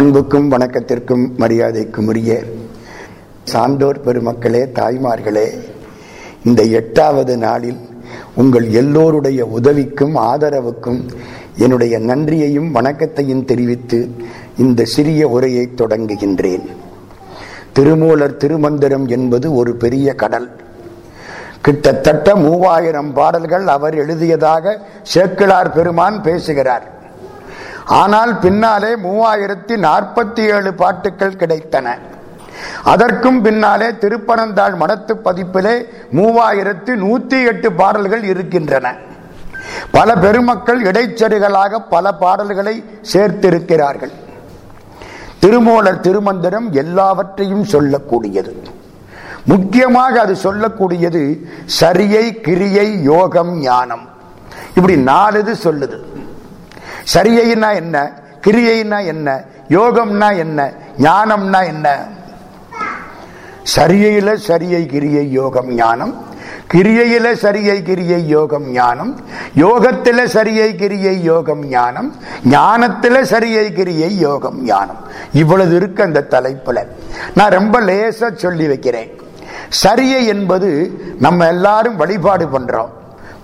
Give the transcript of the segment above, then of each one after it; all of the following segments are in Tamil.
அன்புக்கும் வணக்கத்திற்கும் மரியாதைக்கும் உரிய சான்றோர் பெருமக்களே தாய்மார்களே இந்த எட்டாவது நாளில் உங்கள் எல்லோருடைய உதவிக்கும் ஆதரவுக்கும் என்னுடைய நன்றியையும் வணக்கத்தையும் தெரிவித்து இந்த சிறிய உரையை தொடங்குகின்றேன். திருமூலர் திருமந்திரம் என்பது ஒரு பெரிய கடல். கிட்டத்தட்ட மூவாயிரம் பாடல்கள் அவர் எழுதியதாக சேக்கிழார் பெருமான் பேசுகிறார். ஆனால் பின்னாலே மூவாயிரத்தி நாற்பத்தி ஏழு பாட்டுக்கள் கிடைத்தன. அதற்கும் பின்னாலே திருப்பனந்தாள் மடத்து பதிப்பிலே மூவாயிரத்து நூத்தி எட்டு பாடல்கள் இருக்கின்றன. பல பெருமக்கள் இடைச்செருகளாக பல பாடல்களை சேர்த்திருக்கிறார்கள். திருமூலர் திருமந்திரம் எல்லாவற்றையும் சொல்லக்கூடியது. முக்கியமாக அது சொல்லக்கூடியது சரியை கிரியை யோகம் ஞானம். இப்படி நாலு சொல்லுது. சரியைனா என்ன? கிரியைனா என்ன? யோகம்னா என்ன? ஞானம்னா என்ன? சரியையில சரியை கிரியை யோகம் ஞானம் கிரியையில சரியை கிரியை யோகம் ஞானம் யோகத்தில சரியை கிரியை யோகம் ஞானம் ஞானத்தில சரியை கிரியை யோகம் ஞானம். இவ்வளவு இருக்கு அந்த தலைப்புல. நான் ரொம்ப லேசா சொல்லி வைக்கிறேன். சரியை என்பது நம்ம எல்லாரும் வழிபாடு பண்றோம்.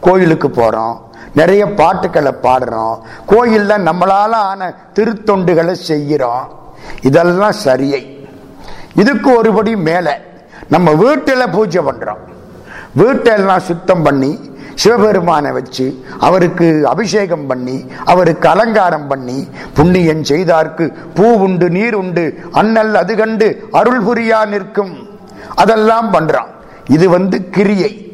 கோயிலுக்கு போறோம் நிறைய பாட்டுக்களை பாடுறோம். கோயில்ல நம்மளால ஆன திருத்தொண்டுகளை செய்கிறோம். இதெல்லாம் சரியை. இதுக்கு ஒருபடி மேல நம்ம வீட்டில் பூஜை பண்றோம். வீட்டெல்லாம் சுத்தம் பண்ணி சிவபெருமானை வச்சு அவருக்கு அபிஷேகம் பண்ணி அவருக்கு அலங்காரம் பண்ணி புண்ணியம் செய்தார்க்கு பூ உண்டு நீர் உண்டு அண்ணல் அது கண்டு அருள் புரியா நிற்கும். அதெல்லாம் பண்றான் இது வந்து கிரியை.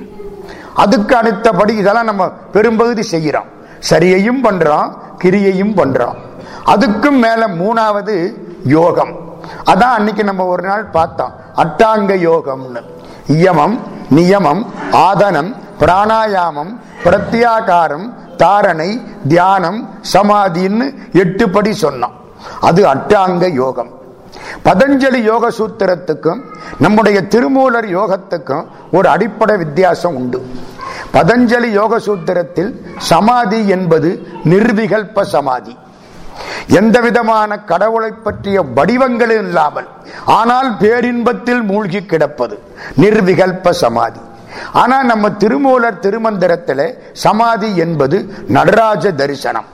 அதுக்கு அடுத்தபடி இதெல்லாம் நம்ம பெரும்பகுதி செய்கிறோம் சரியையும் பண்றோம் கிரியையும் பண்றோம். அதுக்கும் மேல மூணாவது யோகம். அதான் அன்னைக்கு நம்ம ஒரு நாள் பார்த்தோம். அட்டாங்க யோகம்னு. இயமம் நியமம் ஆதனம் பிராணாயாமம் பிரத்யாகாரம் தாரணை தியானம் சமாதின்னு எட்டு படி சொன்னோம். அது அட்டாங்க யோகம். பதஞ்சலி யோக சூத்திரத்துக்கும் நம்முடைய திருமூலர் யோகத்துக்கும் ஒரு அடிப்படை வித்தியாசம் உண்டு. பதஞ்சலி யோக சூத்திரத்தில் சமாதி என்பது நிர்விகல்ப சமாதி. எந்த விதமான கடவுளை பற்றிய வடிவங்களும் இல்லாமல் ஆனால் பேரின்பத்தில் மூழ்கி கிடப்பது நிர்விகல்ப சமாதி. ஆனா நம்ம திருமூலர் திருமந்திரத்தில் சமாதி என்பது நடராஜ தரிசனம்.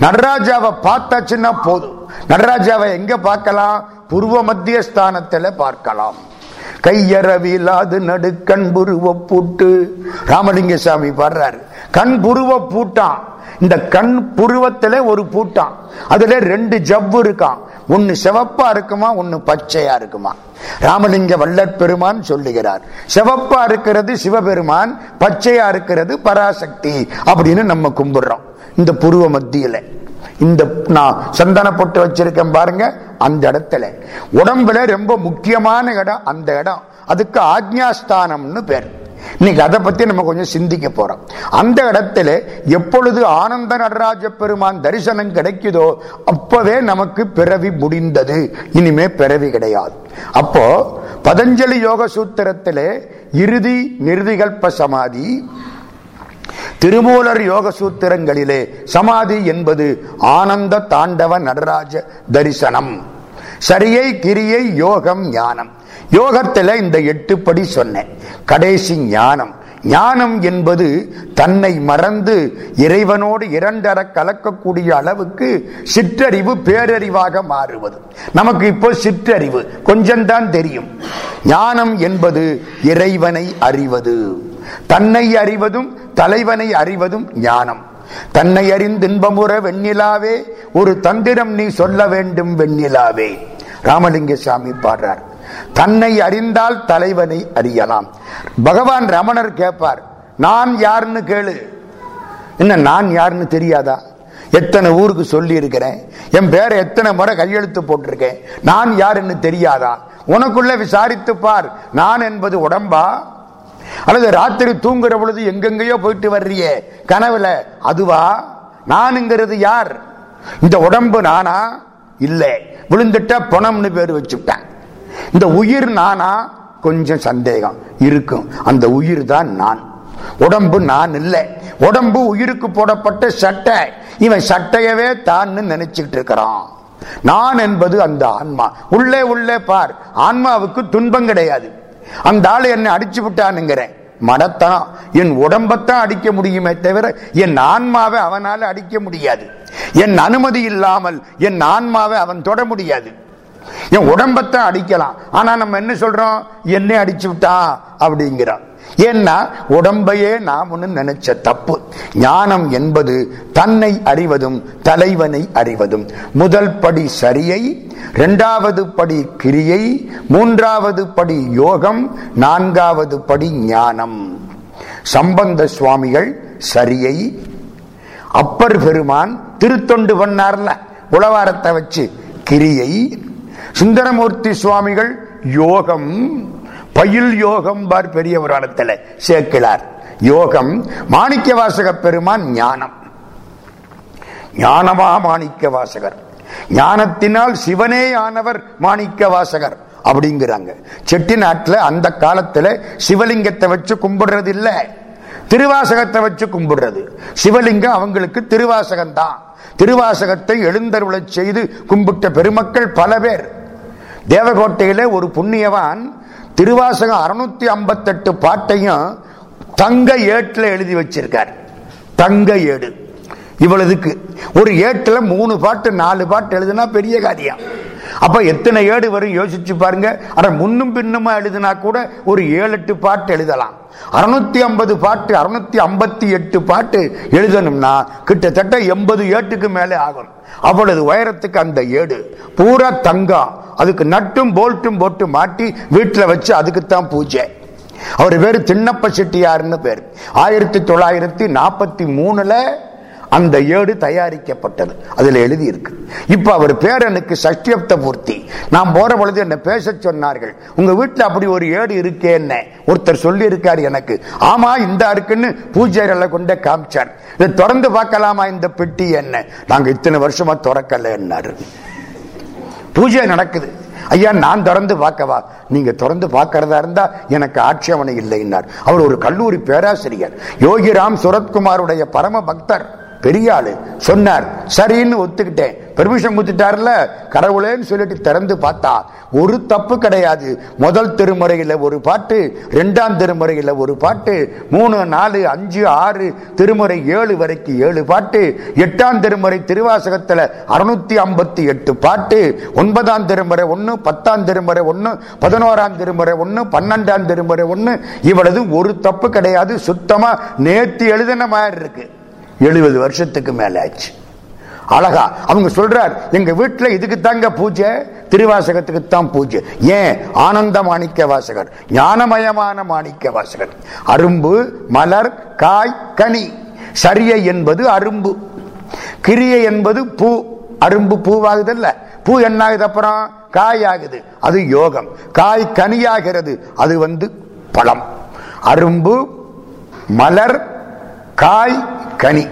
நடராஜாவை பார்த்தாச்சுன்னா போதும். நடராஜாவை எங்க பார்க்கலாம்? புருவ மத்திய ஸ்தானத்துல பார்க்கலாம். கையறவிலாது நடு கண் புருவ பூட்டு. ராமலிங்க சாமி பாடுறாரு. கண் புருவ பூட்டான். இந்த கண் புருவத்துல ஒரு பூட்டான் அதுல ரெண்டு ஜவ்வு இருக்கான் ஒன்னு சிவப்பா இருக்குமா ஒன்னு பச்சையா இருக்குமா. ராமலிங்க வல்லற் பெருமான் சொல்லுகிறார். சிவப்பா இருக்கிறது சிவபெருமான் பச்சையா இருக்கிறது பராசக்தி அப்படின்னு நம்ம கும்பிடுறோம். இந்த புருவ மத்தியில. இந்த நான் சந்தன பொட்டு வச்சிருக்கேன் பாருங்க அந்த இடத்துல. உடம்புல ரொம்ப முக்கியமான இடம் அந்த இடம். அதுக்கு ஆக்ஞாஸ்தானம்னு பேர். இன்னைக்கு அதை பத்தி நம்ம கொஞ்சம் சிந்திக்க போறோம். அந்த இடத்துல எப்பொழுது ஆனந்த நடராஜ பெருமான் தரிசனம் கிடைக்குதோ அப்பவே நமக்கு பிறவி முடிந்தது. இனிமே பிறவி கிடையாது. அப்போ பதஞ்சலி யோக சூத்திரத்திலே இறுதி நிறுதிகல்ப சமாதி திருமூலர் யோக சூத்திரங்களிலே சமாதி என்பது ஆனந்த தாண்டவ நடராஜ தரிசனம். சரியை கிரியை யோகம் ஞானம். யோகத்துல இந்த எட்டு படி சொன்னேன். கடைசி ஞானம். ஞானம் என்பது தன்னை மறந்து இறைவனோடு இரண்டர கலக்கக்கூடிய அளவுக்கு சிற்றறிவு பேரறிவாக மாறுவது. நமக்கு இப்போ சிற்றறிவு. கொஞ்சம்தான் தெரியும். ஞானம் என்பது இறைவனை அறிவது. தன்னை அறிவதும் தலைவனை அறிவதும் ஞானம். தன்னை அறிந்து இன்பமுற வெண்ணிலாவே ஒரு தந்திரம் நீ சொல்ல வேண்டும் வெண்ணிலாவே. ராமலிங்க சாமி பாடுறார். தன்னை அறிந்தால் தலைவனை அறியலாம். பகவான் ரமணர் கேட்பார் நான் யாருன்னு கேளு. என்ன நான் யாருன்னு தெரியாதா? எத்தனை ஊருக்கு சொல்லி இருக்கிறேன் என் பேரை எத்தனை முறை கையெழுத்து போட்டிருக்கேன். நான் யாருன்னு தெரியாதா? உனக்குள்ள விசாரித்து பார். நான் என்பது உடம்பா? அல்லது ராத்திரி தூங்குற பொழுது எங்கெங்கயோ போயிட்டு வர்றியே. கனவுல அதுவா? நானுங்கிறது யார்? இந்த உடம்பு நானா? இல்லை. விழுந்துட்ட பணம்னு பேர் வச்சுட்டேன். இந்த உயிர் நானா? கொஞ்சம் சந்தேகம் இருக்கும். அந்த உயிர் தான் நான். உடம்பு நான் இல்லை. உடம்பு உயிருக்கு போடப்பட்ட சட்டை. இவன் சட்டையவே தான் நினைச்சுக்கிட்டு இருக்கிறான். நான் என்பது அந்த ஆன்மா. உள்ளே உள்ளே பார். ஆன்மாவுக்கு துன்பம் கிடையாது. அந்த ஆள் என்னை அடிச்சு விட்டானுங்கிறேன். மடத்தான் என் உடம்பத்தான் அடிக்க முடியுமே தவிர என் ஆன்மாவை அவனால அடிக்க முடியாது. என் அனுமதி இல்லாமல் என் ஆன்மாவை அவன் தொட முடியாது. என் உடம்பத்தான் அடிக்கலாம். ஆனா நம்ம என்ன சொல்றோம்? என்னை அடிச்சு விட்டா? அப்படிங்கிறான். ஏன்னா உடம்பையே நாம் ஒண்ணு நினைச்ச தப்பு. ஞானம் என்பது தன்னை அறிவதும் தலைவனை அறிவதும். முதல் படி சரியை இரண்டாவது படி கிரியை மூன்றாவது படி யோகம் நான்காவது படி ஞானம். சம்பந்த சுவாமிகள் சரியை அப்பர் பெருமான் திருத்தொண்டு பண்ணார்ல உளவாரத்தை வச்சு கிரியை சுந்தரமூர்த்தி சுவாமிகள் யோகம் பயில் யோகம் பார் பெரிய புராணத்தில் சேர்க்கிறார். யோகம் மாணிக்க வாசக பெருமான் ஞானம். ஞானமா மாணிக்க வாசகர். ஞானத்தினால் சிவனே ஆனவர் மாணிக்க வாசகர் அப்படிங்கிறாங்க. செட்டிநாட்டுல அந்த காலத்துல சிவலிங்கத்தை வச்சு கும்பிடுறது இல்ல திருவாசகத்தை வச்சு கும்பிடுறது. சிவலிங்கம் அவங்களுக்கு திருவாசகம் தான் திருவாசகத்தை எழுந்தருளச் செய்து கும்பிட்ட பெருமக்கள் பல பேர். தேவகோட்டையில ஒரு புண்ணியவான் திருவாசகம் அறுநூத்தி ஐம்பத்தெட்டு பாட்டையும் தங்க ஏட்டில் எழுதி வச்சிருக்கார். தங்க ஏடு. இவ்வளவுக்கு ஒரு ஏட்டில் மூணு பாட்டு நாலு பாட்டு எழுதுனா பெரிய காரியம். அப்ப எத்தனை ஏடு வரும் யோசிச்சு பாருங்க. ஆனால் முன்னும் பின்னுமா எழுதுனா கூட ஒரு ஏழு எட்டு பாட்டு எழுதலாம். அறுநூத்தி ஐம்பது பாட்டு அறுநூத்தி ஐம்பத்தி எட்டு பாட்டு எழுதணும்னா கிட்டத்தட்ட எண்பது ஏட்டுக்கு மேலே ஆகும். அவ்வளவு உயரத்துக்கு அந்த ஏடு. பூரா தங்கம் அதுக்கு நட்டும் போல்ட்டும் போட்டு மாட்டி வீட்டில் வச்சு அதுக்குத்தான் பூஜை. அவர் பேர் திண்ணப்ப செட்டியார்னு பேர். ஆயிரத்தி தொள்ளாயிரத்தி நாற்பத்தி மூணுல அந்த ஏடு தயாரிக்கப்பட்டது. அதுல எழுதியிருக்கு. இப்போ இப்ப அவர் பேரனுக்கு சஷ்டியப்த பூர்த்தி நான் போற பொழுது என்ன பேச சொன்னார்கள். உங்க வீட்டில் அப்படி ஒரு ஏடு இருக்கே என்ன? ஒருத்தர் சொல்லி இருக்கார் எனக்கு. ஆமா இந்த இருக்குன்னு பூஜைகளை கொண்டே காமிச்சார். இதை திறந்து பார்க்கலாமா இந்த பெட்டி என்ன? நாங்க இத்தனை வருஷமா திறக்கலன்னாரு பூஜை நடக்குது. ஐயா நான் திறந்து பார்க்கவா? நீங்க திறந்து பார்க்கறதா இருந்தா எனக்கு ஆட்சேபனை இல்லைன்னார். அவர் ஒரு கல்லூரி பேராசிரியர். யோகிராம் சுரத்குமாருடைய பரம பக்தர் பெரிய ஆளு. சொன்னார் சரின்னு ஒத்துக்கிட்டேன். பெர்மிஷன் கொடுத்துட்டார்ல? கடவுளேன்னு சொல்லிட்டு திறந்து பார்த்தா ஒரு தப்பு கிடையாது. முதல் திருமுறையில் ஒரு பாட்டு ரெண்டாம் திருமுறையில் ஒரு பாட்டு மூணு நாலு அஞ்சு ஆறு திருமுறை ஏழு வரைக்கும் ஏழு பாட்டு எட்டாம் திருமுறை திருவாசகத்தில் அறுநூத்தி ஐம்பத்தி எட்டு பாட்டு ஒன்பதாம் திருமுறை ஒன்று பத்தாம் திருமுறை ஒன்று பதினோராம் திருமுறை ஒன்று பன்னெண்டாம் திருமுறை ஒன்று இவ்வளவு ஒரு தப்பு கிடையாது. சுத்தமாக நேர்த்தி எழுதின மாதிரி இருக்குது எழுபது வருஷத்துக்கு மேல ஆச்சு. அழகா அவங்க சொல்றார் எங்க வீட்டுல இதுக்கு தாங்க பூஜை திருவாசகத்துக்கு தான் பூஜை. ஏன்? ஆனந்த மாணிக்க வாசகர் ஞானமயமான மாணிக்க வாசகர். அரும்பு மலர் காய் கனி. சரியை என்பது அரும்பு. கிரியை என்பது பூ. அரும்பு பூவாகுதல்ல. பூ என்ன ஆகுது அப்புறம்? காய் ஆகுது அது யோகம். காய் கனியாகிறது. அது வந்து பழம். அரும்பு மலர் காய் கனி.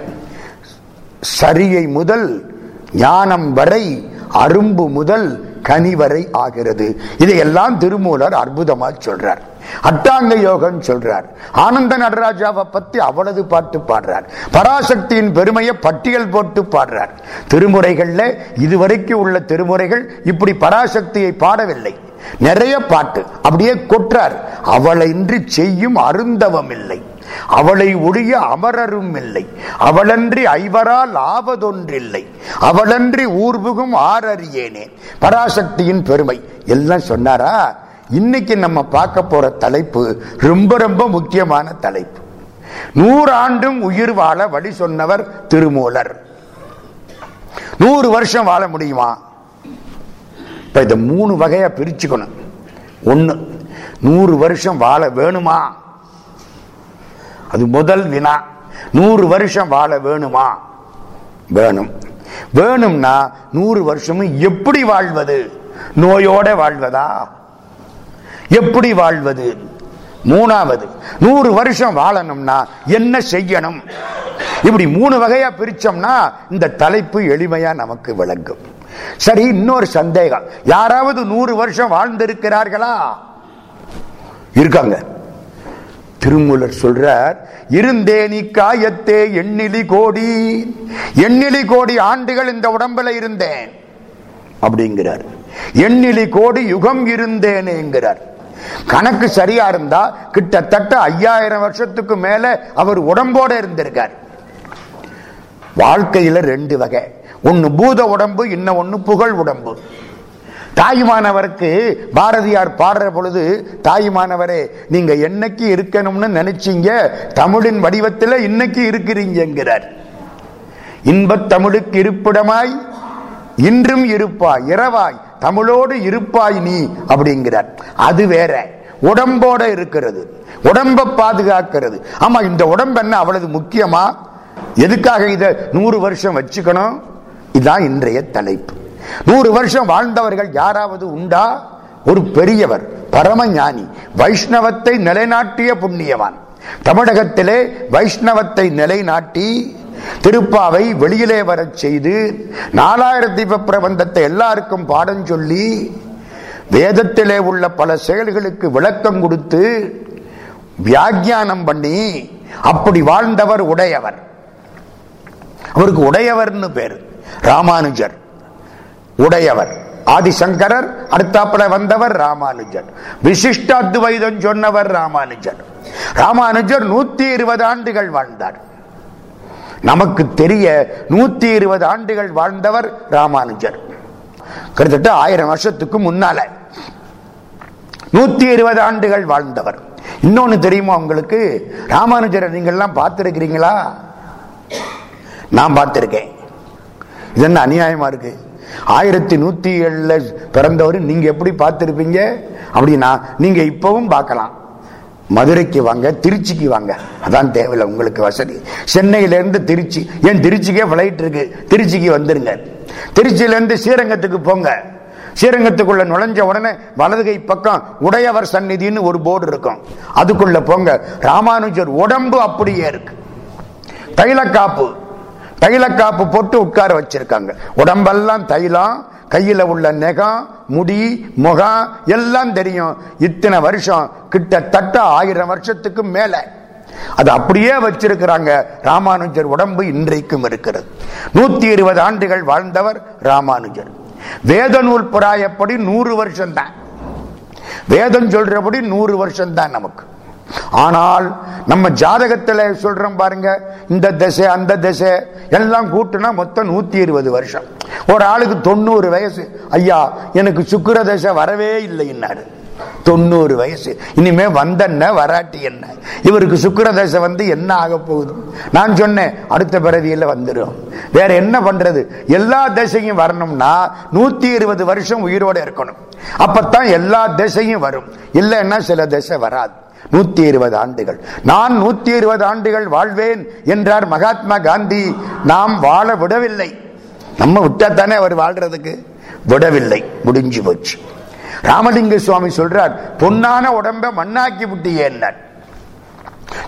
சரியை முதல் ஞானம் வரை அரும்பு முதல் கனி வரை ஆகிறது. இதையெல்லாம் திருமூலர் அற்புதமாக சொல்றார். அட்டாங்க யோகம் சொல்றார். ஆனந்த நடராஜாவை பத்தி அவ்வளவு பாட்டு பாடுறார். பராசக்தியின் பெருமையை பட்டியல் போட்டு பாடுறார். திருமுறைகள்ல இதுவரைக்கும் உள்ள திருமுறைகள் இப்படி பராசக்தியை பாடவில்லை. நிறைய பாட்டு அப்படியே கொற்றார் அவளை இன்றி செய்யும் அருந்தவம் இல்லை. அவளை ஒழிய அமரரும் இல்லை. அவளன்றி ஐவரால் ஆவதொன்றில்லை. அவளன்றி ஊர்புகும் ஆறறியேனே. பராசக்தியின் பெருமை. எல்லாம் சொன்னாரா? இன்னைக்கு நம்ம பார்க்க போற தலைப்பு ரொம்ப ரொம்ப முக்கியமான தலைப்பு. நூறாண்டும் உயிர் வாழ வழி சொன்னவர் திருமூலர். நூறு வருஷம் வாழ முடியுமா? இப்ப இதை மூணு வகையா பிரிச்சுக்கணும். ஒண்ணு நூறு வருஷம் வாழ வேணுமா? அது முதல் வினா. நூறு வருஷம் வாழ வேணுமா? வேணும். வேணும்னா நூறு வருஷமும் எப்படி வாழ்வது? நோயோட வாழ்வதா? எப்படி வாழ்வது? மூணாவது நூறு வருஷம் வாழணும்னா என்ன செய்யணும்? இப்படி மூணு வகையா பிரிச்சோம்னா இந்த தலைப்பு எளிமையா நமக்கு விளங்கும். சரி இன்னொரு சந்தேகம். யாராவது நூறு வருஷம் வாழ்ந்திருக்கிறார்களா? இருக்காங்க. திருமூலர் சொல்றார் இருந்தேனி காயத்தே எண்ணிலி கோடி எண்ணிலி கோடி ஆண்டுகள் இந்த உடம்புல இருந்தேன். அப்படிங்கிறார். எண்ணிலி கோடி யுகம் இருந்தேனேங்கிறார் கணக்கு சரியா இருந்தா கிட்டத்தட்ட ஐயாயிரம் வருஷத்துக்கு மேல அவர் உடம்போட இருந்திருக்கார். வாழ்க்கையில ரெண்டு வகை. ஒன்னு பூத உடம்பு இன்னும் ஒன்னு புகழ் உடம்பு. தாயுமானவருக்கு பாரதியார் பாடுற பொழுது தாயுமானவரே நீங்க என்னைக்கு இருக்கணும்னு நினைச்சீங்க? தமிழின் வடிவத்தில் இன்னைக்கு இருக்கிறீங்கிறார் இன்பத் தமிழுக்கு இருப்பிடமாய் இன்றும் இருப்பாய் இரவாய் தமிழோடு இருப்பாய் நீ அப்படிங்கிறார். அது வேற. உடம்போட இருக்கிறது. உடம்ப பாதுகாக்கிறது. ஆமா இந்த உடம்பு என்ன அவ்வளவு முக்கியமா? எதுக்காக இதை நூறு வருஷம் வச்சுக்கணும்? இதுதான் இன்றைய தலைப்பு. நூறு வருஷம் வாழ்ந்தவர்கள் யாராவது உண்டா? ஒரு பெரியவர் பரமஞானி வைஷ்ணவத்தை நிலைநாட்டிய புண்ணியவான். தமிழகத்திலே வைஷ்ணவத்தை நிலைநாட்டி திருப்பாவை வெளியிலே வரச் செய்து நாலாயிரம் தீப பிரபந்தத்தை எல்லாருக்கும் பாடம் சொல்லி வேதத்திலே உள்ள பல செயல்களுக்கு விளக்கம் கொடுத்து வியாக்கியானம் பண்ணி அப்படி வாழ்ந்தவர் உடையவர். அவருக்கு உடையவர்னு பேர். ராமானுஜர். உடையவர். ஆதிசங்கரர் அடுத்தாப்புல வந்தவர் ராமானுஜர். விசிஷ்ட அத்வைதம் சொன்னவர் ராமானுஜர். ராமானுஜர் நூத்தி இருபது ஆண்டுகள் வாழ்ந்தார். நமக்கு தெரிய நூத்தி இருபது ஆண்டுகள் வாழ்ந்தவர் ராமானுஜர். கிட்டத்தட்ட ஆயிரம் வருஷத்துக்கு முன்னால நூத்தி இருபது ஆண்டுகள் வாழ்ந்தவர். இன்னொன்னு தெரியுமா உங்களுக்கு? ராமானுஜரை நீங்கள்லாம் பார்த்திருக்கிறீங்களா? நான் பார்த்திருக்கேன். இது என்ன அநியாயமா இருக்கு? ஆயிரத்தி நூத்தி ஏழுல பிறந்தவர் நீங்க எப்படி பார்த்திருப்பீங்க? அப்படின்னா நீங்க இப்பவும் பார்க்கலாம். மதுரைக்கு வாங்க திருச்சிக்கு வாங்க. அதான் தேவையில்லை உங்களுக்கு வசதி. சென்னையில இருந்து திருச்சி ஏன் திருச்சிக்கே பிளைட் இருக்கு? திருச்சிக்கு வந்துருங்க. திருச்சியில இருந்து ஸ்ரீரங்கத்துக்கு போங்க. ஸ்ரீரங்கத்துக்குள்ள நுழைஞ்ச உடனே வலதுகை பக்கம் உடையவர் சந்நிதின்னு ஒரு போர்டு இருக்கும். அதுக்குள்ள போங்க. ராமானுஜர் உடம்பு அப்படியே இருக்கு. தைலக்காப்பு. தைலக்காப்பு போட்டு உட்கார வச்சிருக்காங்க. உடம்பெல்லாம் தைலம் கையில உள்ள நெகம் முடி முகம் எல்லாம் தெரியும். இத்தனை வருஷம் கிட்டத்தட்ட ஆயிரம் வருஷத்துக்கு மேல. அது அப்படியே வச்சிருக்கிறாங்க. ராமானுஜர் உடம்பு இன்றைக்கும் இருக்கிறது. நூத்தி இருபது ஆண்டுகள் வாழ்ந்தவர் ராமானுஜர். வேத நூல் புறாயப்படி நூறு வருஷம் தான் வேதம் சொல்றபடி நூறு வருஷம் தான் நமக்கு. ஆனால் நம்ம ஜாதகத்துல சொல்றோம் பாருங்க இந்த திசை அந்த திசை எல்லாம் கூட்டுனா மொத்தம் நூத்தி இருபது வருஷம். ஒரு ஆளுக்கு தொண்ணூறு வயசு. ஐயா எனக்கு சுக்கர தசை வரவே இல்லைன்னாரு தொண்ணூறு வயசு. இனிமே வந்தன்ன வராட்டி என்ன? இவருக்கு சுக்கர தசை வந்து என்ன ஆக போகுது? நான் சொன்னேன் அடுத்த பிறவியில வந்துடும் வேற என்ன பண்றது? எல்லா திசையும் வரணும்னா நூத்தி இருபது வருஷம் உயிரோட இருக்கணும். அப்பத்தான் எல்லா திசையும் வரும். இல்லைன்னா சில திசை வராது. நூத்தி இருபது ஆண்டுகள். நான் நூத்தி இருபது ஆண்டுகள் வாழ்வேன் என்றார் மகாத்மா காந்தி. நாம் வாழ விடவில்லை. நம்ம விட்டா தானே அவர் வாழ்றதுக்கு? விடவில்லை. முடிஞ்சு போச்சு. ராமலிங்க சுவாமி சொல்றார் பொன்னான உடம்ப மண்ணாக்கி விட்டியேன்னார்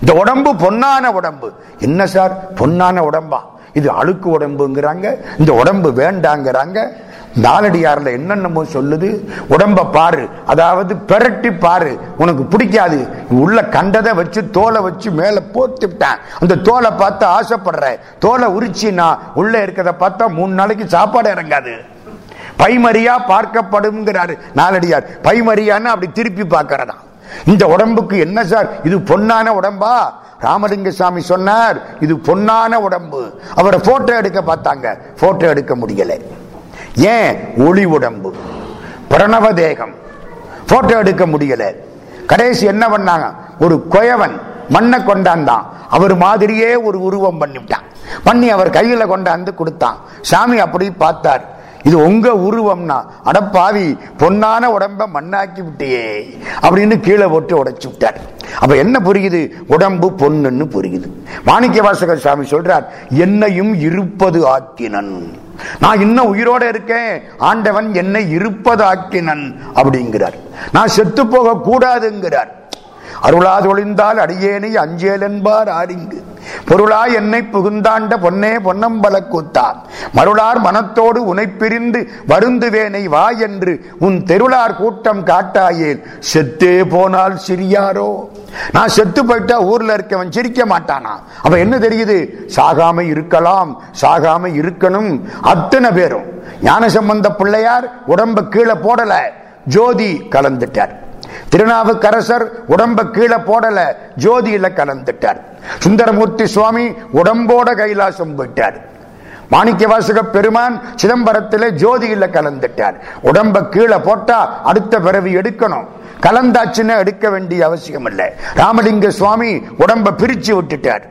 இந்த உடம்பு பொன்னான உடம்பு. என்ன சார்? பொன்னான உடம்பா? இது அழுக்கு உடம்புங்கிறாங்க இந்த உடம்பு வேண்டாங்கிறாங்க. நாலடியாரில் என்னென்னமோ சொல்லுது. உடம்ப பாரு. அதாவது பெரட்டி பாரு. உனக்கு பிடிக்காது. உள்ள கண்டதை வச்சு தோலை வச்சு மேல போட்டுவிட்டேன் அந்த தோலை பார்த்து ஆசைப்படுற. தோலை உரிச்சின்னா உள்ள இருக்கிறத பார்த்தா மூணு நாளைக்கு சாப்பாடு இறங்காது. பைமரியா பார்க்கப்படும்ங்கிறாரு நாலடியார் பைமரியான்னு அப்படி திருப்பி பார்க்கறதா. இந்த உடம்புக்கு என்ன சார்? இது பொன்னான உடம்பா? ராமலிங்க சாமி சொன்னார் இது பொன்னான உடம்பு. அவரை போட்டோ எடுக்க பார்த்தாங்க. போட்டோ எடுக்க முடியலை. ஏன் ஒளி உடம்பு? பிரணவ தேகம். போட்டோ எடுக்க முடியல. கடைசி என்ன பண்ணாங்க? ஒரு கொயவன் மண்ணை கொண்டாந்தான் அவர் மாதிரியே ஒரு உருவம் பண்ணிவிட்டான். பண்ணி அவர் கையில கொண்டாந்து கொடுத்தான். சாமி அப்படி பார்த்தார். இது உங்க உருவம்னா அடப்பாவி பொன்னான உடம்ப மண்ணாக்கி விட்டியே அப்படின்னு கீழே போட்டு உடைச்சு விட்டார். அப்ப என்ன புரியுது? உடம்பு பொண்ணுன்னு புரியுது. மாணிக்க வாசகர் சாமி சொல்றார் என்னையும் இருப்பது ஆக்கினன். நான் இன்னும் உயிரோட இருக்கேன். ஆண்டவன் என்னை இருப்பதாக்கினன் அப்படிங்கிறார். நான் செத்து போக கூடாதுங்கிறார் அருளாது ஒளிந்தால் அடியேனை அஞ்சேல் என்பார் ஆரிங்கு பொருளா என்னை புகுந்தாண்ட பொன்னே பொன்னம்பல கூத்தான் மருளார் மனத்தோடு உனை பிரிந்து வருந்துவேனை வா என்று உன் தெருளார் கூட்டம் காட்டாயேல் செத்தே போனால் சிரியாரோ நான் செத்து போயிட்டா ஊர்ல இருக்கவன் சிரிக்க மாட்டானா? அப்ப என்ன தெரியுது? சாகாம இருக்கலாம் சாகாம இருக்கணும். அத்தனை பேரும். ஞானசம்பந்த பிள்ளையார் உடம்ப கீழே போடல. ஜோதி கலந்துட்டார். திருநாவுக்கரசர் உடம்ப கீழே போடல ஜோதியில கலந்துட்டார். சுந்தரமூர்த்தி சுவாமி உடம்போட கைலாசம் போயிட்டார். மாணிக்க வாசக பெருமான் சிதம்பரத்தில் ஜோதியில கலந்துட்டார். உடம்ப கீழே போட்டா அடுத்த பிறவி எடுக்கணும். கலந்தாச்சுன்னா எடுக்க வேண்டிய அவசியம் இல்லை. ராமலிங்க சுவாமி உடம்ப பிரிச்சு விட்டுட்டார்.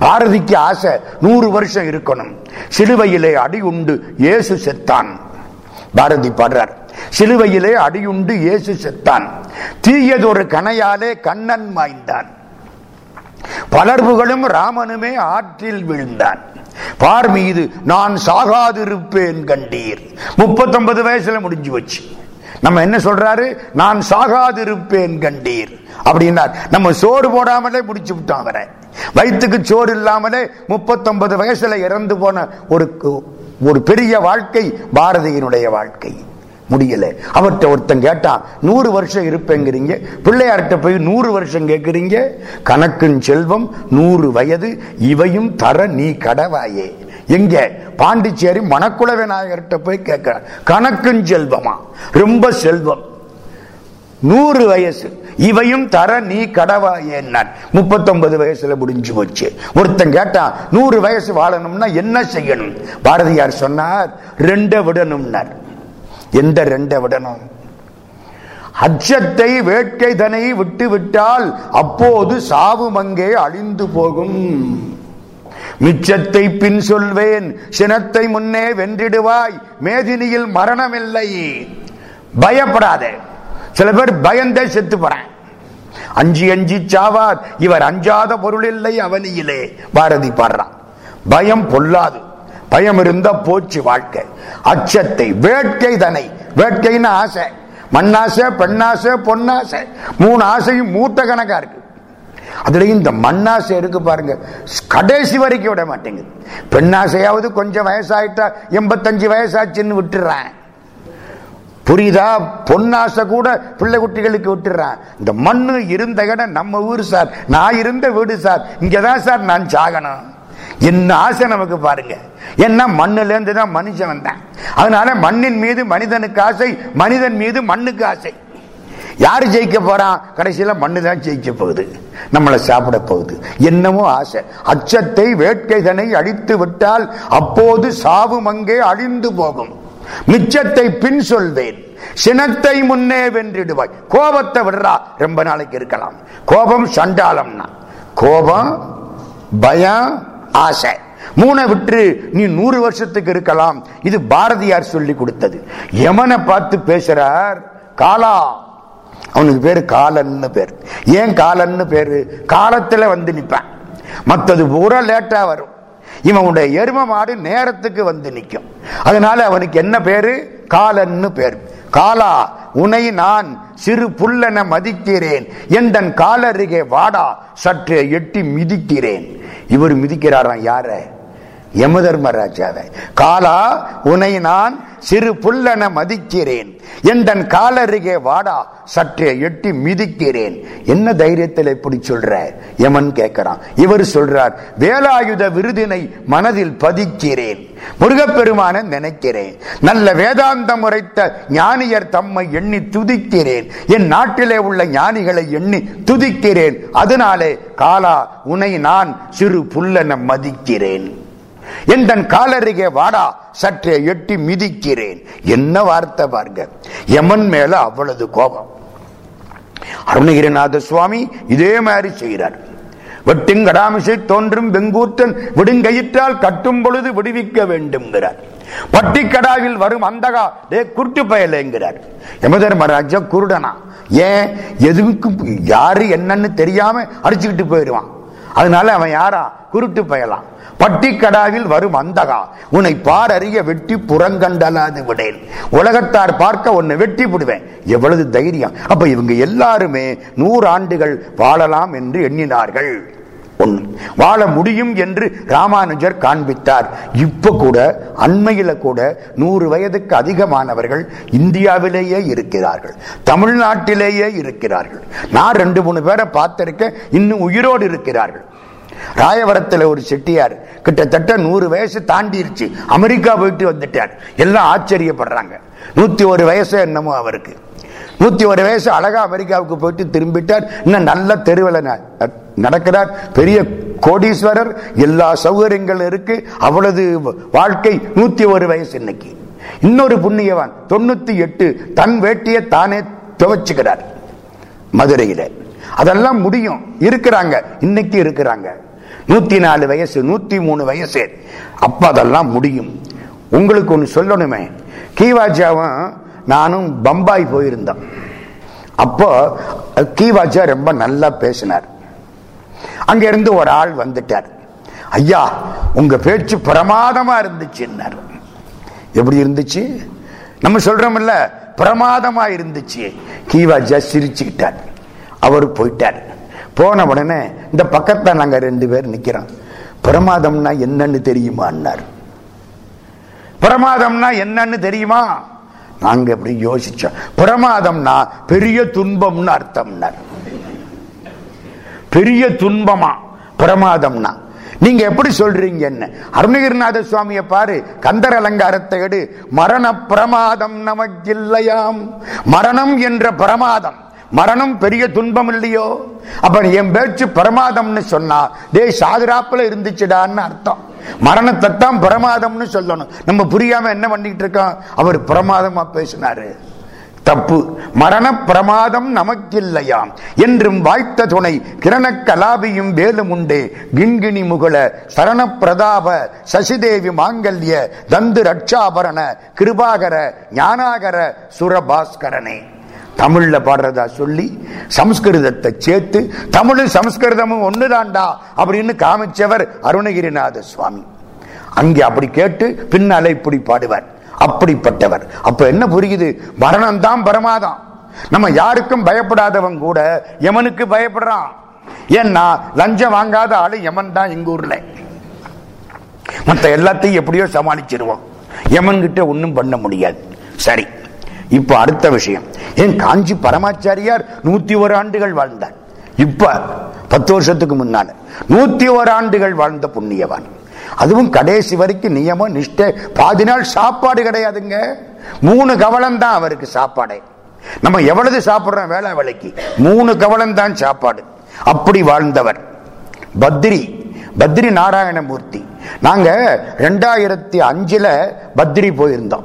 பாரதிக்கு ஆசை நூறு வருஷம் இருக்கணும். சிலுவையிலே அடி உண்டு இயேசு செத்தான். பாரதி பாடுறார். சிலுவையிலே அடியுண்டு இயேசு செத்தான். தீயதொரு கனையாலே கண்ணன் மாய்ந்தான். பலர்புகளும் ராமனுமே ஆற்றில் விழுந்தான். பார் மீது நான் சாகாதிருப்பேன் கண்டீர். முப்பத்தொன்பது வயசுல முடிஞ்சு வச்சு நம்ம என்ன சொல்றாரு? நான் சாகாதிருப்பேன் கண்டீர். அப்படின்னார். நம்ம சோறு போடாமலே முடிச்சு விட்டோம் அவரை. வயிற்றுக்கு சோறு இல்லாமலே முப்பத்தொன்பது வயசுல இறந்து போன ஒரு ஒரு பெரிய வாழ்க்கை பாரதியினுடைய வாழ்க்கை. முடியல. அவர்கிட்ட ஒருத்தன் கேட்டான் நூறு வருஷம் இருப்பேங்கிறீங்க. பிள்ளையார்கிட்ட போய் நூறு வருஷம் கேட்கிறீங்க கணக்குன் செல்வம் நூறு வயது இவையும் தர நீ கடவாயே. எங்க? பாண்டிச்சேரி மணக்குள விநாயகர்கிட்ட போய் கேட்கிற கணக்குன் செல்வமா? ரொம்ப செல்வம். நூறு வயசு இவையும் தர நீ கடவாயே முப்பத்தொன்பது வயசுல முடிஞ்சு போச்சு. ஒருத்தன் கேட்டான் நூறு வயசு வாழணும்னா என்ன செய்யணும்? பாரதியார் சொன்னார் ரெண்ட விடணும்னார். எந்த ரெண்ட விடணும்? அச்சத்தை வேட்கை தனை விட்டு விட்டால் அப்போது சாவு மங்கே அழிந்து போகும். மிச்சத்தை பின் சொல்வேன் சினத்தை முன்னே வென்றிடுவாய் மேதினியில் மரணமில்லை. பயப்படாத. சில பேர் பயந்தே செத்து போறேன் அஞ்சி அஞ்சு சாவார் இவர் அஞ்சாத பொருள் இல்லை அவனியிலே. பாரதி பாடுறான். பயம் பொல்லாது. பயம் இருந்தா போச்சு வாழ்க்கை. அச்சத்தை வேட்கை தனை வேட்கைன்னு ஆசை. மண்ணாசை பெண்ணாசை பொன்னாசை. மூணு ஆசையும் மூத்த கணக்கா இருக்கு. அதுலயும் இந்த மண்ணாசை இருக்கு பாருங்க. கடைசி வரைக்கும் விட மாட்டேங்குது. பெண்ணாசையாவது கொஞ்சம் வயசாயிட்டா எண்பத்தஞ்சு வயசாச்சுன்னு விட்டுறேன். புரியுதா? பொன்னாசை கூட பிள்ளை குட்டிகளுக்கு விட்டுறான். இந்த மண்ணு இருந்த இடம் நம்ம ஊர் சார். நான் இருந்த வீடு சார். இங்கதான் சார் நான் சாகணும் என்ன ஆசை நமக்கு பாருங்க. என்ன மண்ணுல இருந்து தான் மனுஷன் வந்தேன். அதனால மண்ணின் மீது மனிதனுக்கு ஆசை மனிதன் மீது மண்ணுக்கு ஆசை. யாரு ஜெயிக்க போறான் கடைசியில மண்ணு தான் ஜெயிக்க போகுது. நம்மளை சாப்பிட போகுது. என்னமோ ஆசை. அச்சத்தை வேட்கைதனை அழித்து விட்டால் அப்போது சாவு மங்கே அழிந்து போகும். மிச்சத்தை பின் சொல்வேன். சினத்தை முன்னே வென்றிடுவாய். கோபத்தை விடுறா. ரொம்ப நாளைக்கு இருக்கலாம். கோபம் சண்டாளம்னா. கோபம் பயம் ஆசை. மூணை விட்டு நீ நூறு வருஷத்துக்கு இருக்கலாம். இது பாரதியார் சொல்லி கொடுத்தது. எமனை பார்த்து பேசுறார் காலா அவனுக்கு பேரு காலன்னு பேர். ஏன் காலன்னு பேரு? காலத்துல வந்து நிற்பேன் மற்றது பூரா லேட்டா வரும். இவனுடைய எரும மாடு நேரத்துக்கு வந்து நிற்கும் அதனால அவனுக்கு என்ன பேரு? காலன்னு பேர். காலா உனை நான் சிறு புல்லென மதிக்கிறேன். எந்தன் காலருகே வாடா சற்று எட்டி மிதிக்கிறேன். இவர் மிதிக்கிறாராம் யார? யமதர்மராஜாவை. காலா உனை நான் சிறு புல்லென மதிக்கிறேன். எந்தன் காலருகே வாடா சற்றே எட்டி மிதிக்கிறேன். என்ன தைரியத்தில் எப்படி சொல்ற? யமன் கேட்கிறான். இவர் சொல்றார் வேலாயுத விருதினை மனதில் பதிக்கிறேன். முருகப்பெருமான நினைக்கிறேன். நல்ல வேதாந்தம் உரைத்த ஞானியர் தம்மை எண்ணி துதிக்கிறேன். என் நாட்டிலே உள்ள ஞானிகளை எண்ணி துதிக்கிறேன். அதனாலே காலா உனை நான் சிறு புல்லென மதிக்கிறேன். என் காலருகே வாடா சற்றே எட்டி மிதிக்கிறேன். என்ன வார்த்தை பாருங்க. யமன் மேல அவ்வளவு கோபம். அருணகிரிநாத சுவாமி இதே மாதிரி செய்கிறார். வெட்டுங்கடாமிசை தோன்றும் வெங்கூத்தன் விடுங்கயிற்றால் கட்டும் பொழுது விடுவிக்க வேண்டும்ங்கிறார். பட்டிக்கடாவில் வரும் அந்தகா டே குருட்டு பயலைங்கிறார். யமதர்மராஜா குருடனா? ஏன்? எதுக்கும் யாரு என்னன்னு தெரியாம அடிச்சுக்கிட்டு போயிடுவான் அதனால அவன் யாரா? குருட்டு பயலாம் பட்டிக்கடாவில் வரும் அந்தகா. உன்னை பார் அறிய வெட்டி புறங்கண்டலாது விடேன் உலகத்தார் பார்க்க உன்னை வெட்டி விடுவேன் எவ்வளவு தைரியம். அப்ப இவங்க எல்லாருமே நூறு ஆண்டுகள் வாழலாம் என்று எண்ணினார்கள். ஒண்ணு வாழ முடியும் என்று ராமானுஜர் காண்பித்தார். இப்ப கூட அண்மையில கூட நூறு வயதுக்கு அதிகமானவர்கள் இந்தியாவிலேயே இருக்கிறார்கள். தமிழ்நாட்டிலேயே இருக்கிறார்கள். நான் ரெண்டு மூணு பேரை பார்த்திருக்கேன். இன்னும் உயிரோடு இருக்கிறார்கள். ராயவரத்தில் ஒரு செட்டியார் கிட்டத்தட்ட நூறு வயசு தாண்டிருச்சு. அமெரிக்கா போயிட்டு வந்துட்டார். எல்லாம் ஆச்சரியப்படுறாங்க. நூத்தி ஒரு வயசு என்னமோ அவருக்கு. நூத்தி ஒரு வயசு அழகா அமெரிக்காவுக்கு போயிட்டு திரும்பிட்டார். இன்னும் நல்ல தெருவில் நடக்கிறார். பெரிய கோடீஸ்வரர் எல்லா சௌகரியங்களும் இருக்கு. அவ்வளவு வாழ்க்கை நூத்தி ஒரு வயசு இன்னைக்கு. இன்னொரு புண்ணியவான் தொண்ணூத்தி எட்டு தன் வேட்டியை தானே துவச்சுக்கிறார். மதுரையில. அதெல்லாம் முடியும். இருக்கிறாங்க. இன்னைக்கு இருக்கிறாங்க. நூத்தி நாலு வயசு நூத்தி மூணு வயசு. அப்ப அதெல்லாம் முடியும். உங்களுக்கு ஒண்ணு சொல்லணுமே. கீவாஜாவும் நானும் பம்பாய் போயிருந்தோம். அப்போ கீவாஜா ரொம்ப நல்லா பேசினார். அங்கிருந்து ஒரு ஆள் வந்துட்டார். ஐயா உங்க பேச்சு பிரமாதமா இருந்துச்சுன்னார் எப்படி இருந்துச்சு? நம்ம சொல்றோம்ல பிரமாதமா இருந்துச்சு. கீவாஜா சிரிச்சுக்கிட்டார். அவர் போயிட்டார். போன உடனே இந்த பக்கத்துல நாங்க ரெண்டு பேர் நிக்கிறோம். பிரமாதம்னா என்னன்னு தெரியுமான்னார் பிரமாதம்னா என்னன்னு தெரியுமா? நாங்க எப்படி யோசிச்சோம். பிரமாதம்னா பெரிய துன்பம்னு அர்த்தம்னார் பெரிய துன்பமா? பிரமாதம்னா. நீங்க எப்படி சொல்றீங்க என்ன அருணகிரிநாத சுவாமிய பாரு கந்தர் அலங்காரத்தை எடு. மரண பிரமாதம் நமக்கில்லையாம். மரணம் என்ற பிரமாதம். மரணம் பெரிய துன்பம் இல்லையோ அப்ப என் பேச்சு பிரமாதம்னு சொன்னா டே சாதுராப்புல இருந்துச்சுடான்னு அர்த்தம். மரணத்தை தான் பிரமாதம்னு சொல்லணும். நம்ம புரியாம என்ன பண்ணிட்டு இருக்கோம்? அவர் பிரமாதமா பேசினாரு. தப்பு. மரண பிரமாதம் நமக்கில்லையாம் என்றும் வாய்த்த துணை கிரண கலாபியும் வேலும் உண்டே. கிண்கிணி முகுல சரண பிரதாப சசிதேவி மாங்கல்ய தந்து ரட்சாபரண கிருபாகர ஞானாகர சுரபாஸ்கரனே. தமிழ்ல பாடுறதா சொல்லி சம்ஸ்கிருதத்தை சேர்த்து தமிழும் சம்ஸ்கிருதமும் ஒண்ணுதான்டா அப்படின்னு காமிச்சவர் அருணகிரிநாத சுவாமி. அங்கே அப்படி கேட்டு பின்னால இப்படி பாடுவார். அப்படிப்பட்டவர். அப்ப என்ன புரியுது? மரணம் தான் பரமாதம். நம்ம யாருக்கும் பயப்படாதவன் கூட யமனுக்கு பயப்படுறான். ஏன்னா லஞ்சம் வாங்காத ஆளு யமன் தான் எங்க ஊர்ல. மற்ற எல்லாத்தையும் எப்படியோ சமாளிச்சிருவோம். யமன் கிட்ட ஒண்ணும் பண்ண முடியாது. சரி. இப்ப அடுத்த விஷயம். ஏன் காஞ்சி பரமாச்சாரியார் நூத்தி ஒரு ஆண்டுகள் வாழ்ந்தார். இப்ப பத்து வருஷத்துக்கு முன்னால நூத்தி ஒரு ஆண்டுகள் வாழ்ந்த புண்ணியவான். அதுவும் கடைசி வரைக்கும் நியமம் நிஷ்ட. பாதி நாள் சாப்பாடு கிடையாதுங்க. மூணு கவலம் தான் அவருக்கு சாப்பாடே. நம்ம எவ்வளவு சாப்பிடுறோம் வேலை வேலைக்கு? மூணு கவலம் தான் சாப்பாடு. அப்படி வாழ்ந்தவர். பத்ரி பத்ரி நாராயணமூர்த்தி. நாங்க ரெண்டாயிரத்தி அஞ்சுல பத்ரி போயிருந்தோம்.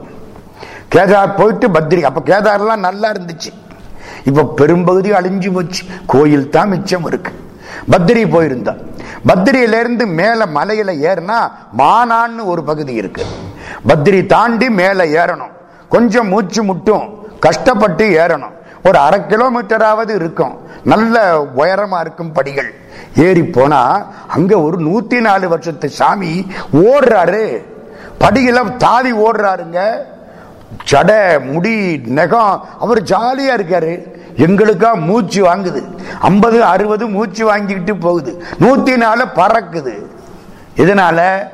கேதார் போயிட்டு பத்ரி அப்ப கேதார்லாம் நல்லா இருந்துச்சு. இப்ப பெரும்பகுதி அழிஞ்சு போச்சு. கோயில் தான் மிச்சம் இருக்கு. பத்ரி போயிருந்தோம் பத்ரியில இருந்து மேல மலையில ஏறினா மானான்னு ஒரு பகுதி இருக்கு. பத்ரி தாண்டி மேல ஏறணும். கொஞ்சம் மூச்சு முட்டும். கஷ்டப்பட்டு ஏறணும். ஒரு அரை கிலோமீட்டராவது இருக்கும். நல்ல உயரமா இருக்கும் படிகள். ஏறி போனா அங்க ஒரு நூத்தி நாலு வருஷத்து சாமி ஓடுறாரு. படியில தாவி ஓடுறாருங்க. ஜட முடி நெகம் அவர் ஜாலியா இருக்காரு. எங்களுக்கா மூச்சு வாங்குது. ஐம்பது அறுபது மூச்சு வாங்கிக்கிட்டு போகுது. நூத்தி நாலு பறக்குது. இதனால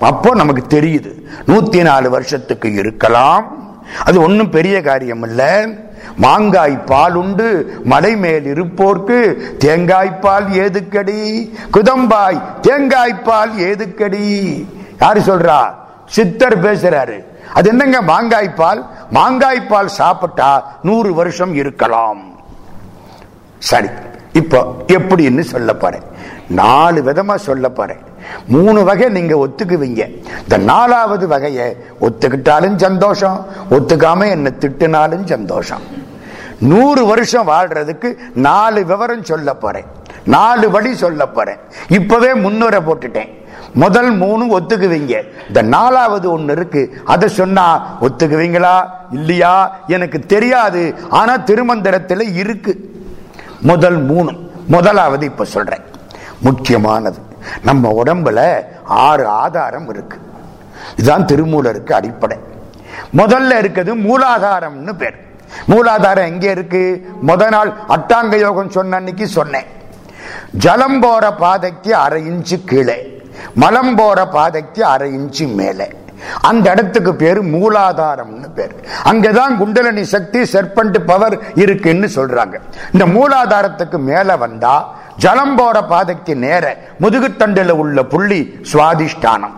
அப்போ நமக்கு தெரியுது. நூத்தி நாலு வருஷத்துக்கு இருக்கலாம். அது ஒன்றும் பெரிய காரியம் இல்லை மாங்காய் பால் உண்டு. மலை மேல் இருப்போர்க்கு தேங்காய் பால் ஏதுக்கடி? குதம்பாய் தேங்காய் பால் ஏதுக்கடி? யாரு சொல்றா? சித்தர் பேசுறாரு. அது என்னங்க? மாங்காய் பால் மாங்காய் பால் சாப்பிட்டா நூறு வருஷம் இருக்கலாம். சரி இப்போ எப்படின்னு சொல்ல போறேன். நாலு விதமா சொல்ல போறேன். மூணு வகை நீங்க ஒத்துக்குவீங்க. இந்த நாலாவது வகையை ஒத்துக்கிட்டாலும் சந்தோஷம் ஒத்துக்காம என்ன திட்டுனாலும் சந்தோஷம். நூறு வருஷம் வாழ்றதுக்கு நாலு விவரம் சொல்ல போறேன். நாலு வழி சொல்ல போறேன். இப்பவே முன்னுரை போட்டுட்டேன். முதல் மூணு ஒத்துக்குவீங்க. இந்த நாலாவது ஒன்று இருக்கு. அதை சொன்னா ஒத்துக்குவீங்களா? இல்லையா? எனக்கு தெரியாது. ஆனா திருமந்திரத்தில் இருக்கு. முதல் மூணு. முதலாவது இப்ப சொல்றேன். முக்கியமானது. நம்ம உடம்புல ஆறு ஆதாரம் இருக்கு. இதுதான் திருமூலருக்கு அடிப்படை. முதல்ல இருக்கிறது மூலாதாரம்னு பேர். மூலாதாரம் எங்க இருக்கு? முத நாள் அட்டாங்க யோகம் சொன்ன அன்னைக்கு சொன்னேன். ஜலம் போற பாதைக்கு அரை இன்ச்சு கீழே. மலம் போற பாதைக்கு அரை இன்ச்சு மேலே. அந்த இடத்துக்கு பேரு மூலாதாரம்னு பேரு. அங்கதான் குண்டலனி சக்தி செர்பண்ட் பவர் இருக்குன்னு சொல்றாங்க. இந்த மூலாதாரத்துக்கு மேல வந்தா ஜலம் போற பாதைக்கு நேர முதுகுத்தண்டில் உள்ள புள்ளி சுவாதிஷ்டானம்.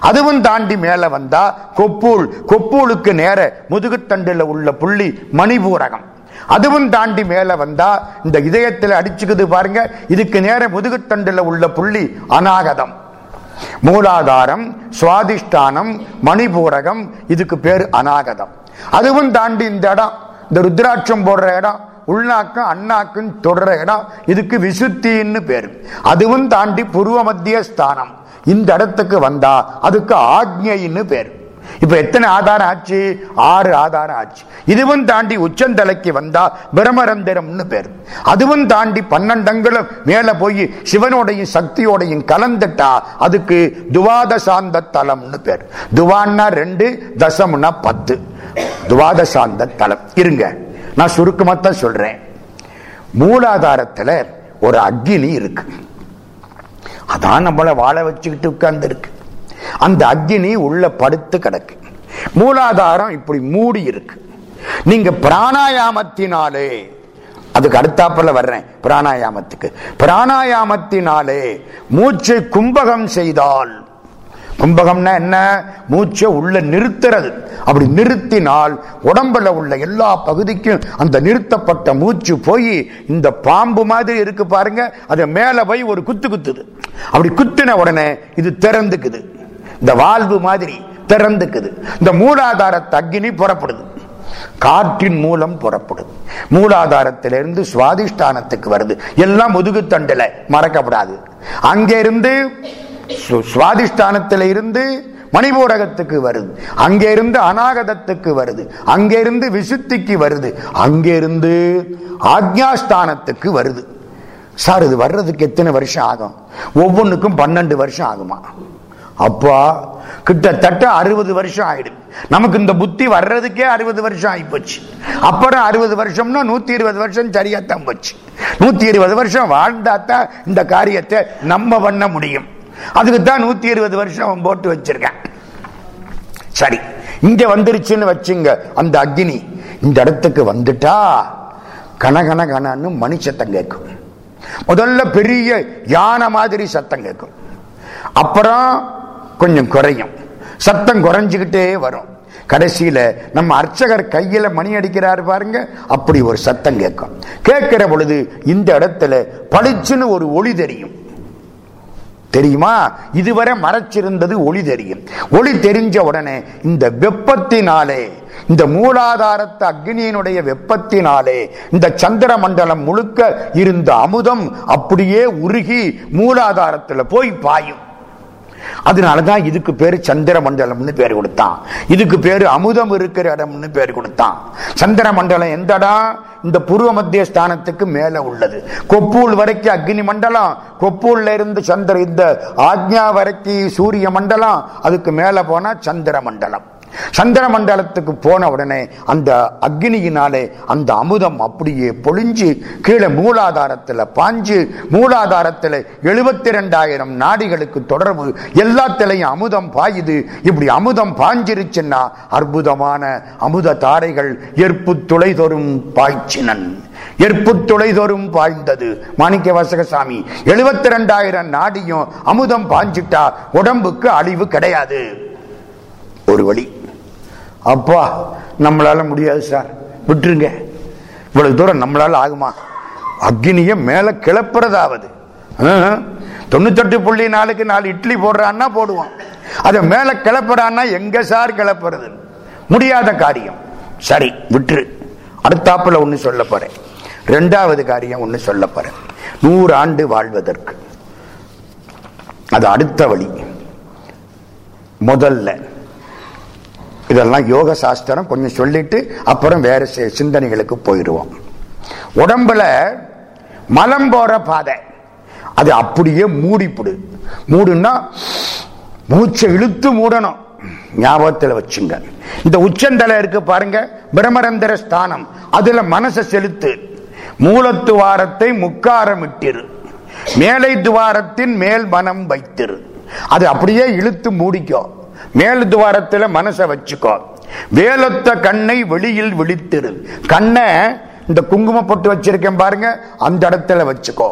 அதுவும் தாண்டி மேல வந்தா கொப்பூல் கொப்பூலுக்கு நேர முதுகுத்தண்டில் உள்ள புள்ளி மணிபூரகம். அதுவும் தாண்டி மேல வந்தா இந்த இதயத்தில் அடிச்சுக்குது பாருங்க. இதுக்கு நேர முதுகுத்தண்டில் உள்ள புள்ளி அநாகதம். மூலாதாரம் சுவாதிஷ்டானம் மணிபூரகம் இதுக்கு பேர் அநாகதம். அதுவும் தாண்டி இந்த இடம் இந்த ருத்ராட்சம் போடுற இடம் உள்நாக்கும் அண்ணாக்கும் தொடர இடம் இதுக்கு விசுத்தின்னு பேரு. அதுவும் தாண்டி புருவ மத்திய ஸ்தானம் இந்த இடத்துக்கு வந்தா அதுக்கு ஆக்ஞைன்னு பேர். இப்ப எத்தனை ஆதாரம் ஆச்சு ஆறு ஆதாரம் ஆச்சு இதுவும் தாண்டி உச்சந்தலைக்கு வந்தா பிரமரந்திரம்னு பேர். அதுவும் தாண்டி பன்னெண்டங்களும் மேல போய் சிவனோடையும் சக்தியோடையும் கலந்துட்டா அதுக்கு துவாதசாந்த தலம்னு பேர். துவான்னா ரெண்டு தசம்னா பத்து. துவாதசாந்த தலம். இருங்க நான் சுருக்கமாத்தான் சொல்றேன். மூலாதாரத்துல ஒரு அக்னி இருக்கு. அதான் நம்மளை வாழ வச்சுக்கிட்டு உட்கார்ந்து இருக்கு அந்த அக்னி உள்ள படுத்து கிடக்கு. மூலாதாரம் இப்படி மூடி இருக்கு. நீங்க பிராணாயாமத்தினாலே அதுக்கு அடுத்தாப்பில் வர்றேன் பிராணாயாமத்துக்கு. பிராணாயாமத்தினாலே மூச்சை கும்பகம் செய்தால் கும்பகம்னா என்ன? மூச்சை உள்ள நிறுத்துறது. அப்படி நிறுத்தினால் உடம்புல உள்ள எல்லா பகுதிக்கும் அந்த நிறுத்தப்பட்ட மூச்சு போய் இந்த பாம்பு மாதிரி இருக்கு பாருங்க அது மேல போய் ஒரு குத்து குத்துது. அப்படி குத்தின உடனே இது திறந்துக்குது. இந்த வாழ்வு மாதிரி திறந்துக்குது இந்த மூலாதாரத்து அக்னி புறப்படுது. காற்றின் மூலம் புறப்படுது. மூலாதாரத்திலிருந்து சுவாதிஷ்டானத்துக்கு வருது. எல்லாம் முதுகுத்தண்டில் மறக்கப்படாது. அங்கிருந்து சுவாதிஷ்டானத்தில இருந்து மணிபூரகத்துக்கு வருது. அங்கே இருந்து அநாகதத்துக்கு வருது. அங்கிருந்து விசுத்திக்கு வருது. அங்கிருந்து ஆக்ஞாஸ்தானத்துக்கு வருது. சார் இது வர்றதுக்கு எத்தனை வருஷம் ஆகும்? ஒவ்வொன்றுக்கும் பன்னெண்டு வருஷம் ஆகுமா? அப்பா கிட்டத்தட்ட அறுபது வருஷம் ஆயிடும் நமக்கு இந்த புத்தி வர்றதுக்கே அறுபது வருஷம் ஆகிப்போச்சு அப்புறம் அறுபது வருஷம்னா நூத்தி இருபது வருஷம் சரியாத்தான் போச்சு. நூத்தி இருபது வருஷம் வாழ்ந்தாத்தான் இந்த காரியத்தை நம்ம பண்ண முடியும். அதுக்கு தான் நூத்தி இருபது வருஷம் போட்டு வச்சிருக்கேன். சரி இங்க வந்துருச்சுன்னு வச்சுங்க அந்த அக்னி. இந்த இடத்துக்கு வந்துட்டா கனகன கனன்னு மணி சத்தம் கேட்கும். முதல்ல பெரிய யானை மாதிரி சத்தம் கேட்கும். அப்புறம் கொஞ்சம் குறையும். சத்தம் குறைஞ்சுக்கிட்டே வரும். கடைசியில நம்ம அர்ச்சகர் கையில மணி அடிக்கிறாரு பாருங்க அப்படி ஒரு சத்தம் கேட்கும். கேட்கிற பொழுது இந்த இடத்துல பளிச்சுன்னு ஒரு ஒளி தெரியும். தெரியுமா? இதுவரை மறைச்சிருந்தது ஒளி தெரியும். ஒளி தெரிஞ்ச உடனே இந்த வெப்பத்தினாலே இந்த மூலாதாரத்து அக்னியினுடைய வெப்பத்தினாலே இந்த சந்திர மண்டலம் முழுக்க இருந்த அமுதம் அப்படியே உருகி மூலாதாரத்துல போய் பாயும். அதனாலதான் இதுக்கு பேரு சந்திர மண்டலம்னு பேர் கொடுத்தான். இதுக்கு பேரு அமுதம் இருக்கிற இடம்னு பேர் கொடுத்தான். சந்திர மண்டலம் எந்த இடம் இந்த பூர்வ மத்திய ஸ்தானத்துக்கு மேல உள்ளது. கொப்பூல் வரைக்கும் அக்னி மண்டலம் கொப்பூல்ல இருந்து சந்திர இந்த ஆக்ஞா வரைக்கும் சூரிய மண்டலம் அதுக்கு மேல போனா சந்திர மண்டலம் சந்திர மண்டலத்துக்கு போன உடனே அந்த அக்னியினாலே அந்த அமுதம் அப்படியே பொழிஞ்சு கீழே மூலாதாரத்துல பாஞ்சு மூலாதாரத்துல எழுபத்தி ரெண்டாயிரம் நாடிகளுக்கு தொடர்பு எல்லாத்திலையும் அமுதம் பாயுது. இப்படி அமுதம் பாஞ்சிருச்சுன்னா அற்புதமான அமுத தாரைகள் எற்பு துளை தோறும் பாய்ச்சினன். எற்பு துளை பாய்ந்தது. மாணிக்க வாசகசாமி எழுபத்தி ரெண்டாயிரம் நாடியும் அமுதம் பாஞ்சிட்டா உடம்புக்கு அழிவு கிடையாது. ஒரு வழி அப்பா நம்மளால முடியாது சார். விட்டுருங்க. இவ்வளவு தூரம் நம்மளால ஆகுமா? அக்னிய மேல கிளப்புறதாவது. தொண்ணூத்தெட்டு புள்ளி நாலுக்கு நாலு இட்லி போடுறான்னா போடுவோம். அதை மேல கிளப்புறான்னா எங்க சார் கிளப்புறது? முடியாத காரியம். சரி விட்டுரு. அடுத்தாப்புல ஒண்ணு சொல்ல போறேன். ரெண்டாவது காரியம் ஒண்ணு சொல்ல போறேன். நூறு ஆண்டு வாழ்வதற்கு. அது அடுத்த வழி. முதல்ல. இதெல்லாம் யோக சாஸ்திரம் கொஞ்சம் சொல்லிட்டு அப்புறம் வேற சிந்தனைகளுக்கு போயிடுவோம். உடம்புல மலம் போற பாதை. அது அப்படியே மூடிப்புடு. மூடுன்னா மூச்சை இழுத்து மூடணும். ஞாபகத்தில் வச்சுங்க. இந்த உச்சந்தலை இருக்கு பாருங்க பிரமரந்திர ஸ்தானம். அதுல மனசை செலுத்து. மூலத்துவாரத்தை முக்காரமிட்டிரு மேலை துவாரத்தின் மேல் மனம் வைத்திரு. அது அப்படியே இழுத்து மூடிக்கும் மேல் துவாரத்துல மனசை வச்சுக்கோ. வேலொத்த கண்ணை வெளியில் விழித்திரு. கண்ணை இந்த குங்கும பொட்டு வச்சிருக்கேன் பாருங்க அந்த இடத்துல வச்சுக்கோ.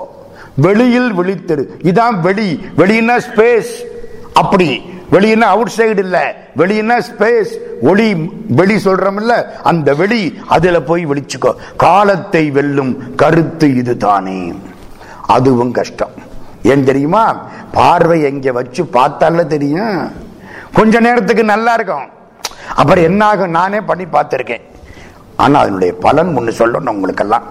வெளியில் விழித்திரு. இதான் வெளி. வெளியினா ஸ்பேஸ் அப்படி. வெளியினா அவுட் சைடு இல்ல. வெளியினா ஸ்பேஸ் ஒளி வெளி சொல்றோம்ல அந்த வெளி அதுல போய் விழிச்சுக்கோ. காலத்தை வெல்லும் கருத்து இதுதானே. அதுவும் கஷ்டம். ஏன் தெரியுமா? பார்வை எங்க வச்சு பார்த்தால தெரியும். கொஞ்ச நேரத்துக்கு நல்லா இருக்கும். அப்புறம் என்ன ஆகும் நானே பண்ணி பார்த்திருக்கேன். ஆனால் அதனுடைய பலன் ஒன்று சொல்லணும் உங்களுக்கெல்லாம்.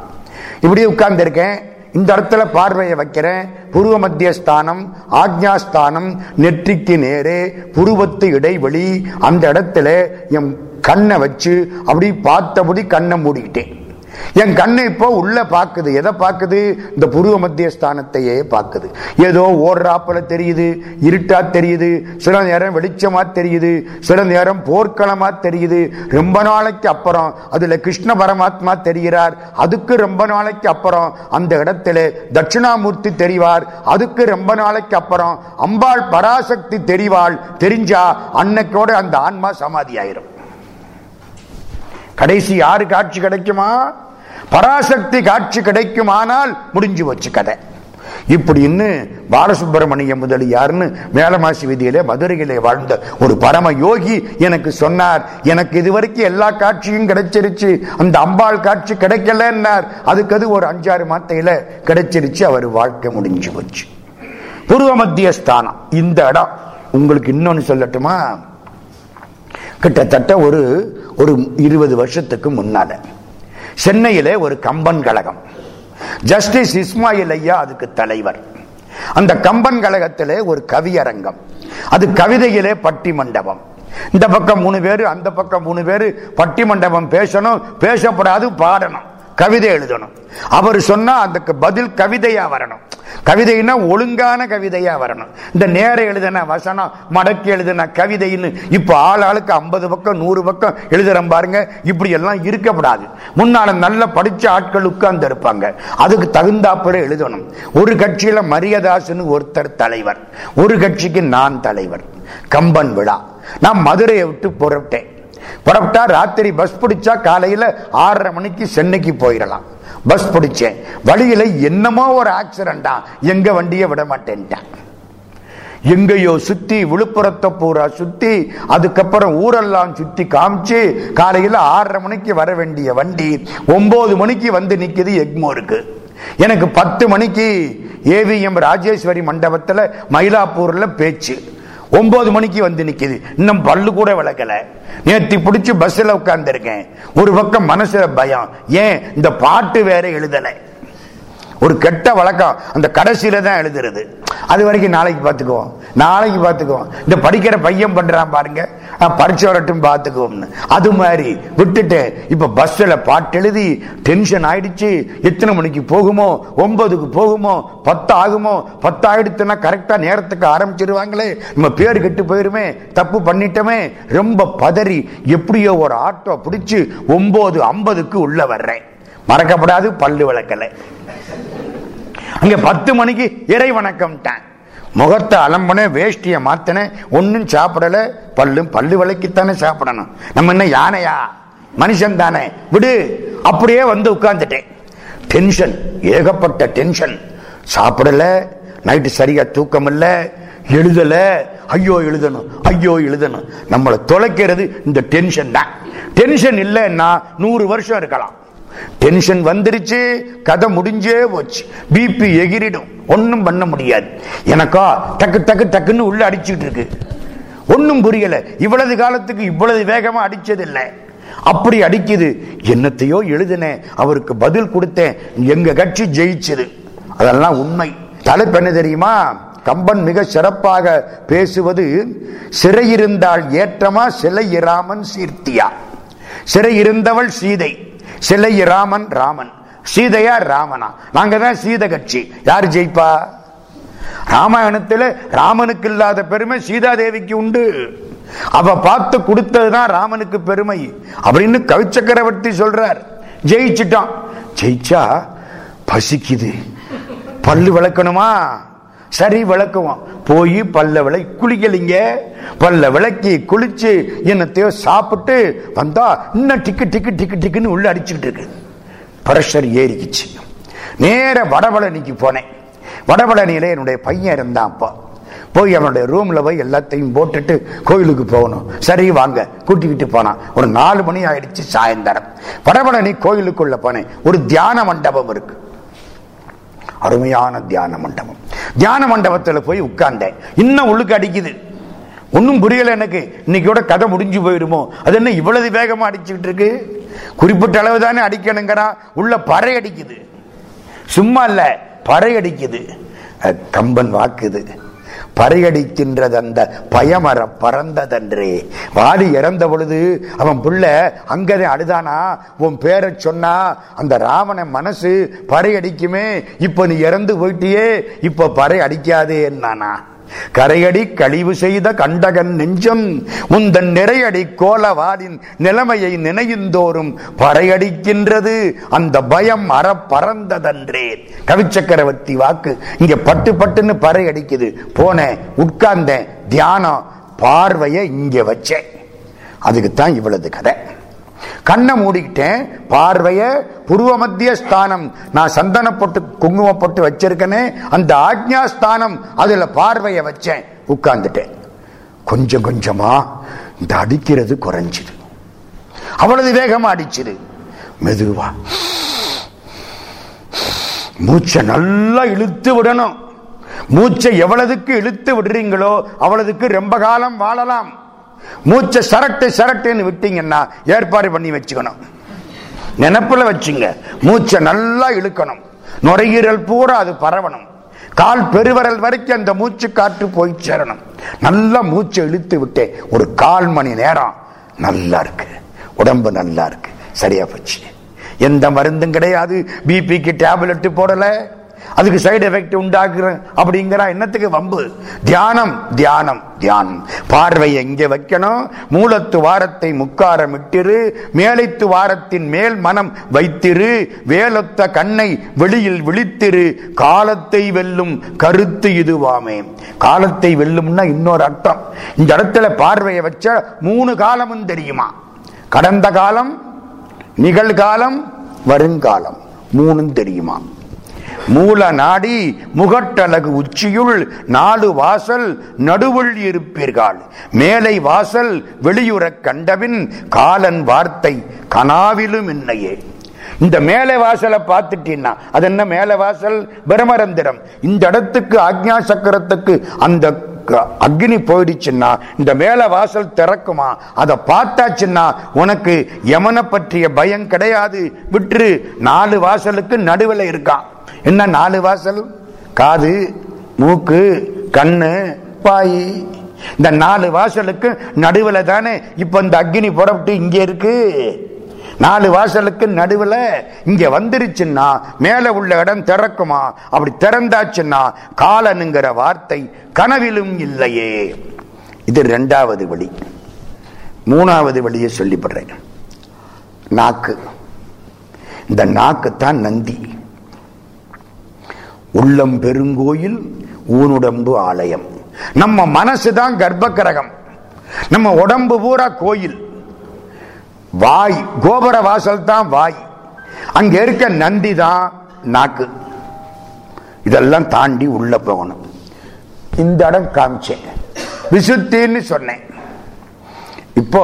இப்படி உட்கார்ந்துருக்கேன். இந்த இடத்துல பார்வையை வைக்கிறேன். புருவ மத்திய ஸ்தானம் ஆக்ஞாஸ்தானம் நெற்றிக்கு நேரே புருவத்து இடைவெளி அந்த இடத்துல என் கண்ணை வச்சு அப்படி பார்த்தபடி கண்ணை மூடிக்கிட்டேன். என் கண்ணு இப்போ உள்ள பாக்குது. எதை பாக்குது? இந்த புருவ மத்திய ஸ்தானத்தையே பாக்குது. ஏதோ ஓடுறாப்பில் தெரியுது இருட்டா தெரியுது சில நேரம் வெளிச்சமா தெரியுது சில நேரம் போர்க்களமா தெரியுது. ரொம்ப நாளைக்கு அப்புறம் அதுல கிருஷ்ண பரமாத்மா தெரிகிறார். அதுக்கு ரொம்ப நாளைக்கு அப்புறம் அந்த இடத்துல தட்சிணாமூர்த்தி தெரிவார். அதுக்கு ரொம்ப நாளைக்கு அப்புறம் அம்பாள் பராசக்தி தெரிவாள். தெரிஞ்சா அன்னைக்கோட அந்த ஆன்மா சமாதி ஆயிரும் கடைசி யாரு காட்சி கிடைக்குமா? பராசக்தி காட்சி கிடைக்குமானால் முடிஞ்சு வச்சு கதை. இப்படின்னு பாலசுப்பிரமணியம் முதலியார்னு மேலமாசி விதியிலே மதுரையிலே வாழ்ந்த ஒரு பரம யோகி எனக்கு சொன்னார். எனக்கு இதுவரைக்கும் எல்லா காட்சியும் கிடைச்சிருச்சு. அந்த அம்பாள் காட்சி கிடைக்கலன்னார். அதுக்கு அது ஒரு அஞ்சாறு மாத்தையில கிடைச்சிருச்சு. அவர் வாழ்க்கை முடிஞ்சு போச்சு. பூர்வ மத்திய ஸ்தானம் இந்த இடம். உங்களுக்கு இன்னொன்னு சொல்லட்டுமா? கிட்டத்தட்ட ஒரு ஒரு இருபது வருஷத்துக்கு முன்னால. சென்னையிலே ஒரு கம்பன் கழகம். ஜஸ்டிஸ் இஸ்மாயில் ஐயா அதுக்கு தலைவர். அந்த கம்பன் கழகத்திலே ஒரு கவியரங்கம். அது கவிதையிலே பட்டி மண்டபம் இந்த பக்கம் மூணு பேரு அந்த பக்கம் மூணு பேரு பட்டி மண்டபம் பேசணும் பேசப்படாது பாடணும். கவிதை எழுதணும். அவர் சொன்னா அதுக்கு பதில் கவிதையா வரணும். கவிதைன்னா ஒழுங்கான கவிதையா வரணும். இந்த நேர எழுதின வசனம் மடக்கி எழுதின கவிதைன்னு இப்ப ஆள் ஆளுக்கு ஐம்பது பக்கம் நூறு பக்கம் எழுதுறோம் பாருங்க இப்படி எல்லாம் இருக்கப்படாது முன்னால நல்ல படிச்ச ஆட்கள் உட்கார்ந்து இருப்பாங்க. அதுக்கு தகுந்தாப்புற எழுதணும். ஒரு கட்சியில மரியதாசன் ஒருத்தர் தலைவர். ஒரு கட்சிக்கு நான் தலைவர். கம்பன் விழா. நான் மதுரையை விட்டு புறப்பட்டேன். புறப்பட்டா ராத்திரி பஸ் பிடிச்சா காலையில ஆறரை மணிக்கு சென்னைக்கு போயிடலாம் பஸ் பிடிச்சேன். வழியில என்னமோ ஒரு ஆக்சிடென்டா எங்க வண்டியை விட மாட்டேன்ட்டான். எங்கேயோ சுத்தி விழுப்புரத்தை பூரா சுத்தி அதுக்கப்புறம் ஊரெல்லாம் சுத்தி காமிச்சு காலையில ஆறரை மணிக்கு வர வேண்டிய வண்டி ஒன்பது மணிக்கு வந்து நிக்குது எக்மோருக்கு. எனக்கு பத்து மணிக்கு ஏவிஎம் ராஜேஸ்வரி மண்டபத்துல மயிலாப்பூர்ல பேச்சு. ஒன்பது மணிக்கு வந்து நிக்குது. இன்னும் பல்லு கூட விளக்கல. நேத்தி பிடிச்சு பஸ்ல உட்கார்ந்து இருக்கேன் ஒரு பக்கம் மனசுல பயம். ஏன்? இந்த பாட்டு வேற எழுதலை. ஒரு கெட்ட வழக்கம். அந்த கடைசியில தான் எழுதுறது. அது வரைக்கும் நாளைக்கு பார்த்துக்குவோம். நாளைக்கு பார்த்துக்குவோம். இந்த படிக்கிற பையன் பண்றான் பாருங்க. நான் பரிச்சு வரட்டும் பார்த்துக்குவோம்னு. அது மாதிரி விட்டுட்டு இப்ப பஸ்ல பாட்டு எழுதி டென்ஷன் ஆயிடுச்சு. எத்தனை மணிக்கு போகுமோ? ஒன்பதுக்கு போகுமோ? பத்து ஆகுமோ? பத்து ஆயிடுச்சுன்னா கரெக்டா நேரத்துக்கு ஆரம்பிச்சிருவாங்களே. நம்ம பேர் கெட்டு போயிருமே. தப்பு பண்ணிட்டோமே. ரொம்ப பதறி எப்படியோ ஒரு ஆட்டோ பிடிச்சு ஒன்பது ஐம்பதுக்கு உள்ள வர்றேன். மறக்கப்படாது பல்லு விளக்கலை. அங்க பத்து மணிக்கு இறை வணக்கம்ட்டான் முகத்தை அலம்பன வேஷ்டிய மாத்தின ஒன்னும் சாப்பிடல பல்லும் பல்லு விலைக்குத்தானே சாப்பிடணும். நம்ம என்ன யானையா? மனுஷன் தானே. விடு. அப்படியே வந்து உட்கார்ந்துட்டேன். டென்ஷன் ஏகப்பட்ட டென்ஷன் சாப்பிடல நைட்டு சரியா தூக்கம் இல்ல எழுதல. ஐயோ எழுதணும் ஐயோ எழுதணும். நம்மளை தொலைக்கிறது இந்த டென்ஷன் தான். டென்ஷன் இல்லைன்னா நூறு வருஷம் இருக்கலாம். டென்ஷன் வந்துருச்சு கதை முடிஞ்சே போச்சு. பிபி எகிரிடும். ஒன்னும் பண்ண முடியாது. எனக்கா டக்கு டக்கு டக்குன்னு உள்ள அடிச்சுட்டு இருக்கு. ஒன்னும் புரியல. இவ்வளவு காலத்துக்கு இவ்வளவு வேகமா அடிச்சது இல்லை அப்படி அடிக்குது. என்னத்தையோ எழுதினேன். அவருக்கு பதில் கொடுத்தேன். எங்க கட்சி ஜெயிச்சது. அதெல்லாம் உண்மை. தலைப்பு என்ன தெரியுமா? கம்பன் மிக சிறப்பாக பேசுவது சிறையிருந்தாள் ஏற்றமா சிலை இராமன் சீர்த்தியா? சிறை இருந்தவள் சீதை. சிலை ராமன் ராமன். சீதையா ராமனா. நாங்க தான் சீத கட்சி. யார் ஜெயிப்பா? ராமாயணத்தில் ராமனுக்கு இல்லாத பெருமை சீதாதேவிக்கு உண்டு. அவ பார்த்து கொடுத்ததுதான் ராமனுக்கு பெருமை. அப்படின்னு கவிச்சக்கரவர்த்தி சொல்றார். ஜெயிச்சுட்டான். ஜெயிச்சா பசிக்குது. பல்லு விளக்கணுமா? சரி விளக்குவோம் போய் பல்ல விளை குளிக்கலிங்க. பல்ல விளக்கி குளிச்சு என்னத்தையோ சாப்பிட்டு வந்தா இன்னும் டிக்கு டிக்கு டிக்கு டிக்குன்னு உள்ள அடிச்சுக்கிட்டு இருக்கு. பிரஷர் ஏறிக்குச்சு. நேர வடபழனிக்கு போனேன். வடபழனியில என்னுடைய பையன் இருந்தான் அப்பா. போய் அவனுடைய ரூம்ல போய் எல்லாத்தையும் போட்டுட்டு கோயிலுக்கு போகணும். சரி வாங்க. கூட்டிக்கிட்டு போனான். ஒரு நாலு மணி ஆயிடுச்சு சாயந்தரம். வடபழனி கோயிலுக்குள்ள போனேன். ஒரு தியான மண்டபம் இருக்கு. அருமையான தியான மண்டபம். தியான மண்டபத்தில் போய் உட்கார்ந்தேன். இன்னும் உள்ளுக்கு அடிக்குது. ஒன்றும் புரியல எனக்கு. இன்னைக்கோட கதை முடிஞ்சு போயிருமோ? அது என்ன இவ்வளவு வேகமாக அடிச்சுக்கிட்டு இருக்கு? குறிப்பிட்ட அளவு தானே அடிக்கணுங்கிறான் உள்ள பறை அடிக்குது. சும்மா இல்லை பறை அடிக்குது. கம்பன் வாக்குது. பறையடிக்கின்றது அந்த பயமர பறந்ததன்றே. வாடி இறந்த பொழுது அவன் புள்ள அங்கதே அழுதானா? உன் பேரை சொன்னா அந்த ராவண மனசு பறையடிக்குமே இப்ப நீ இறந்து போயிட்டியே. இப்ப பறை அடிக்காதே என்னானா? கரையடி கழிவு செய்த கண்டகன் நெஞ்சம் உந்தன் நிறையடி கோலவாதின் நிலைமையை நினையுந்தோறும் பறையடிக்கின்றது. அந்த பயம் அற பறந்ததன்றே. கவிச்சக்கரவர்த்தி வாக்கு இங்க பட்டு பட்டுன்னு பறை அடிக்குது போனேன் உட்கார்ந்தேன் தியானம் பார்வையை இங்க வச்சேன். அதுக்குத்தான் இவ்வளவு கதை. கண்ணை மூடிக்கிட்டேன் பார்வைய புருவ மத்திய ஸ்தானம் நான் சந்தனப்பட்டு குங்குமப்பட்டு வச்சிருக்கேனே அந்த ஆக்ஞா ஸ்தானம் அதுல பார்வைய வச்சேன் உட்கார்ந்துட்டேன். கொஞ்சம் கொஞ்சமா இந்த அடிக்கிறது குறைஞ்சிது. அவ்வளவு வேகமா அடிச்சிரு மெதுவா. மூச்சை நல்லா இழுத்து விடணும். மூச்சை எவ்வளவுக்கு இழுத்து விடுறீங்களோ அவ்வளவுக்கு ரொம்ப காலம் வாழலாம். மூச்சை சரட்டு சரட்டுன்னு விட்டீங்கன்னா ஏற்பாடு பண்ணி வச்சுக்கணும். நினப்புல வச்சுங்க. மூச்சை நல்லா இழுக்கணும். நுரையீரல் பூரா அது பரவணும். கால் பெருவரல் வரைக்கும் அந்த மூச்சு காற்று போய் சேரணும். நல்லா மூச்சை இழுத்து விட்டே ஒரு கால் மணி நேரம் நல்லா இருக்கு. உடம்பு நல்லா இருக்கு. சரியா போச்சு. எந்த மருந்தும் கிடையாது. பிபிக்கு டேப்லெட்டு போடலை. அதுக்கு சைடு எஃபெக்ட் உண்டாக்குறேன் அப்படிங்கிற என்னத்துக்கு வம்பு. தியானம் தியானம் தியானம். பார்வையை எங்கே வைக்கணும்? மூலத்து வாரத்தை முக்காரம் இட்டிரு மேலைத்து வாரத்தின் மேல் மனம் வைத்திரு வேலொத்த கண்ணை வெளியில் விழித்திரு காலத்தை வெல்லும் கருத்து இதுவாமே. காலத்தை வெல்லும்னா இன்னொரு அர்த்தம். இந்த இடத்துல பார்வையை வச்ச மூணு காலமும் தெரியுமா? கடந்த காலம் நிகழ்காலம் வருங்காலம். மூணும் தெரியுமா? மூல நாடி முகட்டழகு உச்சியுள் நாலு வாசல் நடுவுள் இருப்பீர்கள். மேலை வாசல் வெளியுறக் கண்டவின் காலன் வார்த்தை கனாவிலும் என்னையே இந்த மேலை வாசலை பார்த்துட்டீங்கன்னா அது என்ன மேலை வாசல்? பிரமரந்திரம் இந்த இடத்துக்கு ஆக்ஞா சக்கரத்துக்கு அந்த க- அக்னி போயிடுச்சுன்னா இந்த மேல வாசல் திறக்குமா? அதை பார்த்தாச்சுன்னா உனக்கு யமனை பற்றிய பயம் கிடையாது. விட்டுரு நாலு வாசலுக்கு நடுவில் இருக்கான். என்ன நாலு வாசல்? காது மூக்கு கண்ணு பாய் இந்த நாலு வாசலுக்கு நடுவில் தானே இப்ப இந்த அக்னி புறப்பட்டு இங்க இருக்கு. நாலு வாசலுக்கு நடுவில் இங்க வந்துருச்சுன்னா மேல உள்ள இடம் திறக்குமா? அப்படி திறந்தாச்சுன்னா காலனுங்கிற வார்த்தை கனவிலும் இல்லையே. இது ரெண்டாவது வழி. மூணாவது வழியை சொல்லிப்படுறேன் நாக்கு. இந்த நாக்கு தான் நந்தி. உள்ளம் பெருங்கோயில் ஊனுடம்பு ஆலயம். நம்ம மனசு தான் கர்ப்பக்கிரகம். நம்ம உடம்பு பூரா கோயில். வாய் கோபுர வாசல் தான் வாய். அங்க இருக்க நந்தி தான் நாக்கு. இதெல்லாம் தாண்டி உள்ள போகணும். இந்த இடம் காமிச்சேன். விசுத்தின்னு சொன்னேன். இப்போ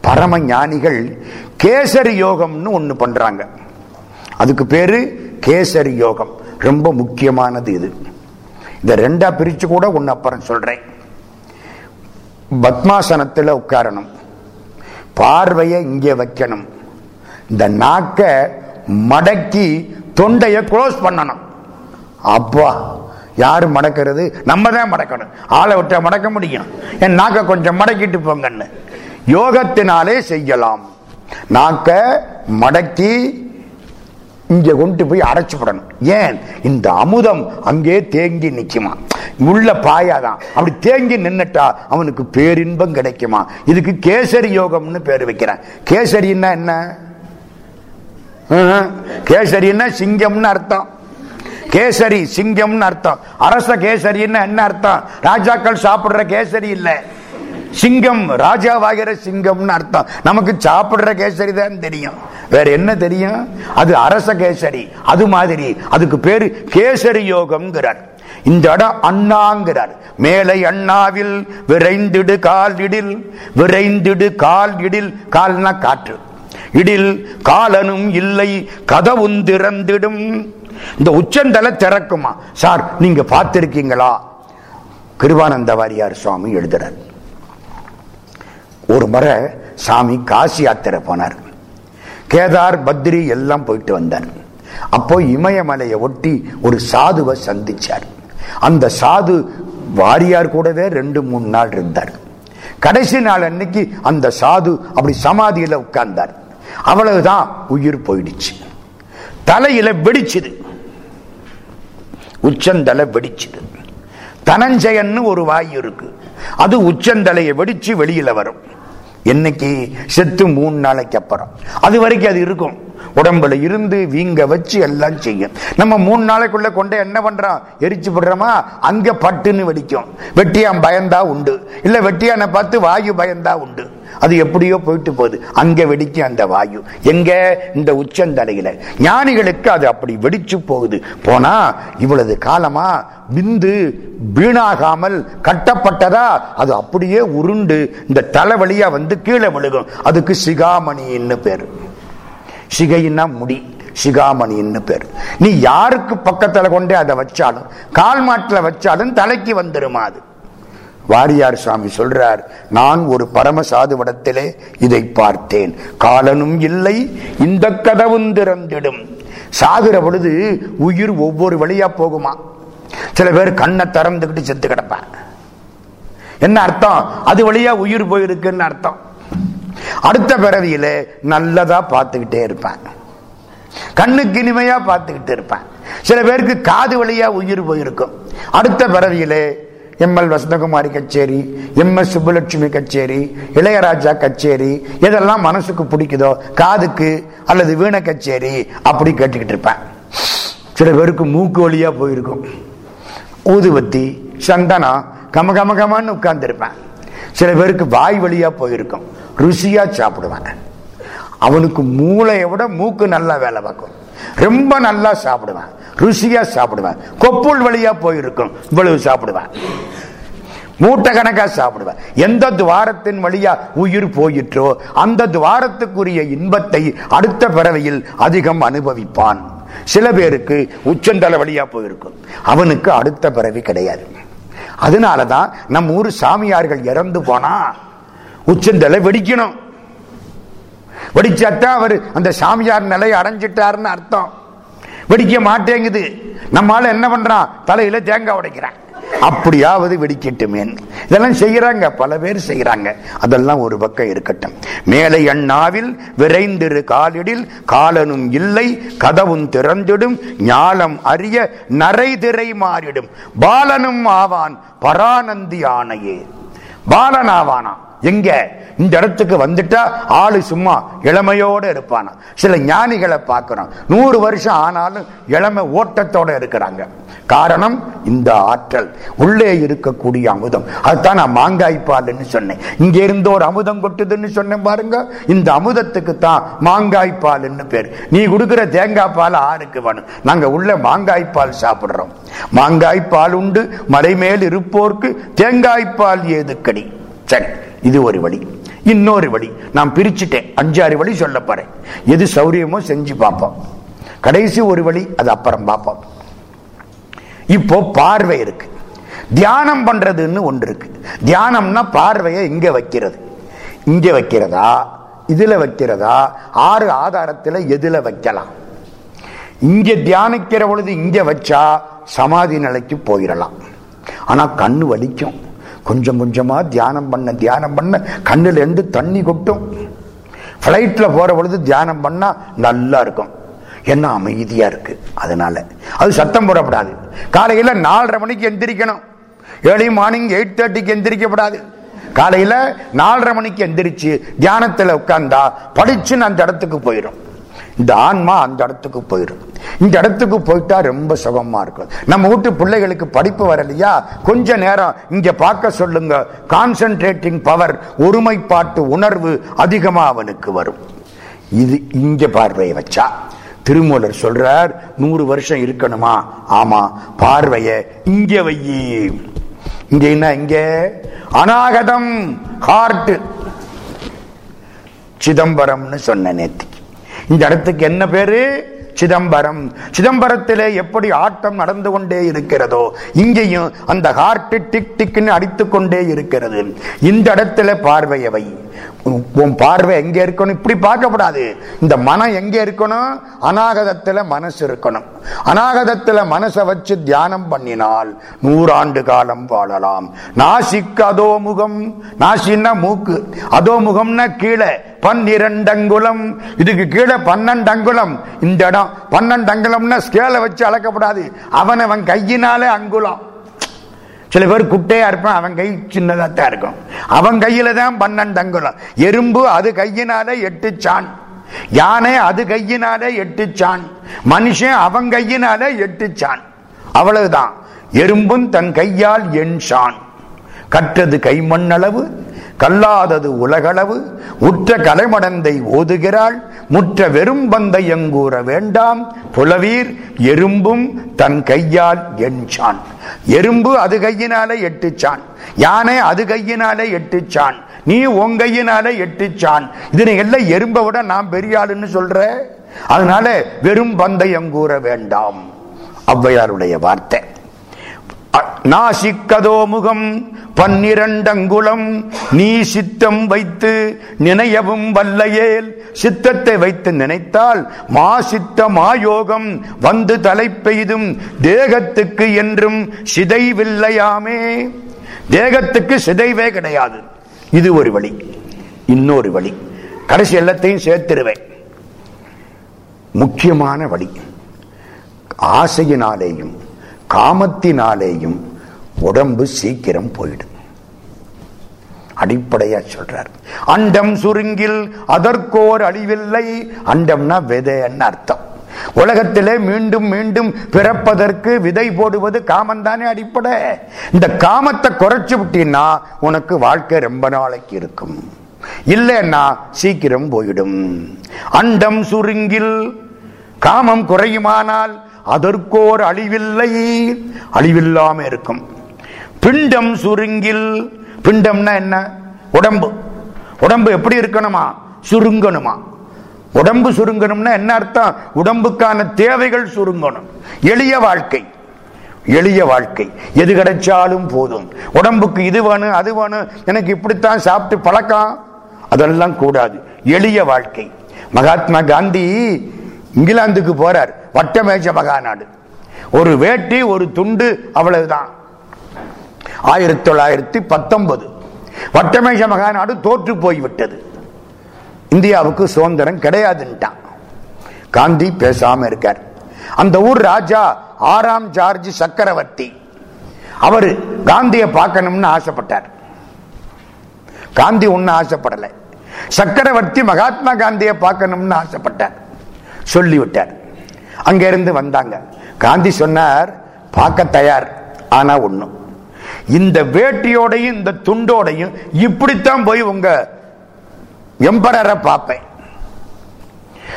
பரம ஞானிகள் கேசரி யோகம்னு ஒண்ணு பண்றாங்க. அதுக்கு பேரு கேசரி யோகம். ரொம்ப முக்கியமானது இது. இந்த ரெண்டா பிரிச்சு கூட ஒன்னு அப்புறம் சொல்றேன். பத்மாசனத்தில் உட்காரணும். பார்வையை இங்கே வைக்கணும். இந்த நாக்க மடக்கி தொண்டைய க்ளோஸ் பண்ணணும். அப்பா யாரு மடக்கிறது? நம்ம தான் மடக்கணும். ஆளை விட்ட மடக்க முடியும். என் நாக்க கொஞ்சம் மடக்கிட்டு போங்கன்னு. யோகத்தினாலே செய்யலாம். நாக்க மடக்கி இங்கே கொண்டு போய் அரைச்சு விடணும். ஏன்? இந்த அமுதம் அங்கே தேங்கி நிற்குமா உள்ள பாயாதான். அப்படி தேங்கி நின்னுட்டா அவனுக்கு பேரின்பம் கிடைக்குமா? இதுக்கு கேசரி யோகம்னு பேர் வைக்கிறேன். கேசரின்னா என்ன? கேசரின்னா சிங்கம்னு அர்த்தம். கேசரி சிங்கம்னு அர்த்தம். அரச கேசரின்னா என்ன அர்த்தம்? ராஜாக்கள் சாப்பிடுற கேசரி இல்லை. சிங்கம் ராஜாவாகிற சிங்கம்னு அர்த்தம். நமக்கு சாப்பிடுற கேசரி தான் தெரியும். வேற என்ன தெரியும்? அது அரச கேசரி. அது மாதிரி. அதுக்கு பேரு கேசரி யோகம்ங்கிறார். இந்த இடம் அண்ணாங்கிறார். மேலை அண்ணாவில் விரைந்திடு கால் இடில் விரைந்திடு கால் இடில் கால்னா காற்று. இடில் காலனும் இல்லை கதவும் திறந்திடும். இந்த உச்சந்தலை திறக்குமா? சார் நீங்க பார்த்திருக்கீங்களா? கிருபானந்த வாரியார் சுவாமி எழுதுறார். ஒரு முறை சாமி காசி யாத்திரை போனார். கேதார் பத்ரி எல்லாம் போயிட்டு வந்தார். அப்போ இமயமலையை ஒட்டி ஒரு சாதுவை சந்திச்சார். அந்த சாது வாரியார் கூடவே ரெண்டு மூணு நாள் இருந்தார். கடைசி நாள் அன்னைக்கு அந்த சாது அப்படி சமாதியில உட்கார்ந்தார். அவ்வளவுதான் உயிர் போயிடுச்சு. தலையில வெடிச்சுது. உச்சந்தலை வெடிச்சுது. தனஞ்சயன்னு ஒரு வாயு இருக்கு. அது உச்சந்தலையை வெடிச்சு வெளியில வரும். என்னைக்கு? செத்து மூணு நாளைக்கு அப்புறம். அது வரைக்கும் அது இருக்கும். உடம்புல இருந்து வீங்க வச்சு எல்லாம் செய்யும். நம்ம மூணு நாளைக்குள்ள கொண்டு என்ன பண்றோம் எரிச்சு விடுறோமா அங்க பட்டுன்னு வெடிக்கும். வெட்டியான் பயந்தா உண்டு. இல்ல வெட்டியான பார்த்து வாயு பயந்தா உண்டு. அது எப்படியோ போயிட்டு போகுது. அங்க வெடிக்கும் அந்த வாயு. எங்க? இந்த உச்சந்தலையில. ஞானிகளுக்கு அது அப்படி வெடிச்சு போகுது. போனா இவ்வளவு காலமா விந்து வீணாகாமல் கட்டப்பட்டதா? அது அப்படியே உருண்டு. இந்த தலைவலியா வந்து கீழே விழுகும். அதுக்கு சிகாமணின்னு பேரு. சிகைன்னா முடி சிகாமணின்னு பேர். நீ யாருக்கு பக்கத்துல கொண்டே அதை வச்சாலும் கால் மாட்டில் வச்சாலும் தலைக்கு வந்துருமா அது? வாரியார் சுவாமி சொல்றார் நான் ஒரு பரம சாதுவடத்திலே இதை பார்த்தேன். காலனும் இல்லை இந்த கதவும் திறந்திடும். சாகுற பொழுது உயிர் ஒவ்வொரு வழியா போகுமா? சில பேர் கண்ணை திறந்துக்கிட்டு செத்து கிடப்பான் என்ன அர்த்தம்? அது வழியா உயிர் போயிருக்குன்னு அர்த்தம். அடுத்த பிறவியில நல்லதா பார்த்துக்கிட்டே இருப்பேன். கண்ணுக்கு இனிமையா பார்த்துக்கிட்டு இருப்பேன். சில பேருக்கு காது வழியா உயிர் போயிருக்கும். அடுத்த பிறவியிலே எம் எல் வசந்தகுமாரி கச்சேரி எம் எஸ் சுப்புலட்சுமி கச்சேரி இளையராஜா கச்சேரி எதெல்லாம் மனசுக்கு பிடிக்குதோ காதுக்கு அல்லது வீண கச்சேரி அப்படி கேட்டுக்கிட்டு இருப்பேன். சில பேருக்கு மூக்கு வழியா போயிருக்கும். ஊதுபத்தி சந்தனா கம கம கமன்னு உட்கார்ந்துருப்பேன். சில பேருக்கு வாய் வழியா போயிருக்கும். ருசியா சாப்பிடுவேன் அவனுக்கு மூளையை விட மூக்கு நல்லா வேலை பார்க்கும். ரொம்ப நல்லா சாப்பிடுவேன். ருசியா சாப்பிடுவேன். கொப்புள் வழியா போயிருக்கும். இவ்வளவு சாப்பிடுவேன். மூட்டை கணக்கா சாப்பிடுவேன். எந்த துவாரத்தின் வழியா உயிர் போயிற்றோ அந்த துவாரத்துக்குரிய இன்பத்தை அடுத்த பிறவையில் அதிகம் அனுபவிப்பான். சில பேருக்கு உச்சந்தலை வழியா போயிருக்கும். அவனுக்கு அடுத்த பிறவி கிடையாது. அதனாலதான் நம்ம ஊர் சாமியார்கள் இறந்து போனா உச்சந்தலை வெடிக்கணும். வெடிச்சாத்தான் அவர் அந்த சாமியார் நிலையை அடைஞ்சிட்டாருன்னு அர்த்தம். வெடிக்க மாட்டேங்குது. நம்மளால என்ன பண்றான்? தலையில தேங்காய் உடைக்கிறான். அப்படியாவது வெடிக்கட்டுமே இதெல்லாம் செய்யறாங்க பல பேர் செய்யறாங்க. அதெல்லாம் ஒரு பக்கம் இருக்கட்டும். மேலை அண்ணாவில் விரைந்திரு காலிடில் காலனும் இல்லை கதவும் திறந்திடும் ஞாலம் அறிய நரை திரை மாறிடும். பாலனும் ஆவான் பரானந்தி ஆணையே பாலன் ஆவானா எங்க? இந்த இடத்துக்கு வந்துட்டா ஆளு சும்மா இளமையோடு இருப்பானா? சில ஞானிகளை பார்க்கிறோம் நூறு வருஷம் ஆனாலும் இளமை ஓட்டத்தோட இருக்கிறாங்க. காரணம் இந்த ஆற்றல். உள்ளே இருக்கக்கூடிய அமுதம். அதுதான் நான் மாங்காய் பால்னு சொன்னேன். இங்க இருந்து ஒரு அமுதம் கொட்டுதுன்னு சொன்னேன் பாருங்க. இந்த அமுதத்துக்கு தான் மாங்காய் பால்னு பேர். நீ கொடுக்குற தேங்காய் பால் ஆறுக்கு வேணும். நாங்க உள்ள மாங்காய் பால் சாப்பிடுறோம். மாங்காய் பால் உண்டு மலைமேல் இருப்போர்க்கு தேங்காய் பால் ஏதுக்கடி? சரி. இது ஒரு வழி. இன்னொரு வழி. நான் பிரிச்சுட்டேன். அஞ்சாறு வழி சொல்ல போறேன். எது சௌரியமோ செஞ்சு பார்ப்போம். கடைசி ஒரு வழி அது அப்புறம் பார்ப்போம். இப்போ பார்வை இருக்கு. தியானம் பண்றதுன்னு ஒன்று இருக்கு. தியானம்னா பார்வையை இங்க வைக்கிறது. இங்க வைக்கிறதா? இதுல வைக்கிறதா? ஆறு ஆதாரத்தில் எதுல வைக்கலாம்? இங்க தியானிக்கிற பொழுது இங்க வச்சா சமாதி நிலைக்கு போயிடலாம். ஆனா கண்ணு வலிக்கும். கொஞ்சம் கொஞ்சமாக தியானம் பண்ண தியானம் பண்ண கண்ணில் இருந்து தண்ணி கொட்டும். ஃப்ளைட்டில் போகிற பொழுது தியானம் பண்ணால் நல்லா இருக்கும். என்ன அமைதியாக இருக்குது அதனால். அது சத்தம் போடப்படாது. காலையில் நாலரை மணிக்கு எந்திரிக்கணும். ஏர்லி மார்னிங் எயிட் தேர்ட்டிக்கு எந்திரிக்கப்படாது. காலையில் நாலரை மணிக்கு எந்திரிச்சு தியானத்தில் உட்கார்ந்தா படிச்சுன்னு அந்த இடத்துக்கு போயிடும் இந்த ஆன்மா அந்த இடத்துக்கு போயிடும் இந்த இடத்துக்கு போயிட்டா ரொம்ப சுகமா இருக்கும். நம்ம வீட்டு பிள்ளைகளுக்கு படிப்பு வரலையா? கொஞ்ச நேரம் இங்க பார்க்க சொல்லுங்க. கான்சென்ட்ரேட்டிங் பவர் ஒருமைப்பாட்டு உணர்வு அதிகமா அவனுக்கு வரும். இது இங்க பார்வையை வச்சா. திருமூலர் சொல்றார் நூறு வருஷம் இருக்கணுமா? ஆமா. பார்வைய இங்க வையி இங்க என்ன இங்க? அநாகதம் ஹார்ட் சிதம்பரம்னு சொன்ன நேத்தி. இந்த இடத்துக்கு என்ன பேரு? சிதம்பரம். சிதம்பரத்திலே எப்படி ஆட்டம் நடந்து கொண்டே இருக்கிறதோ இங்கேயும் அந்த ஹார்ட் டிக் டிக்னு அடித்துக் கொண்டே இருக்கிறது. இந்த இடத்துல பார்வையவை. உன் பார்வை எங்க இருக்கணும்? இப்படி பார்க்கப்படாது. இந்த மனம் எங்க இருக்கணும்? அநாகதத்துல மனசு இருக்கணும். அநாகதத்துல மனசை வச்சு தியானம் பண்ணினால் நூறாண்டு காலம் வாழலாம். நாசிக்கு அதோ முகம். நாசின்னா மூக்கு. அதோ முகம்னா கீழே. பன்னிரண்டங்குலம் இதுக்கு கீழே பன்னெண்டங்குலம் இந்த இடம். பன்னெண்டங்குலம்னா ஸ்கேல ஸ்கேலை வச்சு அளக்கப்படாது. அவன் அவன் கையினாலே அங்குலம் சில பேர் குட்டையா இருப்பான் அவன் கை சின்னதா தான் இருக்கும். அவன் கையில தான் பன்னெண்டு அங்குலம் எறும்பு அது கையினால எட்டு சான் யானை அது கையினாலே எட்டு சான் மனுஷன் அவன் கையினால எட்டு சான் அவ்வளவுதான். எறும்பும் தன் கையால் எண் சான் கற்றது கைமண்ணளவு கல்லாதது உலகளவு உற்ற கலைமடந்தை ஓதுகிறாள் முற்ற வெறும் பந்தையங்கூற வேண்டாம் புலவீர் எறும்பும் தன் கையால் எண்சான். எறும்பு அது கையினாலே எட்டுச்சான் யானை அது கையினாலே எட்டுச்சான் நீ உன் கையினாலே எட்டுச்சான். இதனை எல்லாம் எறும்பை விட நான் பெரிய ஆளுன்னு சொல்ற? அதனால வெறும் பந்தயங்கூற வேண்டாம். ஔவையாருடைய வார்த்தை. நாசிக்கதோ முகம் பன்னிரண்டங்குலம் நீ சித்தம் வைத்து நினையவும் வல்லையேல். சித்தத்தை வைத்து நினைத்தால் மா சித்த மாயோகம் வந்து தலை பெய்தும் தேகத்துக்கு என்றும் சிதைவில்லையாமே. தேகத்துக்கு சிதைவே கிடையாது. இது ஒரு வழி. இன்னொரு வழி. கடைசி எல்லாத்தையும் சேர்த்திருவேன். முக்கியமான வழி. ஆசையினாலேயும் காமத்தினாலேயும் உடம்பு சீக்கிரம் போயிடும். அடிப்படையா சொல்றார். அண்டம் சுருங்கில் அதற்கோர் அழிவில்லை. அண்டம்னா விதைன்னு அர்த்தம். உலகத்திலே மீண்டும் மீண்டும் பிறப்பதற்கு விதை போடுவது காமம் தானே அடிப்படை. இந்த காமத்தை குறைச்சு விட்டீங்கன்னா உனக்கு வாழ்க்கை ரொம்ப நாளைக்கு இருக்கும். இல்லைன்னா சீக்கிரம் போயிடும். அண்டம் சுருங்கில் காமம் குறையுமானால் அதற்கோர் அழிவில்லை. அழிவில்லாம இருக்கும். பிண்டம் சுருங்கில். பிண்டம்னா என்ன? உடம்பு. உடம்பு எப்படி இருக்கணுமா? சுருங்கணுமா? உடம்பு சுருங்கணும்னா என்ன அர்த்தம்? உடம்புக்கான தேவைகள் சுருங்கணும். எளிய வாழ்க்கை. எளிய வாழ்க்கை. எது கிடைச்சாலும் போதும். உடம்புக்கு இது வேணும் அது வேணும். எனக்கு இப்படித்தான் சாப்பிட்டு பழக்கம். அதெல்லாம் கூடாது. எளிய வாழ்க்கை. மகாத்மா காந்தி இங்கிலாந்துக்கு போறார். வட்டமேஜ மகாநாடு. ஒரு வேட்டி ஒரு துண்டு அவ்வளவுதான். ஆயிரத்தி தொள்ளாயிரத்தி பத்தொன்பது வட்டமேஜ மகாநாடு தோற்று போய்விட்டது. இந்தியாவுக்கு சுதந்திரம் கிடையாதுன்ட்டான். காந்தி பேசாம இருக்கார். அந்த ஊர் ராஜா ஆறாம் ஜார்ஜ் சக்கரவர்த்தி. அவரு காந்தியை பார்க்கணும்னு ஆசைப்பட்டார். காந்தி ஒன்னு ஆசைப்படலை. சக்கரவர்த்தி மகாத்மா காந்தியை பார்க்கணும்னு ஆசைப்பட்டார். சொல்லிவிட்டார். அங்க இருந்து வந்தாங்க. காந்தி சொன்னார் பார்க்க தயார் ஆனா ஒண்ணும். இந்த வேட்டியோடையும் இந்த துண்டோடையும் இப்படித்தான் போய் உங்க எம்பரரை பார்ப்பேன்.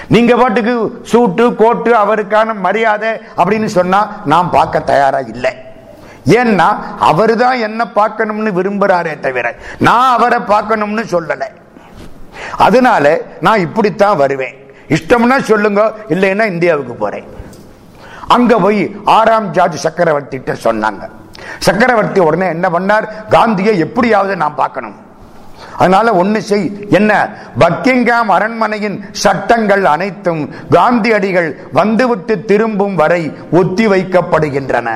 நீங்க பாட்டுக்கு சூட்டு கோட்டு அவருக்கான மரியாதை அப்படின்னு சொன்னா நான் பார்க்க தயாரா இல்லை. ஏன்னா அவரு தான் என்ன பார்க்கணும்னு விரும்புறாரே தவிர நான் அவரை பார்க்கணும்னு சொல்லலை. அதனால நான் இப்படித்தான் வருவேன். இஷ்டம்னா சொல்லுங்க இல்லைன்னா இந்தியாவுக்கு போறேன். அங்க போய் ஆறாம் ஜார்ஜ் சக்கரவர்த்தி சொன்னாங்க. சக்கரவர்த்தி உடனே என்ன பண்ணார்? காந்தியை எப்படியாவது நான் பார்க்கணும். அதனால ஒண்ணு செய். என்ன? பக்கிங்காம் அரண்மனையின் சட்டங்கள் அனைத்தும் காந்தியடிகள் வந்துவிட்டு திரும்பும் வரை ஒத்தி வைக்கப்படுகின்றன.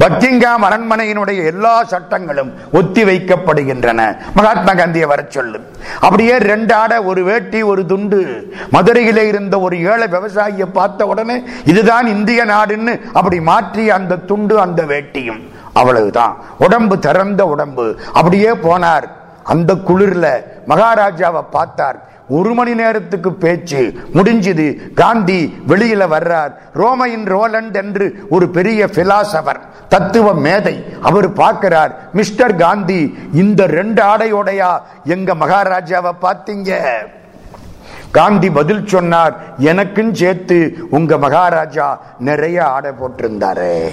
பக்கிங்காம் அரண்மனையினுடைய எல்லா சட்டங்களும் ஒத்தி வைக்கப்படுகின்றன மகாத்மா காந்தியை வர சொல்லு. அப்படியே ரெண்டு ஆடை ஒரு வேட்டி ஒரு துண்டு. மதுரையிலே இருந்த ஒரு ஏழை விவசாயியை பார்த்த உடனே இதுதான் இந்திய நாடுன்னு அப்படி மாற்றி அந்த துண்டு அந்த வேட்டியும். அவ்வளவுதான். உடம்பு திறந்த உடம்பு. அப்படியே போனார். அந்த குளிர்ல மகாராஜாவை பார்த்தார். ஒரு மணி நேரத்துக்கு பேச்சு முடிஞ்சது. காந்தி வெளியில வர்றார். ரோமையின் ரோலண்ட் என்று ஒரு பெரிய பிலாசபர் தத்துவ மேதை அவர் பார்க்கிறார் மிஸ்டர் காந்தி இந்த ரெண்டு ஆடையோடையா? எங்க மகாராஜாவை பார்த்தீங்க? காந்தி பதில் சொன்னார் எனக்கும் சேர்த்து உங்க மகாராஜா நிறைய ஆடை போட்டிருந்தாரு.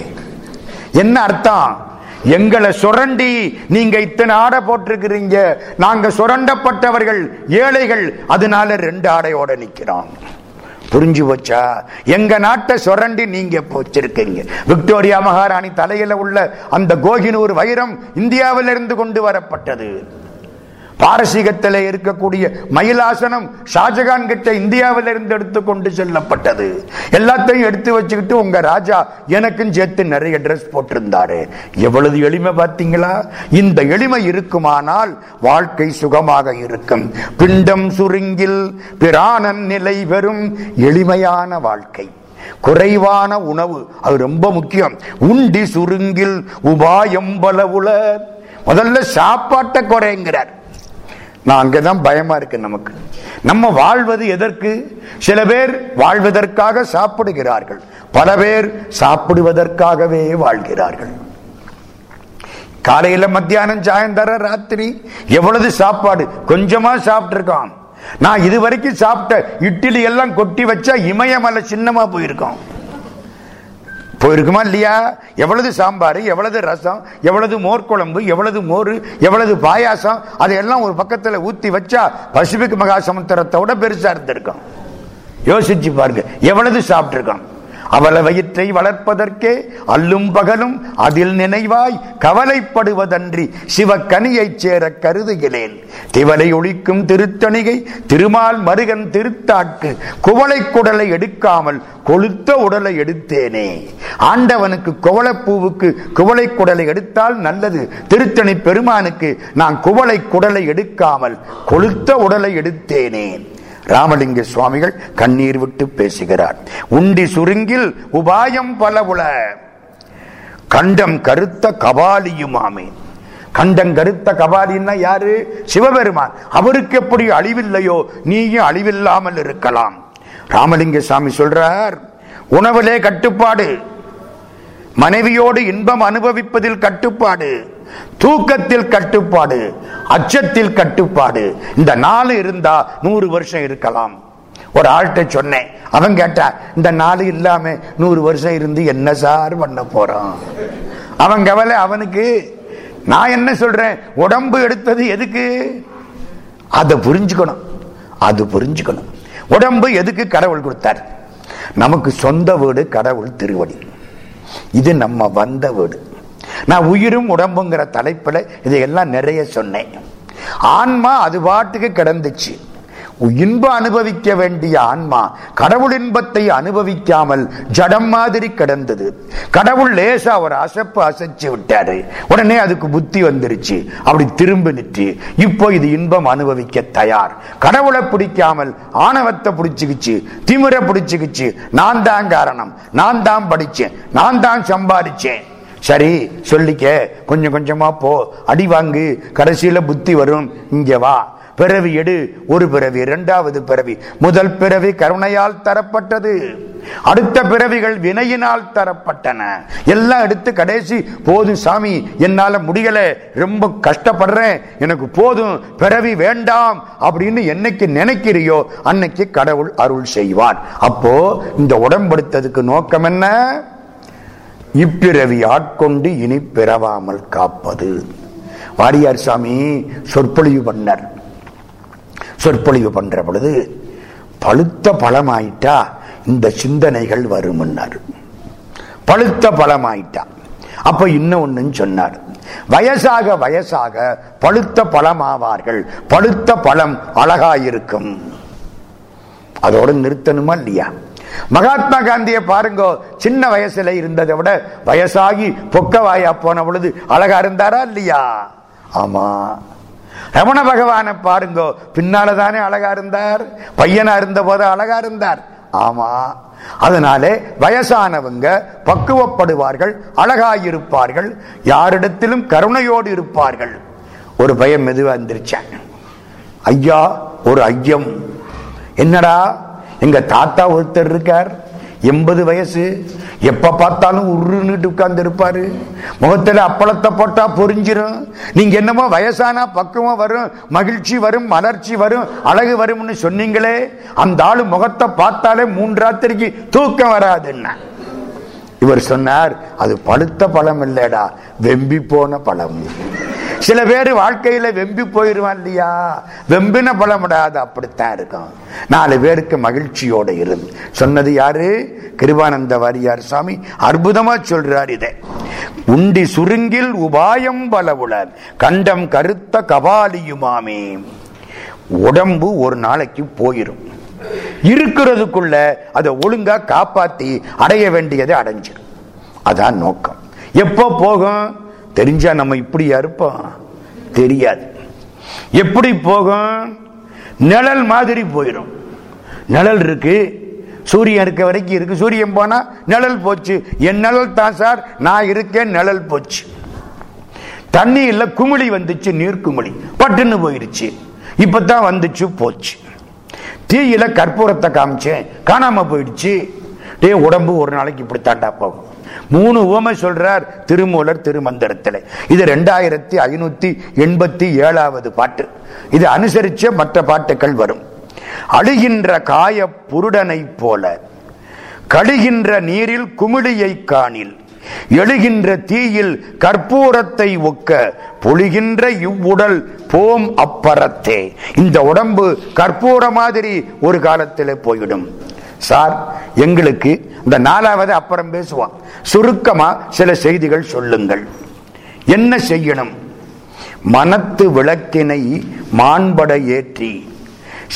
என்ன அர்த்தம்? எங்களை சுரண்டி நீங்க இத்தனை ஆடை போட்டிருக்கிறீங்க. நாங்க சுரண்டப்பட்டவர்கள் ஏழைகள் அதனால ரெண்டு ஆடையோட நிக்கிறோம் புரிஞ்சு போச்சா? எங்க நாட்டை சுரண்டி நீங்க போச்சிருக்கீங்க. விக்டோரியா மகாராணி தலையில உள்ள அந்த கோகினூர் வைரம் இந்தியாவிலிருந்து கொண்டு வரப்பட்டது. பாரசீகத்தில் இருக்கக்கூடிய மயிலாசனம் ஷாஜகான் கிட்ட இந்தியாவில் இருந்து எடுத்து கொண்டு செல்லப்பட்டது. எல்லாத்தையும் எடுத்து வச்சுக்கிட்டு உங்க ராஜா எனக்கும் சேர்த்து நிறைய ட்ரெஸ் போட்டிருந்தாரு. எவ்வளவு எளிமை பார்த்தீங்களா? இந்த எளிமை இருக்குமானால் வாழ்க்கை சுகமாக இருக்கும். பிண்டம் சுருங்கில் பிராணன் நிலை பெறும் எளிமையான வாழ்க்கை. குறைவான உணவு அது ரொம்ப முக்கியம். உண்டி சுருங்கில் உபாயம் பலவுல முதல்ல சாப்பாட்டை குறைங்கிறார். நான் அங்கதான் பயமா இருக்கு நமக்கு. நம்ம வாழ்வது எதற்கு? சில பேர் வாழ்வதற்காக சாப்பிடுகிறார்கள். பல பேர் சாப்பிடுவதற்காகவே வாழ்கிறார்கள். காலையில மத்தியானம் சாயந்தரம் ராத்திரி எவ்வளவு சாப்பாடு? கொஞ்சமா சாப்பிட்டு இருக்கோம் நான் இதுவரைக்கும் சாப்பிட்ட இட்லி எல்லாம் கொட்டி வச்சா இமயமலை சின்னமா போயிருக்கோம் போயிருக்குமா இல்லையா? எவ்வளவு சாம்பார் எவ்வளவு ரசம் எவ்வளவு மோர்க்குழம்பு எவ்வளவு மோர் எவ்வளவு பாயாசம் அதையெல்லாம் ஒரு பக்கத்தில் ஊத்தி வச்சா பசிபிக் மகா சமுத்திரத்தோட பெருசா இருந்திருக்கும். யோசிச்சு பாருங்க எவ்வளவு சாப்பிட்டுருக்கான்? அவள வயிற்றை வளர்ப்பதற்கே அல்லும் பகலும் அதில் நினைவாய் கவலைப்படுவதன்றி சிவக்கனியைச் சேர கருதுகிறேன். திவலை ஒழிக்கும் திருத்தணிகை திருமால் மருகன் திருத்தாக்கு குவளை குடலை எடுக்காமல் கொளுத்த உடலை எடுத்தேனே. ஆண்டவனுக்கு குவளப்பூவுக்கு குவளை குடலை எடுத்தால் நல்லது. திருத்தணி பெருமானுக்கு நான் குவளை குடலை எடுக்காமல் கொளுத்த உடலை எடுத்தேனேன். ராமலிங்க சுவாமிகள் கண்ணீர் விட்டு பேசுகிறார். உண்டி சுருங்கில் உபாயம் பல உல கண்டம் கருத்த கபாலியுமாமே. கண்டம் கருத்த கபாலின்னா யாரு? சிவபெருமான். அவருக்கு எப்படி அழிவில்லையோ நீயும் அழிவில்லாமல் இருக்கலாம். ராமலிங்க சாமி சொல்றார் உணவிலே கட்டுப்பாடு. மனைவியோடு இன்பம் அனுபவிப்பதில் கட்டுப்பாடு. தூக்கத்தில் கட்டுப்பாடு அச்சத்தில் கட்டுப்பாடு. இந்த நாலு இருந்தா நூறு வருஷம் இருக்கலாம். ஒரு ஆள்கிட்ட சொன்னேன். அவன் கேட்டான் இந்த நாலு இல்லாம நூறு வருஷம் இருந்து என்ன சார் பண்ண போறான்? அவன் கவலை அவனுக்கு நான் என்ன சொல்றேன்? உடம்பு எடுத்தது எதுக்கு? அதை புரிஞ்சுக்கணும். அது புரிஞ்சுக்கணும். உடம்பு எதுக்கு கடவுள் கொடுத்தார்? நமக்கு சொந்த வீடு கடவுள் திருவடி. இது நம்ம வந்த வீடு. நான் உயிரும் உடம்புங்கிற தலைப்புல இதையெல்லாம் நிறைய சொன்னேன். ஆன்மா அது பாட்டுக்கு கிடந்துச்சு. இன்பம் அனுபவிக்க வேண்டிய ஆன்மா கடவுள் இன்பத்தை அனுபவிக்காமல் ஜடம் மாதிரி கிடந்தது. கடவுள் லேசா ஒரு அசப்பு அசைச்சு விட்டாரு. உடனே அதுக்கு புத்தி வந்துருச்சு. அப்படி திரும்பி நிற்று இப்போ இது இன்பம் அனுபவிக்க தயார். கடவுளை பிடிக்காமல் ஆணவத்தை பிடிச்சுக்கிச்சு திமிர பிடிச்சுக்கிச்சு. நான் தான் காரணம். நான் தான் படிச்சேன். நான் தான் சம்பாதிச்சேன். சரி சொல்லிக்க. கொஞ்சம் கொஞ்சமா போ. அடி வாங்கு. கடைசியில புத்தி வரும். இங்க வா. பிறவி எடு. ஒரு பிறவி இரண்டாவது பிறவி. முதல் பிறவி கருணையால் தரப்பட்டது. அடுத்த பிறவிகள் வினையினால் தரப்பட்டன. எல்லாம் எடுத்து கடைசி போதும் சாமி என்னால முடியல. ரொம்ப கஷ்டப்படுறேன். எனக்கு போதும். பிறவி வேண்டாம். அப்படின்னு என்னைக்கு நினைக்கிறியோ அன்னைக்கு கடவுள் அருள் செய்வான் அப்போ இந்த உடம்படுத்ததுக்கு நோக்கம் என்ன? இப்பிறவி ஆட்கொண்டு இனி பிறவாமல் காப்பது. வாடியார் சாமி சொற்பொழிவு பண்ணார். சொற்பொழிவு பண்ற பொழுது பழுத்த பழமாயிட்டா இந்த சிந்தனைகள் வரும்னார் பழுத்த பழமாயிட்டா. அப்ப இன்னும் ஒன்னு சொன்னார். வயசாக வயசாக பழுத்த பழமாவார்கள். பழுத்த பழம் அழகாயிருக்கும். அதோட நிறுத்தணுமா இல்லையா? மகாத்மா காந்தியை பாருங்க சின்ன வயசுல இருந்ததை விட வயசாகி பொக்கவாயா போன பொழுது அழகா இருந்தாரா இல்லையா? ஆமா. ரமண பகவானை பாருங்க பின்னாலதானே அழகா இருந்தார் பையனா இருந்த போது அழகா இருந்தார். ஆமா. அதனாலே வயசானவங்க பக்குவப்படுவார்கள் அழகாயிருப்பார்கள் யாரிடத்திலும் கருணையோடு இருப்பார்கள். ஒரு பயம் மெதுவா எந்திரிச்சாங்க ஐயா ஒரு ஐயம். என்னடா எங்க தாத்தா ஒருத்தர் இருக்கார். எண்பது வயசு. எப்ப பார்த்தாலும் உருன்னுட்டு உட்கார்ந்து இருப்பாரு. முகத்துல அப்பளத்தை போட்டா பொறிஞ்சிரும் நீங்க என்னமோ வயசானா பக்குவம் வரும் மகிழ்ச்சி வரும் மலர்ச்சி வரும் அழகு வரும்னு சொன்னீங்களே. அந்த ஆளு முகத்தை பார்த்தாலே மூன்றாத்திரிக்கு தூக்கம் வராதுன்னா இவர் சொன்னார் அது பழுத்த பழம் இல்லடா வெம்பி போன பழம். சில பேர் வாழ்க்கையில வெம்பி போயிருவான் இல்லையா? வெம்பின பல விடாது அப்படித்தான் இருக்கும். நாலு பேருக்கு மகிழ்ச்சியோட இருந்து சொன்னது யாரு? கிருபானந்த வாரியார் சாமி அற்புதமா சொல்றார் இதை. உண்டி சுருங்கில் உபாயம் பலவுடன் கண்டம் கருத்த கபாலியுமாமே. உடம்பு ஒரு நாளைக்கு போயிரும். இருக்கிறதுக்குள்ள அதை ஒழுங்கா காப்பாத்தி அடைய வேண்டியதை அடைஞ்சிடும் அதான் நோக்கம். எப்போ போகும்? தெரிஞ்சா நம்ம இப்படி இருப்போம் தெரியாது. எப்படி போகும்? நிழல் மாதிரி போயிடும் நிழல் இருக்கு. சூரியன் இருக்க வரைக்கும் இருக்கு. சூரியன் போனா நிழல் போச்சு. என் நிழல் தான் சார். நான் இருக்கேன் நிழல் போச்சு. தண்ணி இல்ல குமிழி வந்துச்சு நீர் குமிழி. பட்டுன்னு போயிடுச்சு. இப்பதான் வந்துச்சு போச்சு. தீயில கற்பூரத்தை காமிச்சேன். காணாம போயிடுச்சு. டே உடம்பு ஒரு நாளைக்கு இப்படி தாண்டா போகும். மூணு உவமை சொல்றார் திருமூலர் திருமந்திரத்தில். இது ரெண்டாயிரத்தி ஐநூத்தி எண்பத்தி ஏழாவது பாட்டு. இது அனுசரிச்ச மற்ற பாட்டுகள் வரும். அழுகின்ற காய புருடனை போல கழுகின்ற நீரில் குமிழியை காணில் எழுகின்ற தீயில் கற்பூரத்தை ஒக்க பொழிகின்ற இவ்வுடல் போம் அப்பறத்தே. இந்த உடம்பு கற்பூர மாதிரி ஒரு காலத்தில் போயிடும். சார் எங்களுக்கு இந்த நாலாவது அப்புறம் பேசுவான். சுருக்கமா சில செய்திகள் சொல்லுங்கள். என்ன செய்யணும்? மனத்து விளக்கினை மாண்பட ஏற்றி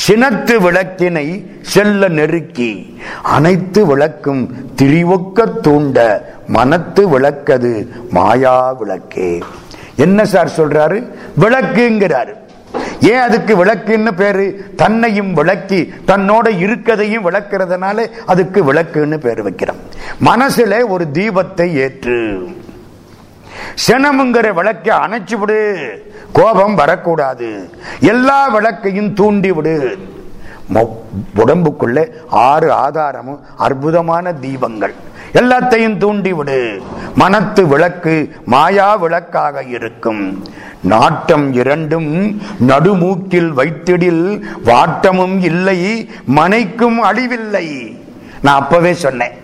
சினத்து விளக்கினை செல்ல நெருக்கி அனைத்து விளக்கும் திரிவொக்க தூண்ட மனத்து விளக்கது மாயா விளக்கே. என்ன சார் சொல்றாரு? விளக்குங்கிறாரு. ஏன் அதுக்கு விளக்குன்னு பேரு? தன்னையும் விளக்கி தன்னோட இருக்கதையும் விளக்குறதுனால அதுக்கு விளக்குன்னு பேர் வைக்கிறோம். மனசுல ஒரு தீபத்தை ஏற்று. சினமுங்கிற விளக்கை அணைச்சு விடு. கோபம் வரக்கூடாது. எல்லா விளக்கையும் தூண்டி விடு. உடம்புக்குள்ள ஆறு ஆதாரமும் அற்புதமான தீபங்கள். எல்லாத்தையும் தூண்டிவிடு மனத்து விளக்கு மாயா விளக்காக இருக்கும். நாட்டம் இரண்டும் நடுமூக்கில் வைத்திடில் வாட்டமும் இல்லை மனைக்கும் அழிவில்லை. நான் அப்பவே சொன்னேன்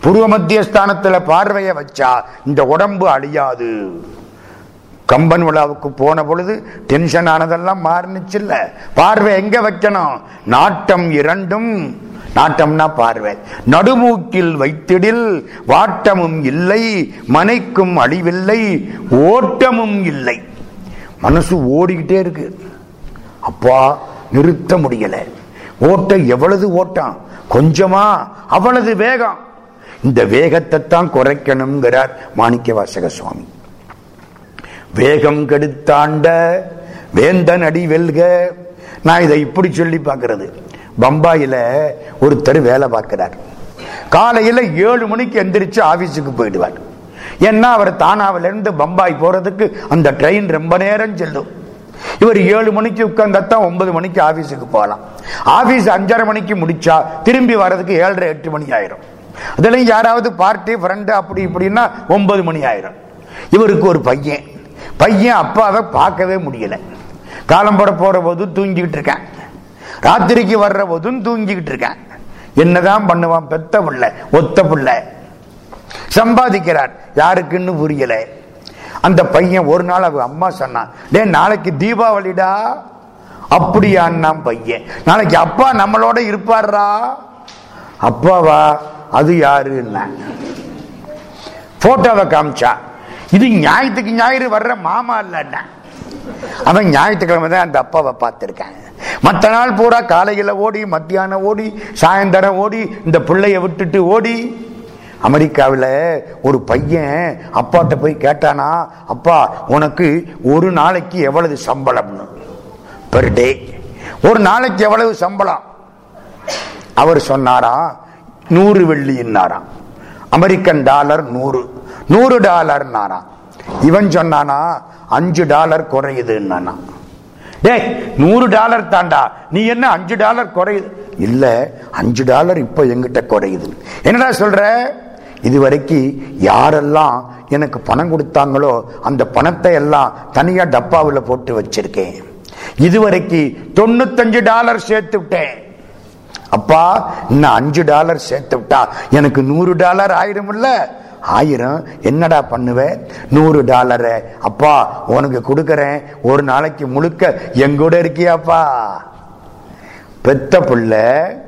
பூர்வ மத்திய ஸ்தானத்துல பார்வைய வச்சா இந்த உடம்பு அழியாது. கம்பன் விழாவுக்கு போன பொழுது டென்ஷன் ஆனதெல்லாம் மாறுனுச்சு இல்ல. பார்வை எங்க வைக்கணும்? நாட்டம் இரண்டும் நாட்டம்னா பார்வை. நடுமூக்கில் வைத்திடில் வாட்டமும் இல்லை மனைக்கும் அழிவில்லை ஓட்டமும் இல்லை. மனசு ஓடிக்கிட்டே இருக்கு. அப்பா நிறுத்த முடியல. ஓட்டம் எவ்வளவு ஓட்டம்? கொஞ்சமா அவ்வளவு வேகம். இந்த வேகத்தை தான் குறைக்கணுங்கிறார் மாணிக்க வாசக சுவாமி. வேகம் கெடுத்தாண்ட வேந்தன் அடி வெல்க. நான் இதை இப்படி சொல்லி பார்க்கறது. பம்பாயில ஒருத்தர் வேலை பார்க்கிறார். காலையில ஏழு மணிக்கு எந்திரிச்சு ஆபீஸுக்கு போயிடுவார். ஏன்னா அவர் தானாவில இருந்து பம்பாய் போறதுக்கு அந்த ட்ரெயின் ரொம்ப நேரம் செல்லும். இவர் ஏழு மணிக்கு உட்கார்ந்தான் ஒன்பது மணிக்கு ஆபீஸுக்கு போகலாம். ஆபீஸ் அஞ்சரை மணிக்கு முடிச்சா திரும்பி வர்றதுக்கு ஏழரை எட்டு மணி ஆயிரும். அதுலயும் யாராவது பார்ட்டி ஃப்ரெண்டு அப்படி இப்படின்னா ஒன்பது மணி ஆயிரும். இவருக்கு ஒரு பையன். பையன் அப்பாவை பார்க்கவே முடியல. காலம்பட போற போது தூங்கிக்கிட்டு இருக்கேன். ராத்திரிக்கு வர்ற போதும் தூங்கிக்கிட்டு இருக்கேன். என்னதான் பண்ணுவான் பெத்த பிள்ளை ஒத்த பிள்ளை. சம்பாதிக்கிறார் யாருக்குன்னு புரியல. அந்த பையன் ஒரு நாள் அவ அம்மா சொன்னான் டே நாளைக்கு தீபாவளிடா? அப்படியான்னா பையன். நாளைக்கு அப்பா நம்மளோட இருப்பாரா அப்பாவா? அது யாருன்னா? போட்டோவை காமிச்சா. இது ஞாயிற்றுக்கு ஞாயிறு வர்ற மாமா இல்லைன்னா அவன் ஞாயிற்றுக்கிழமை தான் அந்த அப்பாவை பார்த்துருக்காங்க. மற்ற நாள் பூரா காலையில ஓடி மத்தியானம் ஓடி சாயந்தரம் ஓடி இந்த பிள்ளைய விட்டுட்டு ஓடி. அமெரிக்காவில் ஒரு பையன் அப்பாட்ட போய் கேட்டானா அப்பா உனக்கு ஒரு நாளைக்கு எவ்வளவு சம்பளம்னு? பெர் டே ஒரு நாளைக்கு எவ்வளவு சம்பளம்? அவர் சொன்னாரா நூறு வெள்ளின்னாராம். அமெரிக்கன் டாலர் நூறு. நூறு டாலர்னாராம். இவன் சொன்னானா அஞ்சு டாலர் குறையுதுன்னா டேய் நூறு டாலர் தாண்டா நீ என்ன அஞ்சு டாலர் குறையுது? இல்ல அஞ்சு டாலர் இப்ப எங்கிட்ட குறையுது. என்னடா சொல்ற? இதுவரைக்கும் யாரெல்லாம் எனக்கு பணம் கொடுத்தாங்களோ அந்த பணத்தை எல்லாம் தனியா டப்பாவில் போட்டு வச்சிருக்கேன். இதுவரைக்கு தொண்ணூத்தஞ்சு டாலர் சேர்த்து விட்டேன். அப்பா இன்னும் அஞ்சு டாலர் சேர்த்து விட்டா எனக்கு நூறு டாலர் ஆயிரம்ல ஆயிரம். என்னடா பண்ணுவேன் நூறு டாலரை. அப்பா உனக்கு கொடுக்கறேன். ஒரு நாளைக்கு முழுக்க எங்கூட இருக்கியாப்பா? பெத்த பிள்ளை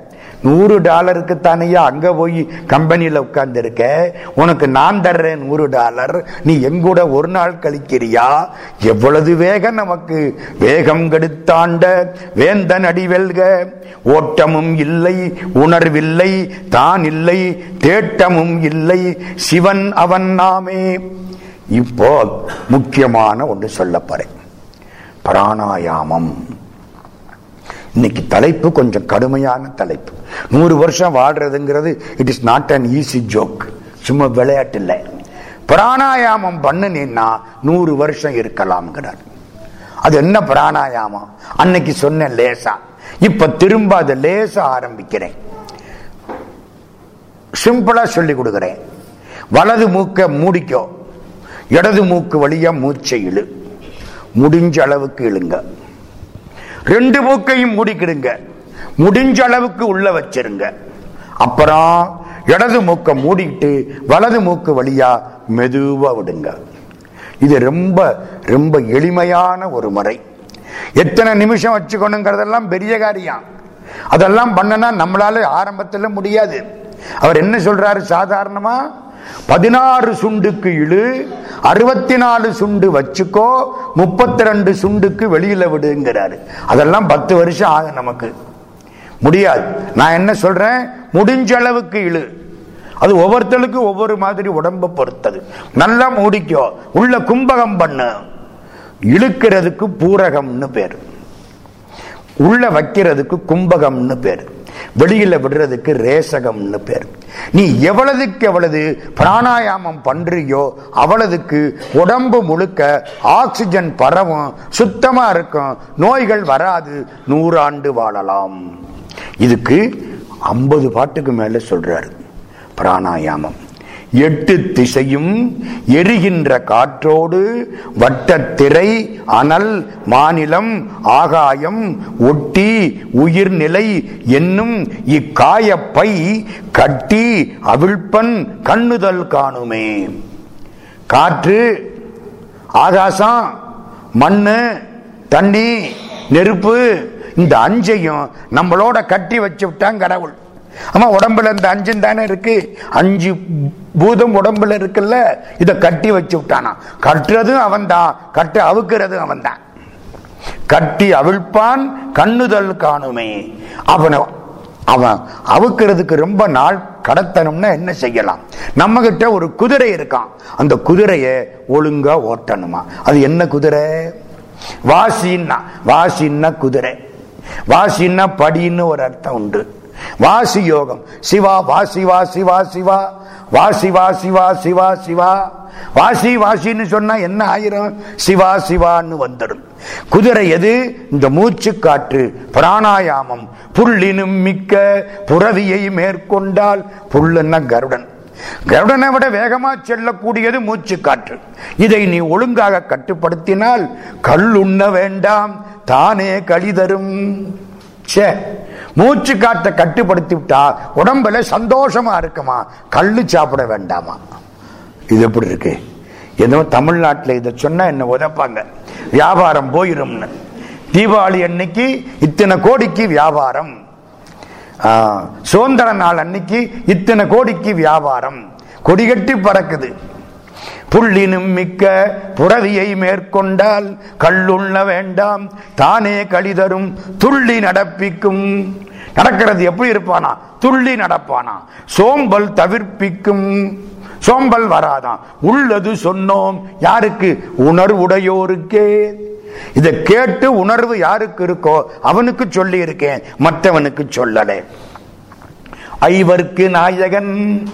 நூறு டாலருக்கு தானையா அங்க போய் கம்பெனியில உட்கார்ந்து இருக்க உனக்கு நான் தர்றேன் நூறு டாலர். நீ எங்கூட ஒரு நாள் கழிக்கிறியா? எவ்வளவு வேகம் நமக்கு. வேகம் கெடுத்தாண்ட வேந்தன் அடிவெல்க ஓட்டமும் இல்லை உணர்வில்லை தான் இல்லை தேட்டமும் இல்லை சிவன் அவன் நாமே. இப்போ முக்கியமான ஒன்று சொல்ல போறேன். பிராணாயாமம். இன்னைக்கு தலைப்பு கொஞ்சம் கடுமையான தலைப்பு. நூறு வருஷம் வாழ்றதுங்கிறது it is not an easy joke சும்மா விளையாட்டு இல்லை பிராணாயாமம் பண்ணுனீன்னா நூறு வருஷம் இருக்கலாம்ங்கிறார். அது என்ன பிராணாயாமம்? அன்னைக்கு சொன்ன லேசா. இப்ப திரும்ப அதை லேசா ஆரம்பிக்கிறேன். சிம்பிளா சொல்லி கொடுக்கிறேன். வலது மூக்க மூடிக்கோ. இடது மூக்கு வழியா மூச்சை இழு. முடிஞ்ச அளவுக்கு இழுங்க. ரெண்டு மூக்கையும் மூடிக்கிடுங்க. முடிஞ்ச அளவுக்கு உள்ள வச்சிருங்க. அப்புறம் இடது மூக்க மூடிட்டு வலது மூக்கு வழியா மெதுவா விடுங்க. இது ரொம்ப ரொம்ப எளிமையான ஒரு முறை. எத்தனை நிமிஷம் வச்சுக்கணுங்கிறதெல்லாம் பெரிய காரியம். அதெல்லாம் பண்ணனா நம்மளால ஆரம்பத்தில் முடியாது. அவர் என்ன சொல்றாரு சாதாரணமா? பதினாறு சுண்டுக்கு இழு அறுபத்தி நாலு சுண்டு வச்சுக்கோ முப்பத்தி ரெண்டு சுண்டுக்கு வெளியில விடுங்கிறாரு. அதெல்லாம் பத்து வருஷம் ஆகும் நமக்கு. முடியாது. நான் என்ன சொல்றேன்? முடிஞ்ச அளவுக்கு இழு. அது ஒவ்வொருத்தருக்கும் ஒவ்வொரு மாதிரி உடம்ப பொறுத்தது. நல்லா மூடிக்கோ. உள்ள கும்பகம் பண்ணு. இழுக்கிறதுக்கு பூரகம்னு பேரு. உள்ள வைக்கிறதுக்கு கும்பகம்னு பேரு. வெளியில விடுறதுக்கு ரேசகம்னு பேர். நீ எவ்வளவுக்கு எவ்வளவு பிராணாயாமம் பண்றியோ அவ்வளவுக்கு உடம்பு முழுக்க ஆக்சிஜன் பரவும் சுத்தமா இருக்கும் நோய்கள் வராது நூறாண்டு வாழலாம். இதுக்கு ஐம்பது பாட்டுக்கு மேல சொல்றாரு பிராணாயாமம். எட்டு திசையும் எரிகின்ற காற்றோடு வட்டத்திரை அனல் மாநிலம் ஆகாயம் ஒட்டி உயிர்நிலை என்னும் இக்காயப்பை கட்டி அவிழ்ப்பன் கண்ணுதல் காணுமே. காற்று ஆகாசம் மண்ணு தண்ணி நெருப்பு இந்த அஞ்சையும் நம்மளோட கட்டி வச்சு விட்டான் கடவுள். ஆமா உடம்புல இந்த அஞ்சும் தானே இருக்கு? அஞ்சு பூதம் உடம்புல இருக்குல்ல? இதை கட்டி வச்சு விட்டானா. கட்டுறதும் அவன் தான் கட்டு அவுக்கிறதும் அவன் தான் கட்டி அவிழ்ப்பான் கண்ணுதல் காணுமே. அவனை அவன் அவுக்கிறதுக்கு ரொம்ப நாள் கடத்தணும்னா என்ன செய்யலாம்? நம்ம கிட்ட ஒரு குதிரை இருக்கான். அந்த குதிரைய ஒழுங்கா ஓட்டணுமா? அது என்ன குதிரை? வாசின்னா வாசின்னா குதிரை. வாசின்னா படின்னு ஒரு அர்த்தம் உண்டு. வாசி யோகம். சிவா வாசி வாசி வாசிவா வாசி வாசி வாசிவா சிவா வாசி வாசின்னு சொன்னா என்ன ஆயிரம்? சிவா சிவான்னு வந்துடும். குதிரை எது? இந்த மூச்சு காற்று பிராணாயாமம். புள்ளினும் மிக்க புறவியை மேற்கொண்டால் புல்லுன்னா கருடன். கருடனை விட வேகமா செல்லக்கூடியது மூச்சு காற்று. இதை நீ ஒழுங்காக கட்டுப்படுத்தினால் கல் உண்ண வேண்டாம் தானே கழிதரும் சே மூச்சு காற்றை கட்டுப்படுத்தி விட்டா உடம்புல சந்தோஷமா இருக்குமா? கல்லு சாப்பிட வேண்டாமா? இது எப்படி இருக்கு? ஏதோ தமிழ்நாட்டில் இதை சொன்னா என்ன உதப்பாங்க? வியாபாரம் போயிரும்னு. தீபாவளி அன்னைக்கு இத்தனை கோடிக்கு வியாபாரம். சுதந்திர நாள் அன்னைக்கு இத்தனை கோடிக்கு வியாபாரம். கொடிகட்டி பறக்குது. புள்ளினும் மிக்க புறவியை மேற்கொண்டால் கல்லுண்ண வேண்டாம் தானே கழிதரும் துள்ளி நடப்பிக்கும். நடக்கிறது எப்படி இருப்பானா? துள்ளி நடப்பானா? சோம்பல் தவிர்ப்பிக்கும். சோம்பல் வராதான் உள்ளது சொன்னோம். யாருக்கு? உணர்வுடையோருக்கே இதை கேட்டு உணர்வு யாருக்கு இருக்கோ அவனுக்கு சொல்லி இருக்கேன் மற்றவனுக்கு சொல்லலை. ஐவருக்கு நாயகன்.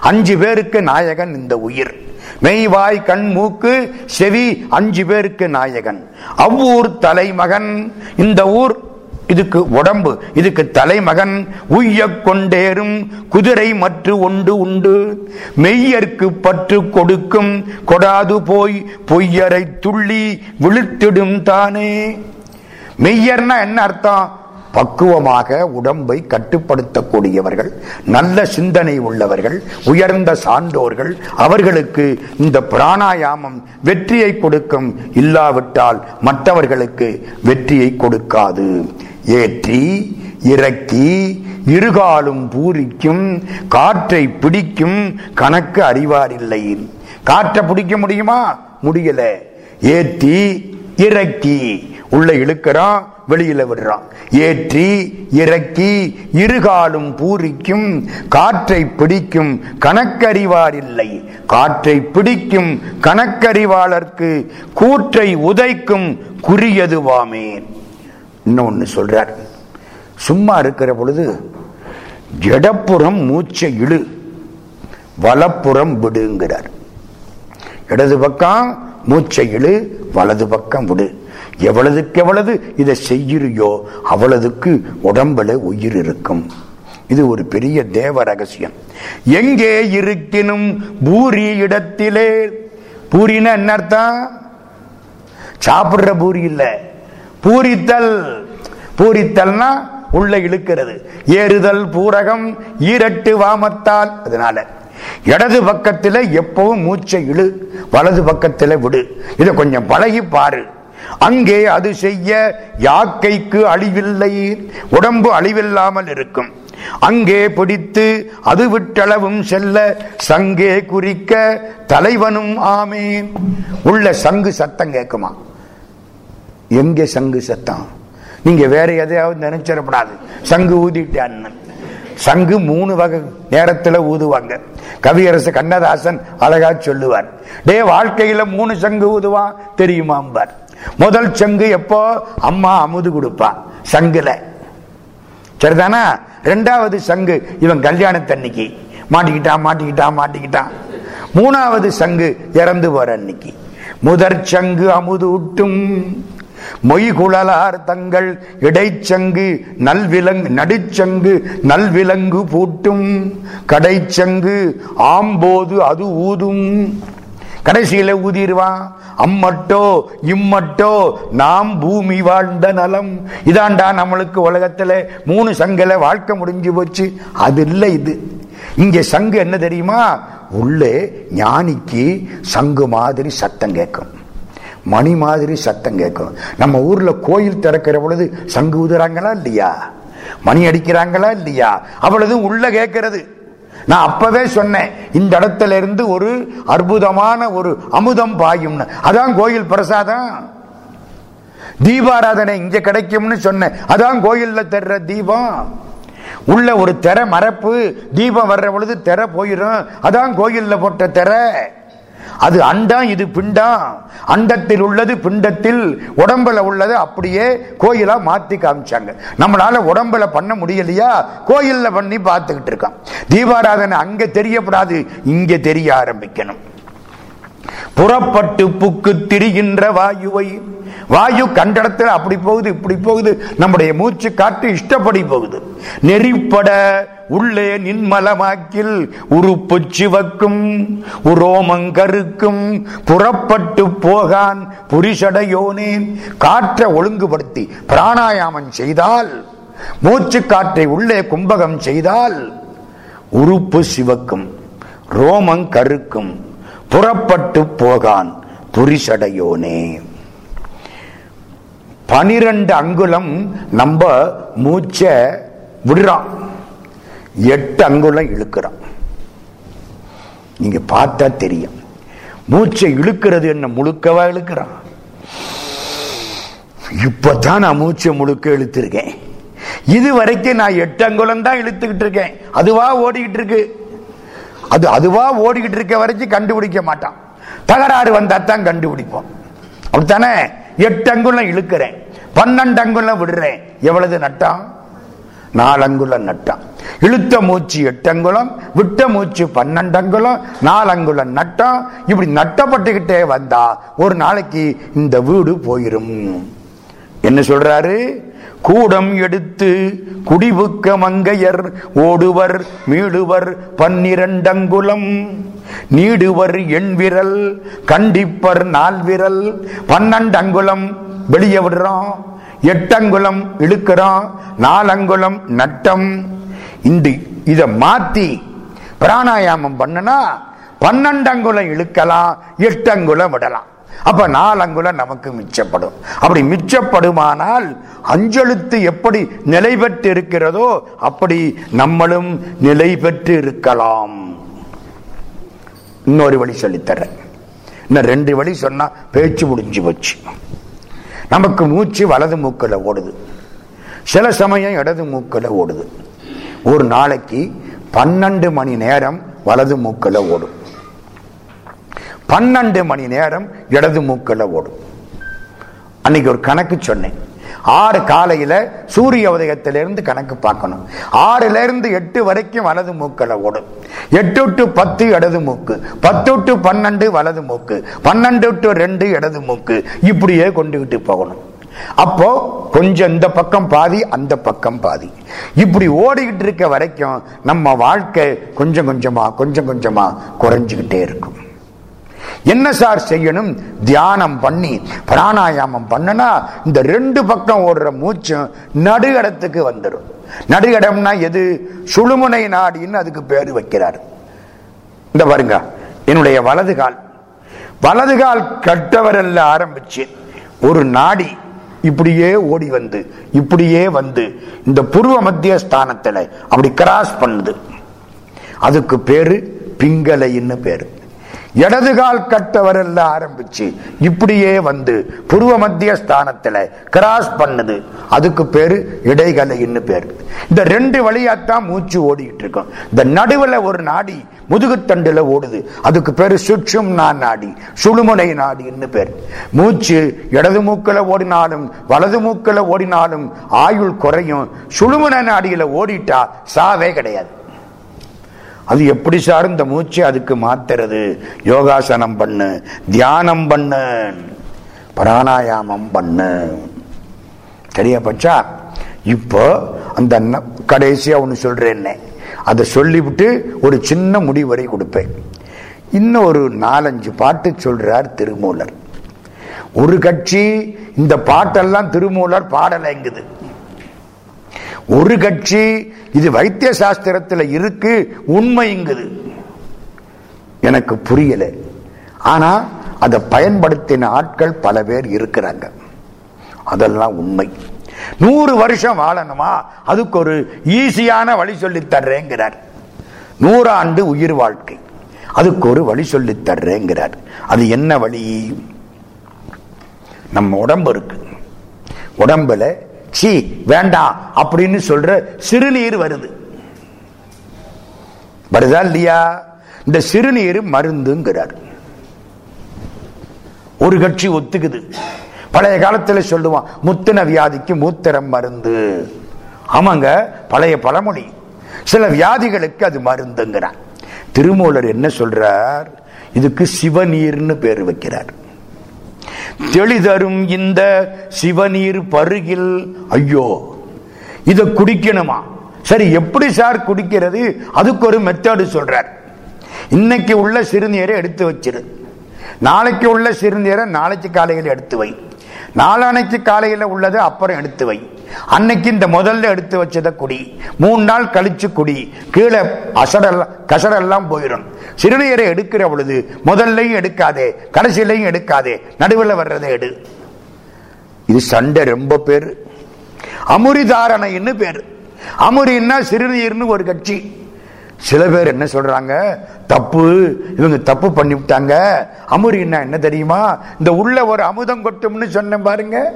அஞ்சு பேருக்கு நாயகன் இந்த உயிர். மெய்வாய் கண் மூக்கு செவி அஞ்சு பேருக்கு நாயகன். அவ்வூர் தலைமகன். இந்த ஊர் இதுக்கு உடம்பு இதுக்கு தலைமகன். உய்ய கொண்டேறும் குதிரை மற்ற ஒன்று உண்டு. மெய்யர்க்கு பற்று கொடுக்கும் கொடாது போய் பொய்யரை துள்ளி விழுத்திடும் தானே. மெய்யர்னா என்ன அர்த்தம்? பக்குவமாக உடம்பை கட்டுப்படுத்தக்கூடியவர்கள் நல்ல சிந்தனை உள்ளவர்கள் உயர்ந்த சான்றோர்கள் அவர்களுக்கு இந்த பிராணாயாமம் வெற்றியை கொடுக்கும் இல்லாவிட்டால் மற்றவர்களுக்கு வெற்றியை கொடுக்காது. ஏற்றி இறக்கி இருகாலும் பூரிக்கும் காற்றை பிடிக்கும் கணக்கு அறிவாரில்லை காற்றை பிடிக்க முடியுமா? முடியல. ஏற்றி இறக்கி. உள்ள இழுக்கிறான் வெளியில விடுறான். ஏற்றி இறக்கி இருகாலும் பூரிக்கும் காற்றை பிடிக்கும் கணக்கறிவார் இல்லை. காற்றை பிடிக்கும் கணக்கறிவாளர்க்கு கூற்றை உதைக்கும் குறியதுவாமே இன்னொன்னு சொல்றார். சும்மா இருக்கிற பொழுது இடப்புறம் மூச்சை இழு வலப்புறம் விடுங்கிறார். இடது பக்கம் மூச்சை இழு வலது பக்கம் விடு. எவ்வளவுக்கு எவ்வளவு இதை செய்யறியோ அவ்வளவுக்கு உடம்புல உயிர் இருக்கும். இது ஒரு பெரிய தேவ ரகசியம். எங்கே இருக்கினும் பூரி இடத்திலே. பூரின்னா என்ன அர்த்தம்? சாப்பிடுற பூரி இல்லை. பூரித்தல். பூரித்தல்னா உள்ள இழுக்கிறது. ஏறுதல் பூரகம் ஈரட்டு வாமத்தால். அதனால இடது பக்கத்தில் எப்பவும் மூச்சை இழு வலது பக்கத்தில் விடு. இதை கொஞ்சம் பழகி பாரு. அங்கே அது செய்ய யாக்கைக்கு அழிவில்லை உடம்பு அழிவில்லாமல் இருக்கும். அங்கே பிடித்து அது விட்டளவும் செல்ல சங்கே குறிக்க தலைவனும் ஆமே உள்ள சங்கு சத்தம் கேட்குமா? எங்க சங்கு சத்தம்? நீங்க வேற எதையாவது நினைச்சிடப்படாது. சங்கு ஊதிட்டான்னு சங்கு மூணு வகை நேரத்துல ஊதுவாங்க. கவியரசு கண்ணதாசன் அழகா சொல்லுவார். டே வாழ்க்கையில மூணு சங்கு ஊதுவான் தெரியுமாம்பார். முதல் சங்கு எப்போ? அம்மா அமுது கொடுப்பா. சங்குல. சரிதானா? ரெண்டாவது சங்கு இவன் கல்யாணத்தன்னைக்கு மாட்டிக்கிட்டான் மாட்டிக்கிட்டான் மாட்டிக்கிட்டான். மூணாவது சங்கு இறந்து போற அன்னைக்கு. முதற் சங்கு அமுது ஊட்டும் மொய்குழலார் தங்கள் இடைச்சங்கு நல்விலங்கு நடுச்சங்கு நல்விலங்கு பூட்டும். கடைச்சங்கு ஆம்போது அது ஊதும். கடைசியில ஊதிடுவான். அம்மட்டோ இம்மட்டோ நாம் பூமி வாழ்ந்த நலம். இதாண்டா நம்மளுக்கு உலகத்துல மூணு சங்கல வாழ்க்கை முடிஞ்சு போச்சு. அது இல்லை இது. இங்க சங்கு என்ன தெரியுமா? உள்ளே ஞானிக்கு சங்கு மாதிரி சத்தம் கேட்கும். மணி மாதிரி சத்தம் கேட்கும். நம்ம ஊர்ல கோயில் திறக்கிற பொழுது சங்கு ஊதுறாங்களா இல்லையா? மணி அடிக்கிறாங்களா இல்லையா? அவ்வளவு உள்ள கேட்கறது. நான் அப்பவே சொன்னேன் இந்த இடத்துல இருந்து ஒரு அற்புதமான ஒரு அமுதம் பாயும்னு. அதான் கோயில் பிரசாதம். தீபாராதனை இங்க கிடைக்கும்னு சொன்னேன். அதான் கோயில்ல தர்ற தீபம். உள்ள ஒரு திரை மரப்பு தீபம் வர்ற பொழுது திரை போயிடும் அதான் கோயில்ல போட்ட திரை. அது அண்டம் இது பிண்டம் அண்டத்தில் உள்ளது பிண்டத்தில் உடம்புல உள்ளது அப்படியே கோயிலா மாத்தி காமிச்சாங்க. நம்மளால உடம்புல பண்ண முடியலையா? கோயில்ல பண்ணி பார்த்துக்கிட்டு இருக்கான். தீபாராதனை அங்க தெரியப்படாது இங்க தெரிய ஆரம்பிக்கணும். புறப்பட்டு புக்கு திரிகின்ற வாயுவை வாயு கண்டடத்தில் அப்படி போகுது இப்படி போகுது. நம்முடைய மூச்சு காற்று இஷ்டப்படி போகுது. நெறிப்பட உள்ளே நின்மலமாக்கில் உறுப்பு சிவக்கும் உரோமங்கருக்கும் புறப்பட்டு போகான் புரிஷடையோனேன் காற்றை ஒழுங்குபடுத்தி பிராணாயாமம் செய்தால் மூச்சு காற்றை உள்ளே கும்பகம் செய்தால் உறுப்பு சிவக்கும் ரோமம் கருக்கும் புறப்பட்டு போகான் புரிசடையோனே பனிரெண்டு அங்குலம் நம்ம மூச்ச விடுறான். எட்டு அங்குலம் இழுக்கிறான். நீங்க பார்த்தா தெரியும். மூச்சை இழுக்கிறது என்ன முழுக்கவா இழுக்கிறான்? இப்பதான் நான் மூச்சை முழுக்க இழுத்திருக்கேன். இது வரைக்கும் நான் எட்டு அங்குலம் தான் இழுத்துக்கிட்டு இருக்கேன். அதுவா ஓடிக்கிட்டு இருக்கு. அது அதுவா ஓடிக்கிட்டு இருக்க வரைக்கும் கண்டுபிடிக்க மாட்டான். தகராறு வந்தா தான் கண்டுபிடிப்போம். அப்படித்தானே? எட்டு அங்குலம் இழுக்கிறேன். பன்னெண்டு அங்குலம் விடுறேன். எவ்வளவு நட்டம் நாலங்குலம் நட்டம் இழுத்த மூச்சு எட்டங்குலம் விட்ட மூச்சு பன்னெண்டங்குலம் நாலங்குலம் நட்டம் இப்படி நட்டப்பட்டுக்கிட்டே வந்தா ஒரு நாளைக்கு இந்த வீடு போயிரும். என்ன சொல்றாரு? கூடம் எடுத்து குடிபுக்க மங்கையர் ஓடுவர் மீடுவர் பன்னிரண்டங்குலம் நீடுவர் எண் விரல் கண்டிப்பர் நால் விரல். பன்னெண்டு அங்குலம் வெளியே விடுறோம் எட்டங்குலம் இழுக்கிறோம் நாலங்குலம் நட்டம். இந்த இதை மாத்தி பிராணாயாமம் பண்ணுனா பன்னெண்டு அங்குலம் இழுக்கலாம் எட்டு அங்குலம் விடலாம். அப்ப நாலங்குலம் நமக்கு மிச்சப்படும். அப்படி மிச்சப்படுமானால் அஞ்செழுத்து எப்படி நிலை பெற்று இருக்கிறதோ அப்படி நம்மளும் நிலை பெற்று இருக்கலாம் இன்னொரு வழி சொல்லித்தர்றேன். இன்னும் ரெண்டு வழி சொன்னா பேச்சு முடிஞ்சு போச்சு. நமக்கு மூச்சு வலது மூக்கில் ஓடுது. சில சமயம் இடது மூக்கில் ஓடுது. ஒரு நாளைக்கு பன்னெண்டு மணி நேரம் வலது மூக்கில் ஓடும். பன்னெண்டு மணி நேரம் இடது மூக்கில் ஓடும். அன்னைக்கு ஒரு கணக்கு சொன்னேன். ஆறு காலையில சூரிய உதயத்திலிருந்து கணக்கு பார்க்கணும். ஆறுல இருந்து எட்டு வரைக்கும் வலது மூக்களை ஓடும் எட்டு டு பத்து இடது மூக்கு. பத்து டு பன்னெண்டு வலது மூக்கு. பன்னெண்டு டு ரெண்டு இடது மூக்கு. இப்படியே கொண்டுகிட்டு போகணும். அப்போ கொஞ்சம் இந்த பக்கம் பாதி அந்த பக்கம் பாதி. இப்படி ஓடிக்கிட்டு இருக்க வரைக்கும் நம்ம வாழ்க்கை கொஞ்சம் கொஞ்சமா கொஞ்சம் கொஞ்சமா குறைஞ்சுக்கிட்டே இருக்கும். என்ன சார் செய்யணும்? தியானம் பண்ணி பிராணாயாமம் பண்ணனா இந்த ரெண்டு பக்கம் ஓடுற மூச்சும் நடுகடத்துக்கு வந்துடும் நடுகடம்னா எது? சுழுமுனை நாடின்னு அதுக்கு பேர் வைக்கிறார். இந்த பாருங்க என்னுடைய வலது கால். வலது கால் கட்டவரல்ல ஆரம்பிச்சு ஒரு நாடி இப்படியே ஓடி வந்து இப்படியே வந்து இந்த புருவ மத்திய ஸ்தானத்தில் அப்படி கிராஸ் பண்ணுது. அதுக்கு பேரு பிங்கலைன்னு பேரு. இடது கால் கட்டவரல்ல ஆரம்பிச்சு இப்படியே வந்து புருவ மத்திய ஸ்தானத்துல கிராஸ் பண்ணுது. அதுக்கு பேரு இடைகலைன்னு பேரு. இந்த ரெண்டு வழியாத்தான் மூச்சு ஓடிக்கிட்டு இருக்கும். இந்த நடுவில் ஒரு நாடி முதுகுத்தண்டுல ஓடுது. அதுக்கு பேரு சுற்றும் நான் நாடி சுழுமுனை நாடின்னு பேர். மூச்சு இடது மூக்கில் ஓடினாலும் வலது மூக்கில் ஓடினாலும் ஆயுள் குறையும். சுழுமுனை நாடியில ஓடிட்டா சாவே கிடையாது. அது எப்படி சார் இந்த மூச்சு அதுக்கு மாத்துறது? யோகாசனம் பண்ணு தியானம் பண்ணு பிராணாயாமம் பண்ணு. சரியா பச்சா? இப்போ அந்த கடைசியாக கடைசியா சொல்கிறேன்னே சொல்றேன்னே. அதை சொல்லிவிட்டு ஒரு சின்ன முடிவுரை கொடுப்பேன். இன்னும் ஒரு நாலஞ்சு பாட்டு சொல்றார் திருமூலர். ஒரு கட்சி இந்த பாட்டெல்லாம் திருமூலர் பாடலைங்குது. ஒரு கட்சி இது வைத்திய சாஸ்திரத்தில் இருக்கு உண்மைங்குது எனக்கு புரியல. ஆனா அதை பயன்படுத்தின ஆட்கள் பல பேர் இருக்கிறாங்க. அதெல்லாம் உண்மை. நூறு வருஷம் வாழணுமா? அதுக்கு ஒரு ஈஸியான வழி சொல்லித் தர்றேங்கிறார். நூறாண்டு உயிர் வாழ்க்கை. அதுக்கு ஒரு வழி சொல்லித் தர்றேங்கிறார். அது என்ன வழி? நம்ம உடம்பு இருக்கு. உடம்புல சீ வேண்டாம் அப்படின்னு சொல்ற சிறுநீர் வருது. வருதா இல்லையா? இந்த சிறுநீர் மருந்துங்கிறார். ஒரு கட்சி ஒத்துக்குது. பழைய காலத்துல சொல்லுவான் முத்தின வியாதிக்கு மூத்திரம் மருந்து. ஆமாங்க பழைய பழமொழி. சில வியாதிகளுக்கு அது மருந்துங்கிறான் திருமூலர் என்ன சொல்றார்? இதுக்கு சிவநீர்னு பேர் வைக்கிறார். தெளிதரும் இந்த சிவநீர் பருகில். ஐயோ இத குடிக்கணுமா? சரி எப்படி சார் குடிக்கிறது? அதுக்கு ஒரு மெத்தடு சொல்றார். இன்னைக்கு உள்ள சிறுநீரை எடுத்து வச்சிரு. நாளைக்கு உள்ள சிறுநீரை நாளைக்கு காலையில் எடுத்து வை. நாளானைக்கு காலையில் உள்ளதை அப்புறம் எடுத்து வை. அன்னைக்கு இந்த முதல்ல எடுத்து வச்சதை குடி. மூணு நாள் கழிச்சு குடி. கீழே அசடெல்லாம் கசடெல்லாம் போயிடும் சிறுநீரை எடுக்கிற பொழுது முதல்லையும் எடுக்காதே கடைசியிலையும் எடுக்காதே நடுவில் வர்றதை எடு. இது சண்டை ரொம்ப பேரு. அமுரிதாரணைன்னு பேரு. அமுரின்னா சிறுநீர்னு ஒரு கட்சி. சில பேர் என்ன சொல்றாங்க? தப்பு இவங்க தப்பு பண்ணிவிட்டாங்க. அமுரின்னா என்ன தெரியுமா? இந்த உள்ள ஒரு அமுதம் கொட்டும்னு சொன்னேன் பாருங்க.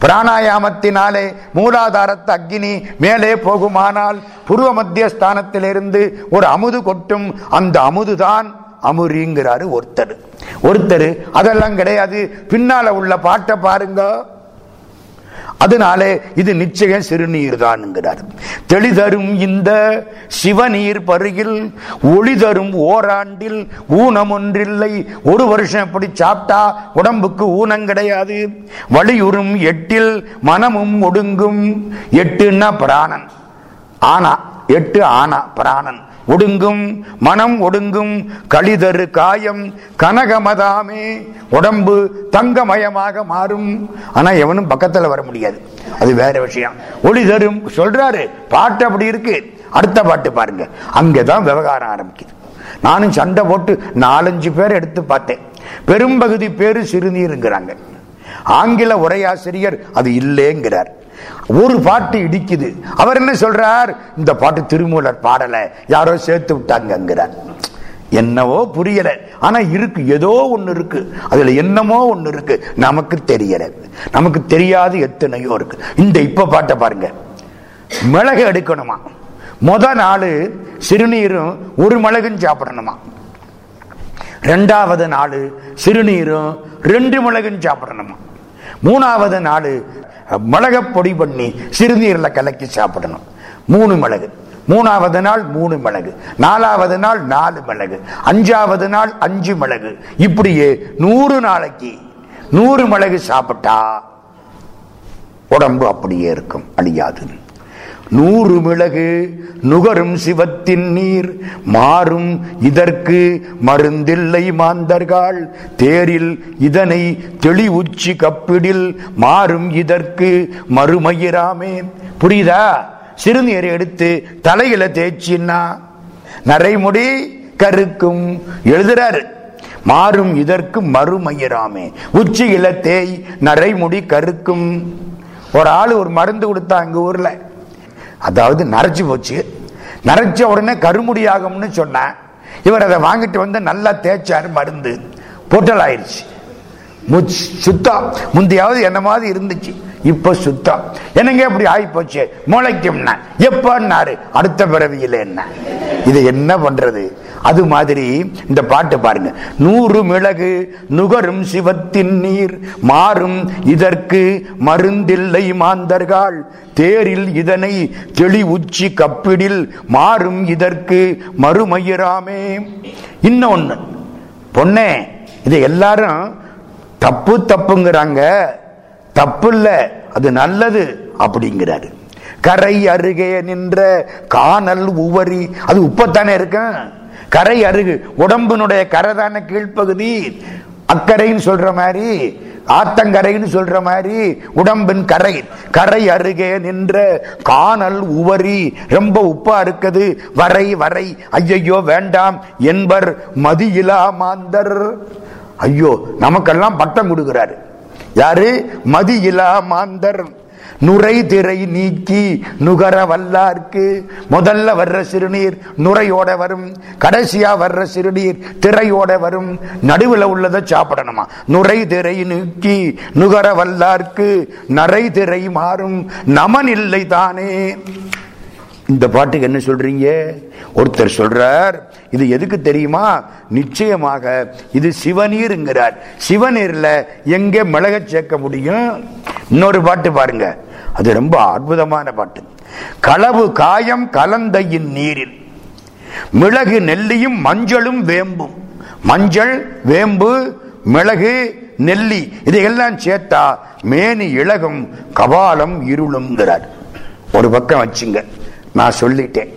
பிராணாயாமத்தினாலே மூலாதாரத்து அக்னி மேலே போகுமானால் புருவ மத்திய ஸ்தானத்திலிருந்து ஒரு அமுது கொட்டும். அந்த அமுதுதான் அமுரிங்கிறாரு ஒருத்தர். ஒருத்தர் அதெல்லாம் கிடையாது. பின்னால உள்ள பாட்டை பாருங்க. அதனாலே இது நிச்சயம் சிறுநீர் தான்ங்கிறார் தெளிதரும் இந்த சிவநீர் பருகில் ஒளி தரும் ஓராண்டில் ஊனம் ஒன்றில்லை ஒரு வருஷம் எப்படி சாப்பிட்டா உடம்புக்கு ஊனம் கிடையாது. வலியுறும் எட்டில் மனமும் ஒடுங்கும். எட்டுன்னா பிராணன். ஆனா எட்டு ஆனா பிராணன். ஒடுங்கும் மனம் ஒடுங்கும் களிதரு காயம் கனகமதாமே உடம்பு தங்கமயமாக மாறும். ஆனா எவனும் பக்கத்துல வர முடியாது. அது வேற விஷயம். ஒளி தரும் சொல்றாரு பாட்டு அப்படி இருக்கு. அடுத்த பாட்டு பாருங்க. அங்கதான் விவகாரம் ஆரம்பிக்குது. நானும் சண்டை போட்டு நாலஞ்சு பேர் எடுத்து பார்த்தேன். பெரும்பகுதி பேரு சிறுநீருங்கிறாங்க. ஆங்கில உரையாசிரியர் அது இல்லைங்கிறார். ஒரு பாட்டு இடிக்குது. அவர் என்ன சொல்றார்? இந்த பாட்டு திருமூலர் பாடல. யாரோ சேர்த்து விட்டாங்கிறார் என்னவோ புரியல. ஆனா இருக்கு ஏதோ ஒண்ணு இருக்கு. அதுல என்னமோ ஒண்ணு இருக்கு. நமக்கு தெரியல. நமக்கு தெரியாது எத்தனையோ இருக்கு. இந்த இப்ப பாட்டை பாருங்க. மிளகு எடுக்கணுமா? முத நாள் சிறுநீரும் ஒரு மிளகும் சாப்பிடணுமா? ரெண்டாவது நாள் சிறுநீரும் ரெண்டு மிளகும் சாப்பிடணுமா? மூணாவது நாள் மிளக பொடி பண்ணி சிறுநீர்ல கலக்கி சாப்பிடணும். மூணு மிளகு. மூணாவது நாள் மூணு மிளகு. நாலாவது நாள் நாலு மிளகு. அஞ்சாவது நாள் அஞ்சு மிளகு. இப்படியே நூறு நாளைக்கு நூறு மிளகு சாப்பிட்டா உடம்பு அப்படியே இருக்கும் அழியாது. நூறு மிளகு நுகரும் சிவத்தின் நீர் மாறும் இதற்கு மருந்தில்லை மாந்தர்கள். தேரில் இதனை தெளிவுச்சி கப்பிடில் மாறும் இதற்கு மறுமயிராமே. புரியுதா? சிறுநீரை எடுத்து தலையில தேய்ச்சின்னா நரைமுடி கருக்கும். எழுதுறாரு. மாறும் இதற்கு மறுமயிராமே. உச்சியில தேய் நரைமுடி கருக்கும். ஒரு ஆள் ஒரு மருந்து கொடுத்தா அங்க ஊர்ல. அதாவது நரைச்சு போச்சு. நரைச்ச உடனே கருமுடி ஆகும்னு சொன்னேன் இவர் அதை வாங்கிட்டு வந்து நல்லா தேய்ச்சாரு மருந்து. பொட்டல் ஆயிடுச்சு சுத்தம் முந்தையாவது என்ன மாதிரி இருந்துச்சு? இப்ப சுத்தம் என்னங்க இப்படி ஆகி போச்சு முளைக்கும்னா எப்பன்னாரு அடுத்த பிறவியில் என்ன? இது என்ன பண்றது? அது மாதிரி இந்த பாட்டு பாருங்க. நூறு மிளகு நுகரும் சிவத்தின் நீர் மாறும் இதற்கு மருந்தில்லை மாந்தர்கள். தேரில் இதனை தெளி உச்சி கப்பிடில் மாறும் இதற்கு மறுமயிராமே. இன்னொன்னு. பொண்ணே இதை எல்லாரும் தப்பு தப்புங்கிறாங்க. தப்பு இல்ல அது நல்லது அப்படிங்கிறாரு. கரை அருகே நின்ற காணல் உவரி அது உப்பத்தானே இருக்கும் கரை அருகு உடம்பினுடைய கரை தானே கீழ்ப்பகுதி அக்கறைன்னு சொல்ற மாதிரி ஆத்தங்கரைன்னு சொல்ற மாதிரி உடம்பின் கரை. கரை அருகே நின்ற காணல் உவரி ரொம்ப உப்பா இருக்குது. வரை வரை ஐயையோ வேண்டாம் என்பர் மதியிலா மாந்தர். ஐயோ நமக்கெல்லாம் பட்டம் கொடுக்கிறாரு. யாரு? மதியிலா மாந்தர். நுரை திரை நீக்கி நுகர வல்லார்க்கு. முதல்ல வர்ற சிறுநீர் நுரையோட வரும். கடைசியா வர்ற சிறுநீர் திரையோட வரும். நடுவில் உள்ளதை சாப்பிடணுமா? நுரை திரை நீக்கி நுகர வல்லார்க்கு. நரை திரை மாறும். நமன் இல்லை தானே. இந்த பாட்டுக்கு என்ன சொல்றீங்க? ஒருத்தர் சொல்றார் இது எதுக்கு தெரியுமா? நிச்சயமாக இது சிவநீருங்கிறார். சிவநீர்ல எங்க மிளக சேர்க்க முடியும்? இன்னொரு பாட்டு பாருங்க. அது ரொம்ப அற்புதமான பாட்டு. களவு காயம் கலந்தையின் நீரில். மிளகு நெல்லியும் மஞ்சளும் வேம்பும். மஞ்சள் வேம்பு மிளகு நெல்லி இதையெல்லாம் சேர்த்தா மேனி இழகும் கபாலம் இருளுங்கிறார் ஒரு பக்கம் வச்சுங்க. நான் சொல்லிட்டேன்.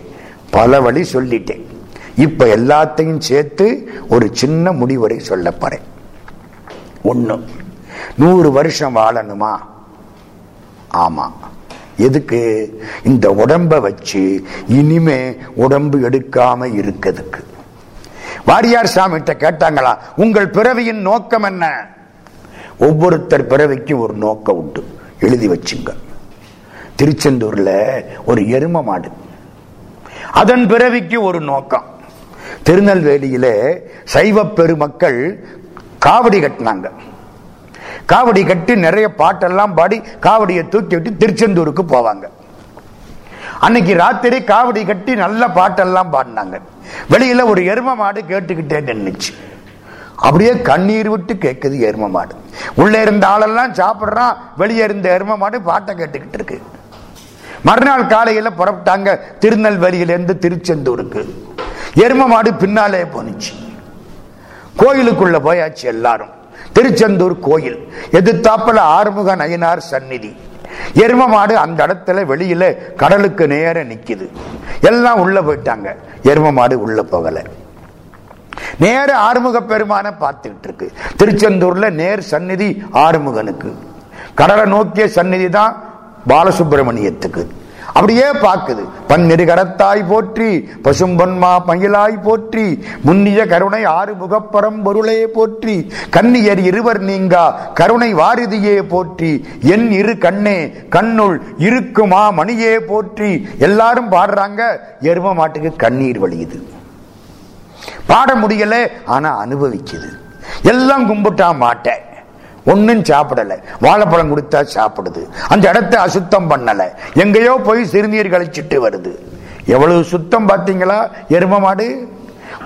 பல வழி சொல்லிட்டேன். இப்ப எல்லாத்தையும் சேர்த்து ஒரு சின்ன முடிவுரை சொல்ல போறேன். ஒண்ணு நூறு வருஷம் வாழணுமா? ஆமா. எதுக்கு? இந்த உடம்ப வச்சு இனிமே உடம்பு எடுக்காம இருக்கிறதுக்கு. வாரியார் சாமிகிட்ட கேட்டாங்களா உங்கள் பிறவியின் நோக்கம் என்ன? ஒவ்வொருத்தர் பிறவிக்கும் ஒரு நோக்கம் உண்டு. எழுதி வச்சுங்க. திருச்செந்தூர்ல ஒரு எரும மாடு. அதன் பிறவிக்கு ஒரு நோக்கம். திருநெல்வேலியில சைவ பெருமக்கள் காவடி கட்டினாங்க. காவடி கட்டி நிறைய பாட்டெல்லாம் பாடி காவடியை தூக்கி விட்டு திருச்செந்தூருக்கு போவாங்க. அன்னைக்கு ராத்திரி காவடி கட்டி நல்ல பாட்டெல்லாம் பாடினாங்க. வெளியில ஒரு எரும மாடு கேட்டுக்கிட்டே நின்றுச்சு அப்படியே கண்ணீர் விட்டு கேட்குது எரும மாடு. உள்ளே இருந்த ஆளெல்லாம் சாப்பிட்றான் வெளியே இருந்த எரும மாடு பாட்டை கேட்டுக்கிட்டு இருக்கு. மறுநாள் காலையில் புறப்பட்டாங்க திருநெல்வேலியிலேருந்து திருச்செந்தூருக்கு. எரும மாடு பின்னாலே போனுச்சு. கோயிலுக்குள்ள போயாச்சு எல்லாரும். திருச்செந்தூர் கோயில் எதிர்த்தாப்புல ஆறுமுக நயினார் சந்நிதி. எரும மாடு அந்த இடத்துல வெளியில கடலுக்கு நேர நிக்குது. எல்லாம் உள்ள போயிட்டாங்க. எரும மாடு உள்ள போகல. நேர ஆறுமுக பெருமான பார்த்துக்கிட்டு இருக்கு திருச்செந்தூர்ல நேர் சந்நிதி ஆறுமுகனுக்கு. கடலை நோக்கிய சந்நிதி தான் பாலசுப்பிரமணியத்துக்கு அப்படியே பார்க்குது. பன்னிரு கரத்தாய் போற்றி பசும்பொன்மா மயிலாய் போற்றி முன்னிய கருணை ஆறு முகப்பரம் பொருளே போற்றி கன்னியர் இருவர் நீங்கா கருணை வாரிதியே போற்றி என் இரு கண்ணே கண்ணுள் இருக்குமா மணியே போற்றி. எல்லாரும் பாடுறாங்க. எரும மாட்டுக்கு கண்ணீர் வழியுது. பாட முடியல ஆனா அனுபவிக்குது. எல்லாம் கும்பிட்டா மாட்டேன் ஒன்னும் சாப்பிடல. வாழைப்பழம் கொடுத்தா சாப்பிடுது. அந்த இடத்த அசுத்தம் பண்ணல. எங்கேயோ போய் சிறுநீர் கழிச்சிட்டு வருது. எவ்வளவு சுத்தம் பார்த்தீங்களா? எரும மாடு?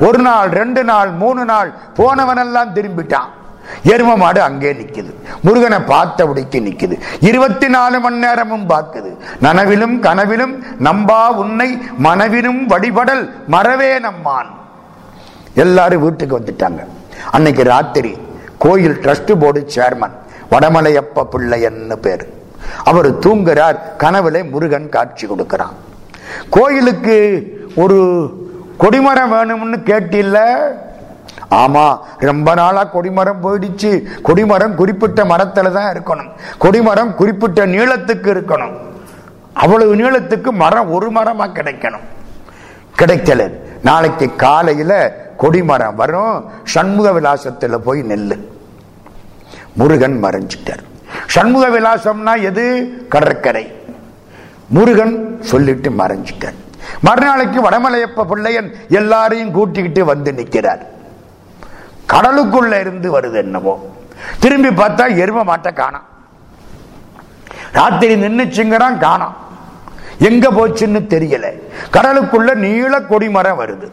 ஒரு நாள் ரெண்டு நாள் மூணு நாள் போனவனெல்லாம் திரும்பிட்டான். எரும மாடு அங்கே நிற்குது முருகனை பார்த்தபடிக்கு நிற்குது இருபத்தி நாலு மணி நேரமும் பார்க்குது. நனவிலும் கனவிலும் நம்பா உன்னை மனவிலும் வழிபடல் மறவே நம்மான். எல்லாரும் வீட்டுக்கு வந்துட்டாங்க. அன்னைக்கு ராத்திரி கோயில் டிரஸ்ட் போர்டு சேர்மன் வடமலையப்ப பிள்ளையன்னு பேரு. அவர் தூங்குறார் கனவுல முருகன் காட்சி கொடுக்கிறான். கோயிலுக்கு ஒரு கொடிமரம் வேணும்னு கேட்டில்ல? ஆமா ரொம்ப நாளா கொடிமரம் போயிடுச்சு. கொடிமரம் குறிப்பிட்ட மரத்துல தான் இருக்கணும். கொடிமரம் குறிப்பிட்ட நீளத்துக்கு இருக்கணும். அவ்வளவு நீளத்துக்கு மரம் ஒரு மரமா கிடைக்கணும். கிடைக்கல. நாளைக்கு காலையில கொடிமரம் வரும். சண்முக விலாசத்தில் போய் நெல்லு. முருகன் மறைஞ்சிட்டார். சண்முக விலாசம்னா எது? கடற்கரை. முருகன் சொல்லிட்டு மறைஞ்சிட்டார். மறுநாளைக்கு வடமலையப்ப பிள்ளையன் எல்லாரையும் கூட்டிக்கிட்டு வந்து நிற்கிறார் கடலுக்குள்ள இருந்து வருது என்னவோ. திரும்பி பார்த்தா எரும மாட்ட காணாம். ராத்திரி நின்னுச்சுங்கிறான் காணாம். எங்க போச்சுன்னு தெரியல. கடலுக்குள்ள நீள கொடிமரம் வருது.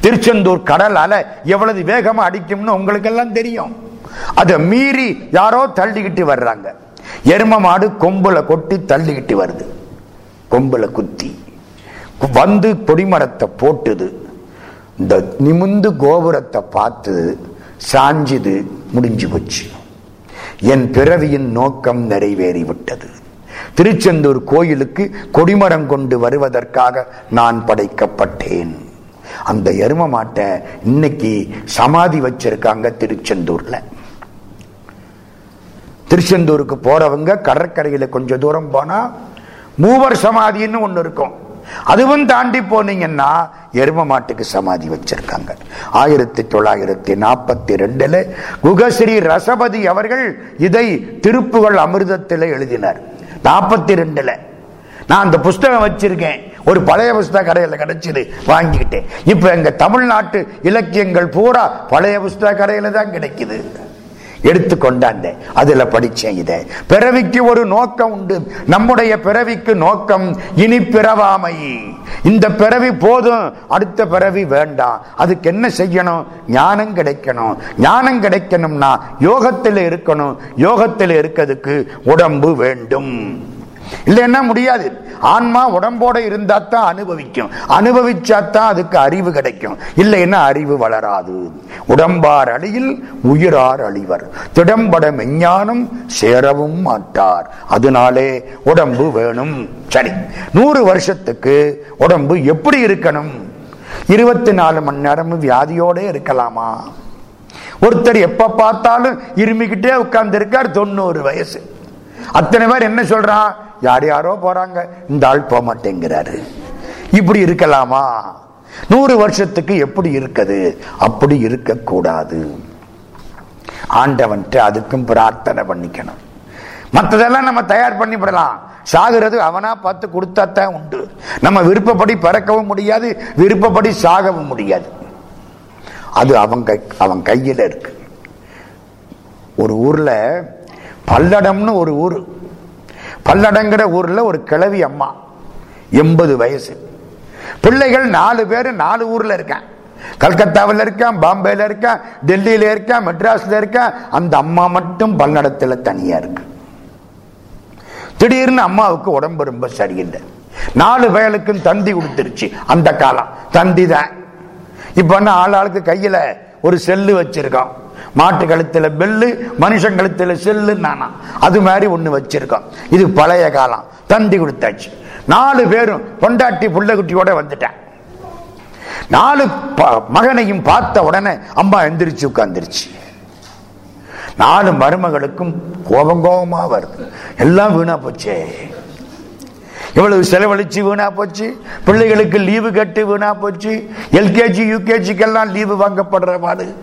திருச்செந்தூர் கடல் அலை எவ்வளவு வேகமா அடிக்கும்னு உங்களுக்கு எல்லாம் தெரியும். அதை மீறி யாரோ தள்ளிக்கிட்டு வர்றாங்க. எரும மாடு கொம்புல கொட்டி தள்ளிக்கிட்டு வருது. கொம்புல குத்தி. வந்து கொடிமரத்தை போட்டுது. இந்த நிமிந்து கோபுரத்தை பார்த்து சாஞ்சுது முடிஞ்சு போச்சு. என் பிறவியின் நோக்கம் நிறைவேறி விட்டது திருச்செந்தூர் கோயிலுக்கு கொடிமரம் கொண்டு வருவதற்காக நான் படைக்கப்பட்டேன். அந்த எரும மாட்டை இன்னைக்கு சமாதி வச்சிருக்காங்க திருச்செந்தூர்ல. திருச்செந்தூருக்கு போறவங்க கடற்கரையில கொஞ்சம் தூரம் போனா மூவர் சமாதின்னு ஒண்ணு இருக்கும். அதுவும் தாண்டி போனீங்கன்னா எரும மாட்டுக்கு சமாதி வச்சிருக்காங்க. ஆயிரத்தி தொள்ளாயிரத்தி நாற்பத்தி ரெண்டுல குகஸ்ரீ ரசபதி அவர்கள் இதை திருப்புகள் அமிர்தத்தில் எழுதினார். நாற்பத்தி ரெண்டுல. நான் அந்த புஸ்தகம் வச்சிருக்கேன். ஒரு பழைய புஸ்தக கடையில் கிடைச்சிது வாங்கிக்கிட்டேன். இப்ப எங்க தமிழ்நாட்டு இலக்கியங்கள் பூரா பழைய புஸ்தக கடையில தான் கிடைக்குது. எடுத்து கொண்டாந்தேன் அதுல படிச்சேன் இதை. பிறவிக்கு ஒரு நோக்கம் உண்டு. நம்முடைய பிறவிக்கு நோக்கம் இனி பிறவாமை. இந்த பிறவி போதும் அடுத்த பிறவி வேண்டாம். அதுக்கு என்ன செய்யணும்? ஞானம் கிடைக்கணும். ஞானம் கிடைக்கணும்னா யோகத்தில் இருக்கணும். யோகத்தில் இருக்கிறதுக்கு உடம்பு வேண்டும். இல்லைன்னா முடியாது. ஆன்மா உடம்போட இருந்தா தான் அனுபவிக்கும். அனுபவிச்சா தான் அதுக்கு அறிவு கிடைக்கும். இல்லைன்னா அறிவு வளராது. உடம்பார் அழியில் உயிரார் அழிவர். திடம்பட மெஞ்ஞானம் சேரவும் மாட்டார். அதனாலே உடம்பு வேணும். சரி நூறு வருஷத்துக்கு உடம்பு எப்படி இருக்கணும்? இருபத்தி நாலு மணி நேரமும் வியாதியோட இருக்கலாமா? ஒருத்தர் எப்ப பார்த்தாலும் இருமிக்கிட்டே உட்கார்ந்து இருக்கார் தொண்ணூறு வயசு. அத்தனை பேர் என்ன சொல்றான் யார் யாரோ போறாங்க. இந்த ஆள் போக மாட்டேங்கிறாரு இப்படி இருக்கலாமா? நூறு வருஷத்துக்கு எப்படி இருக்குது? அப்படி இருக்கக்கூடாது. ஆண்டவன்ட்டு அதுக்கும் பிரார்த்தனை பண்ணிக்கணும். மற்றதெல்லாம் நம்ம தயார் பண்ணி விடலாம் சாகிறது அவனா பார்த்து கொடுத்தாத்தான் உண்டு. நம்ம விருப்பப்படி பிறக்கவும் முடியாது விருப்பப்படி சாகவும் முடியாது. அது அவன் கை அவன் கையில் இருக்கு. ஒரு ஊர்ல பல்லடம்னு ஒரு ஊர் பல்லடங்கிற ஊர்ல ஒரு கிழவி அம்மா. எண்பது வயசு. பிள்ளைகள் நாலு பேர் நாலு ஊர்ல இருக்கான். கல்கத்தாவில் இருக்கான் பாம்பேல இருக்கான் டெல்லியில இருக்கான் மெட்ராஸ்ல இருக்கான். அந்த அம்மா மட்டும் பல்லடத்துல தனியா இருக்கு. திடீர்னு அம்மாவுக்கு உடம்பு ரொம்ப சரியில்லை. நாலு வயலுக்கும் தந்தி கொடுத்துருச்சு அந்த காலம். தந்தி தான். இப்ப என்ன ஆள் ஆளுக்கு கையில ஒரு செல்லு வச்சிருக்கோம் மாட்டு கழுத்துல பெல்லு மனுஷன் கழுத்துல செல்லு நானா அது மாதிரி ஒண்ணு வச்சிருக்கோம் இது பழைய காலம். தந்தி கொடுத்தாச்சு. நாலு பேரும் பொண்டாட்டி புள்ளகுட்டியோட வந்துட்டேன். நாலு ப- மகனையும் பார்த்த உடனே அம்மா எந்திரிச்சு உட்காந்துருச்சு நாலு மருமகளுக்கும் கோபம் கோபமா வருது. எல்லாம் வீணா போச்சே. இவ்வளவு செலவழிச்சு வீணா போச்சு. பிள்ளைகளுக்கு லீவு கட்டு வீணா போச்சு. எல்கேஜி யூகேஜிக்கெல்லாம் லீவு வாங்கப்படுற பாடு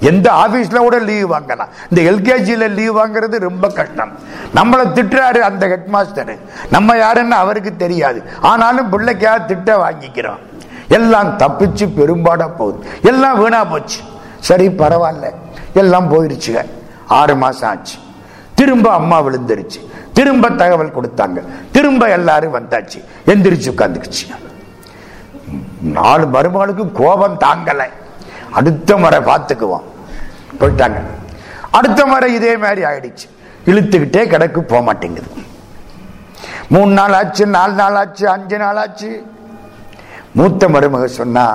எந்த ஆபீஸ்ல கூட லீவ் வாங்கலாம். இந்த எல்கேஜியில் லீவ் வாங்குறது ரொம்ப கஷ்டம். நம்மளை திட்டுறாரு அந்த ஹெட் மாஸ்டர் நம்ம யாருன்னு அவருக்கு தெரியாது. ஆனாலும் பிள்ளைக்காக திட்ட வாங்கிக்கிறோம். எல்லாம் தப்பிச்சு பெரும்பாடா போகுது. எல்லாம் வீணா போச்சு. சரி பரவாயில்ல. எல்லாம் போயிருச்சுங்க. ஆறு மாசம் ஆச்சு. திரும்ப அம்மா விழுந்துருச்சு. திரும்ப தகவல் கொடுத்தாங்க. திரும்ப எல்லாரும் வந்தாச்சு. எந்திரிச்சு உட்காந்துக்குச்சு நாலு மருமகளுக்கு கோபம் தாங்கலை. அடுத்த முறை பார்த்துக்குவோம். போயிட்டாங்க. அடுத்த முறை இதே மாதிரி ஆயிடுச்சு. இழுத்துக்கிட்டே கிடக்கு போக மாட்டேங்குது. மூணு நாள் ஆச்சு நாலு நாள் ஆச்சு அஞ்சு நாள் ஆச்சு. மூத்த மருமக சொன்னா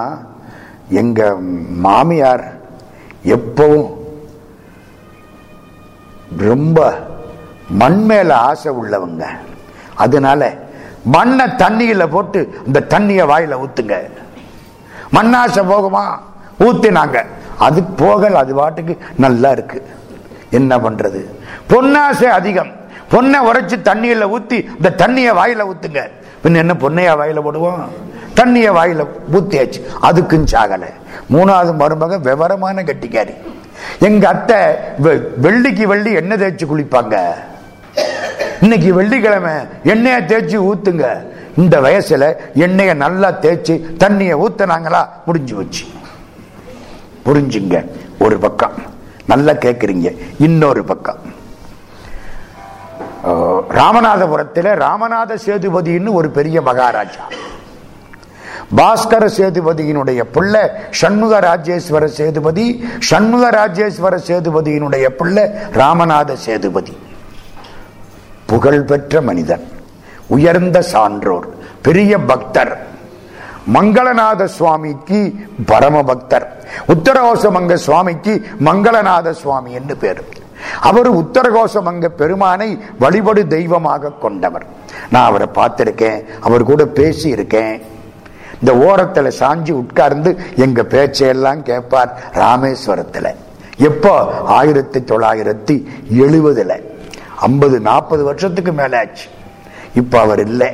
எங்க மாமியார் எப்பவும் ரொம்ப மண் மேல ஆசை உள்ளவங்க. அதனால மண்ணை தண்ணியில போட்டு இந்த தண்ணிய வாயில ஊத்துங்க. மண்ணாசை போகுமா? ஊத்தினாங்க. அது போகல அது பாட்டுக்கு நல்லா இருக்கு. என்ன பண்றது? பொன்னாசை அதிகம். பொண்ணை உரைச்சு தண்ணியில ஊத்தி இந்த தண்ணிய வாயில ஊத்துங்க. பின்ன என்ன பொண்ணையா வாயில போடுவோம்? தண்ணிய வாயில ஊத்தியாச்சு. அதுக்கும் சாகல. மூணாவது மருமக விவரமான கட்டிக்காரி. எங்க அத்தை வெ- வெள்ளிக்கு வெள்ளி என்ன தேய்ச்சி குளிப்பாங்க. இன்னைக்கு வெள்ளிக்கிழமை எண்ணெயை தேய்ச்சி ஊத்துங்க. இந்த வயசுல எண்ணெயை நல்லா தேய்ச்சி தண்ணியை ஊத்தினாங்களா? முடிஞ்சு வச்சு புரிஞ்சுங்க. ஒரு பக்கம் நல்லா கேக்குறீங்க. இன்னொரு பக்கம். ராமநாதபுரத்தில் ராமநாத சேதுபதினு ஒரு பெரிய மகாராஜா. பாஸ்கர சேதுபதியினுடைய பிள்ளை சண்முக ராஜேஸ்வர சேதுபதி சண்முக ராஜேஸ்வர சேதுபதியினுடைய பிள்ளை ராமநாத சேதுபதி. புகழ்பெற்ற மனிதன் உயர்ந்த சான்றோர் பெரிய பக்தர். மங்களநாத சுவாமிக்கு பரம பக்தர். உத்தரகோசமங்க சுவாமிக்கு மங்களநாத சுவாமி என்று பேர். அவர் உத்தரகோசமங்க பெருமானை வழிபடு தெய்வமாக கொண்டவர். நான் அவரை பார்த்திருக்கேன் அவர் கூட பேசி இருக்கேன் இந்த ஓரத்துல சாஞ்சி உட்கார்ந்து எங்க பேச்சையெல்லாம் கேட்பார் ராமேஸ்வரத்துல. எப்போ? ஆயிரத்தி தொள்ளாயிரத்தி எழுபதுல ஐம்பது நாற்பது வருஷத்துக்கு மேல ஆச்சு இப்ப அவர் இல்லை.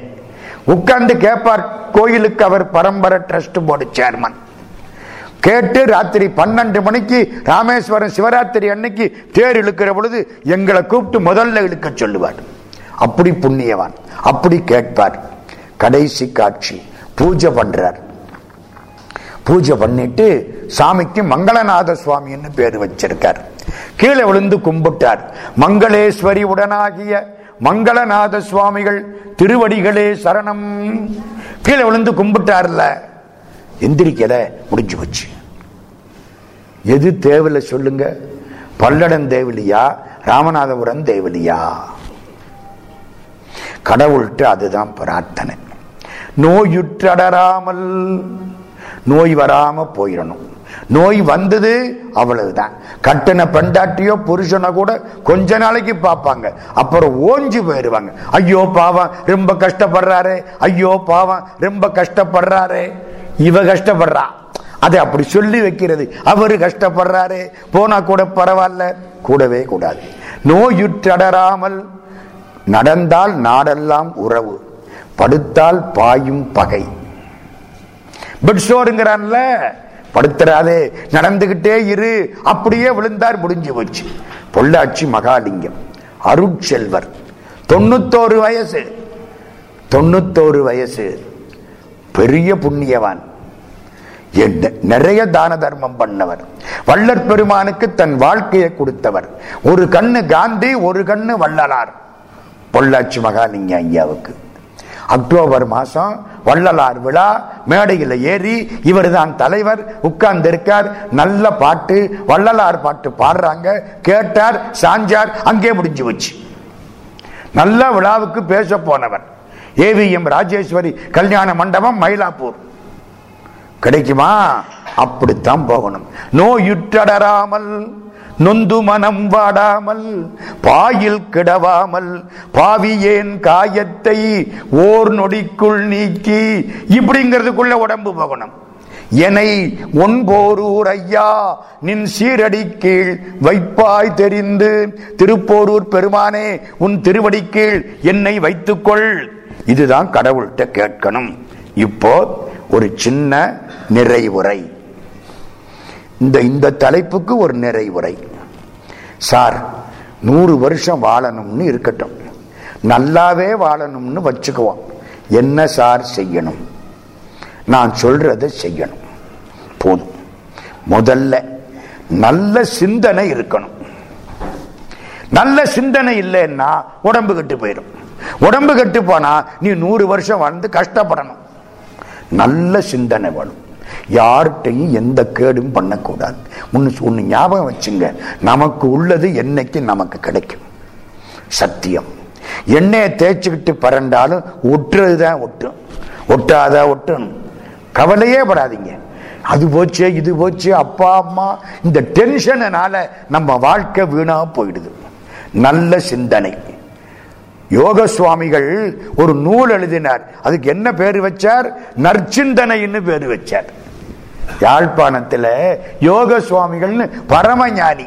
உட்கார்ந்து கேட்பார் கோயிலுக்கு அவர் பரம்பரை ட்ரஸ்ட் போர்டு சேர்மன் கேட்டு ராத்திரி பன்னெண்டு மணிக்கு ராமேஸ்வரம் சிவராத்திரி அன்னைக்கு தேர் இழுக்கிற பொழுது எங்களை கூப்பிட்டு முதல்ல இழுக்க சொல்லுவார். அப்படி புண்ணியவான் அப்படி கேட்பார். கடைசி காட்சி பூஜை பண்றார். பூஜை பண்ணிட்டு சாமிக்கு மங்களநாத சுவாமின்னு பேர் வச்சிருக்கார். கீழே விழுந்து கும்பிட்டார். மங்களேஸ்வரி உடனாகிய மங்களநாத சுவாமிகள் திருவடிகளே சரணம். கீழே விழுந்து கும்பிட்டார்ல. எந்திரிக்கல முடிஞ்சு போச்சு. எது தேவையில்ல சொல்லுங்க. பல்லடம் தேவலியா ராமநாதபுரம் தேவலியா கடவுள்கிட்ட அதுதான் பிரார்த்தனை. நோயுற்றடராமல் நோய் வராம போயிடணும். நோய் வந்தது அவ்வளவுதான். கட்டின பெண்டாட்டியோ புருஷனை கூட கொஞ்ச நாளைக்கு பார்ப்பாங்க. அப்புறம் ஓஞ்சு போயிடுவாங்க. ஐயோ பாவம் ரொம்ப கஷ்டப்படுறாரு. ஐயோ பாவம் ரொம்ப கஷ்டப்படுறாரு. இவ கஷ்டப்படுறா. அதை அப்படி சொல்லி வைக்கிறது. அவரு கஷ்டப்படுறாரு. போனா கூட பரவாயில்ல. கூடவே கூடாது. நோயுற்றடராமல் நடந்தால் நாடெல்லாம் உறவு. படுத்தால் பாயும் பகை. பெட்ஷோருங்கிறான்ல படுத்துறாதே நடந்துகிட்டே இரு. அப்படியே விழுந்தார் முடிஞ்சு போச்சு. பொள்ளாச்சி மகாலிங்கம் அருட்செல்வர் தொண்ணூத்தோரு வயசு தொண்ணூத்தோரு வயசு. பெரிய புண்ணியவான். என்ன- நிறைய தான தர்மம் பண்ணவர். வள்ளற் பெருமானுக்கு தன் வாழ்க்கையை கொடுத்தவர். ஒரு கண்ணு காந்தி ஒரு கண்ணு வள்ளலார். பொள்ளாச்சி மகாலிங்க ஐயாவுக்கு. அக்டோபர் மாசம் வள்ளலார் விழா மேடையில் ஏறி இவர் தான் தலைவர் உட்கார்ந்து இருக்கார் நல்ல பாட்டு வள்ளலார் பாட்டு பாடுறாங்க. கேட்டார் சாஞ்சார் அங்கே முடிஞ்சு வச்சு நல்ல விழாவுக்கு பேச போனவர். ஏவிஎம் ராஜேஸ்வரி கல்யாண மண்டபம் மயிலாப்பூர். கிடைக்குமா? அப்படித்தான் போகணும். நோயுற்றடராமல் நொந்து மனம் வாடாமல் பாயில் கிடவாமல் பாவியேன் காயத்தை ஓர் நொடிக்குள் நீக்கி இப்படிங்கிறதுக்குள்ள உடம்பு போகணும். என்னை ஒன்போரூர் ஐயா நின் சீரடி கீழ் வைப்பாய் தெரிந்து திருப்போரூர் பெருமானே உன் திருவடி கீழ் என்னை வைத்துக்கொள். இதுதான் கடவுள்கிட்ட கேட்கணும். இப்போ ஒரு சின்ன நிறைவுரை. இந்த இந்த தலைப்புக்கு ஒரு நிறைவுரை. சார் நூறு வருஷம் வாழணும்னு இருக்கட்டும். நல்லாவே வாழணும்னு வச்சுக்குவோம். என்ன சார் செய்யணும்? நான் சொல்றத செய்யணும். போதும். முதல்ல நல்ல சிந்தனை இருக்கணும். நல்ல சிந்தனை இல்லைன்னா உடம்பு கெட்டு போயிடும். உடம்பு கெட்டு போனா நீ நூறு வருஷம் வாழ்ந்து கஷ்டப்படணும். நல்ல சிந்தனை வேணும். யார்கிட்டையும் எந்த கேடும் பண்ணக்கூடாது. ஒன்று ஒன்று ஞாபகம் வச்சுங்க. நமக்கு உள்ளது என்னைக்கு நமக்கு கிடைக்கும். சத்தியம். எண்ணெயை தேய்ச்சிக்கிட்டு பறண்டாலும் ஒட்டுறதுதான் ஒட்டும் ஒட்டாத ஒட்டணும் கவலையே படாதீங்க. அது போச்சு இது போச்சு அப்பா அம்மா இந்த டென்ஷனால நம்ம வாழ்க்கை வீணாக போயிடுது. நல்ல சிந்தனை. யோக சுவாமிகள் ஒரு நூல் எழுதினார். அதுக்கு என்ன பேர் வச்சார்? நற்சிந்தனைன்னு பேர் வச்சார். யாழ்ப்பாணத்தில் யோக சுவாமிகள்னு பரமஞானி.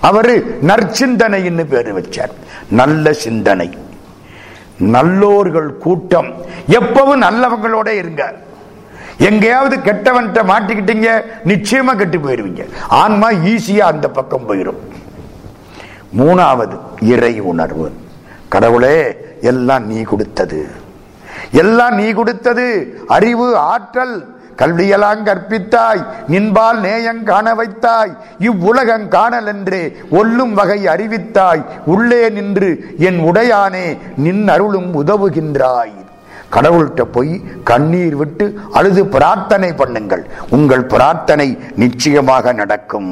அவர் நற்சிந்தனைன்னு பேர் வச்சார். நல்ல சிந்தனை. நல்லோர்கள் கூட்டம். எப்பவும் நல்லவங்களோட இருங்க. எங்கேயாவது கெட்டவன்ட்ட மாட்டிக்கிட்டீங்க நிச்சயமா கெட்டு போயிருவீங்க. ஆன்மா ஈஸியா அந்த பக்கம் போயிடும் மூணாவது இறை உணர்வு. கடவுளே எல்லாம் நீ கொடுத்தது. எல்லாம் நீ கொடுத்தது. அறிவு ஆற்றல் கல்வியெல்லாம் கற்பித்தாய். நின்பால் நேயங் காண வைத்தாய். இவ்வுலகங் காணல் என்றே ஒல்லும் வகை அறிவித்தாய். உள்ளே நின்று என் உடையானே நின் அருளும் உதவுகின்றாய். கடவுள்கிட்ட போய் கண்ணீர் விட்டு அழுது பிரார்த்தனை பண்ணுங்கள். உங்கள் பிரார்த்தனை நிச்சயமாக நடக்கும்.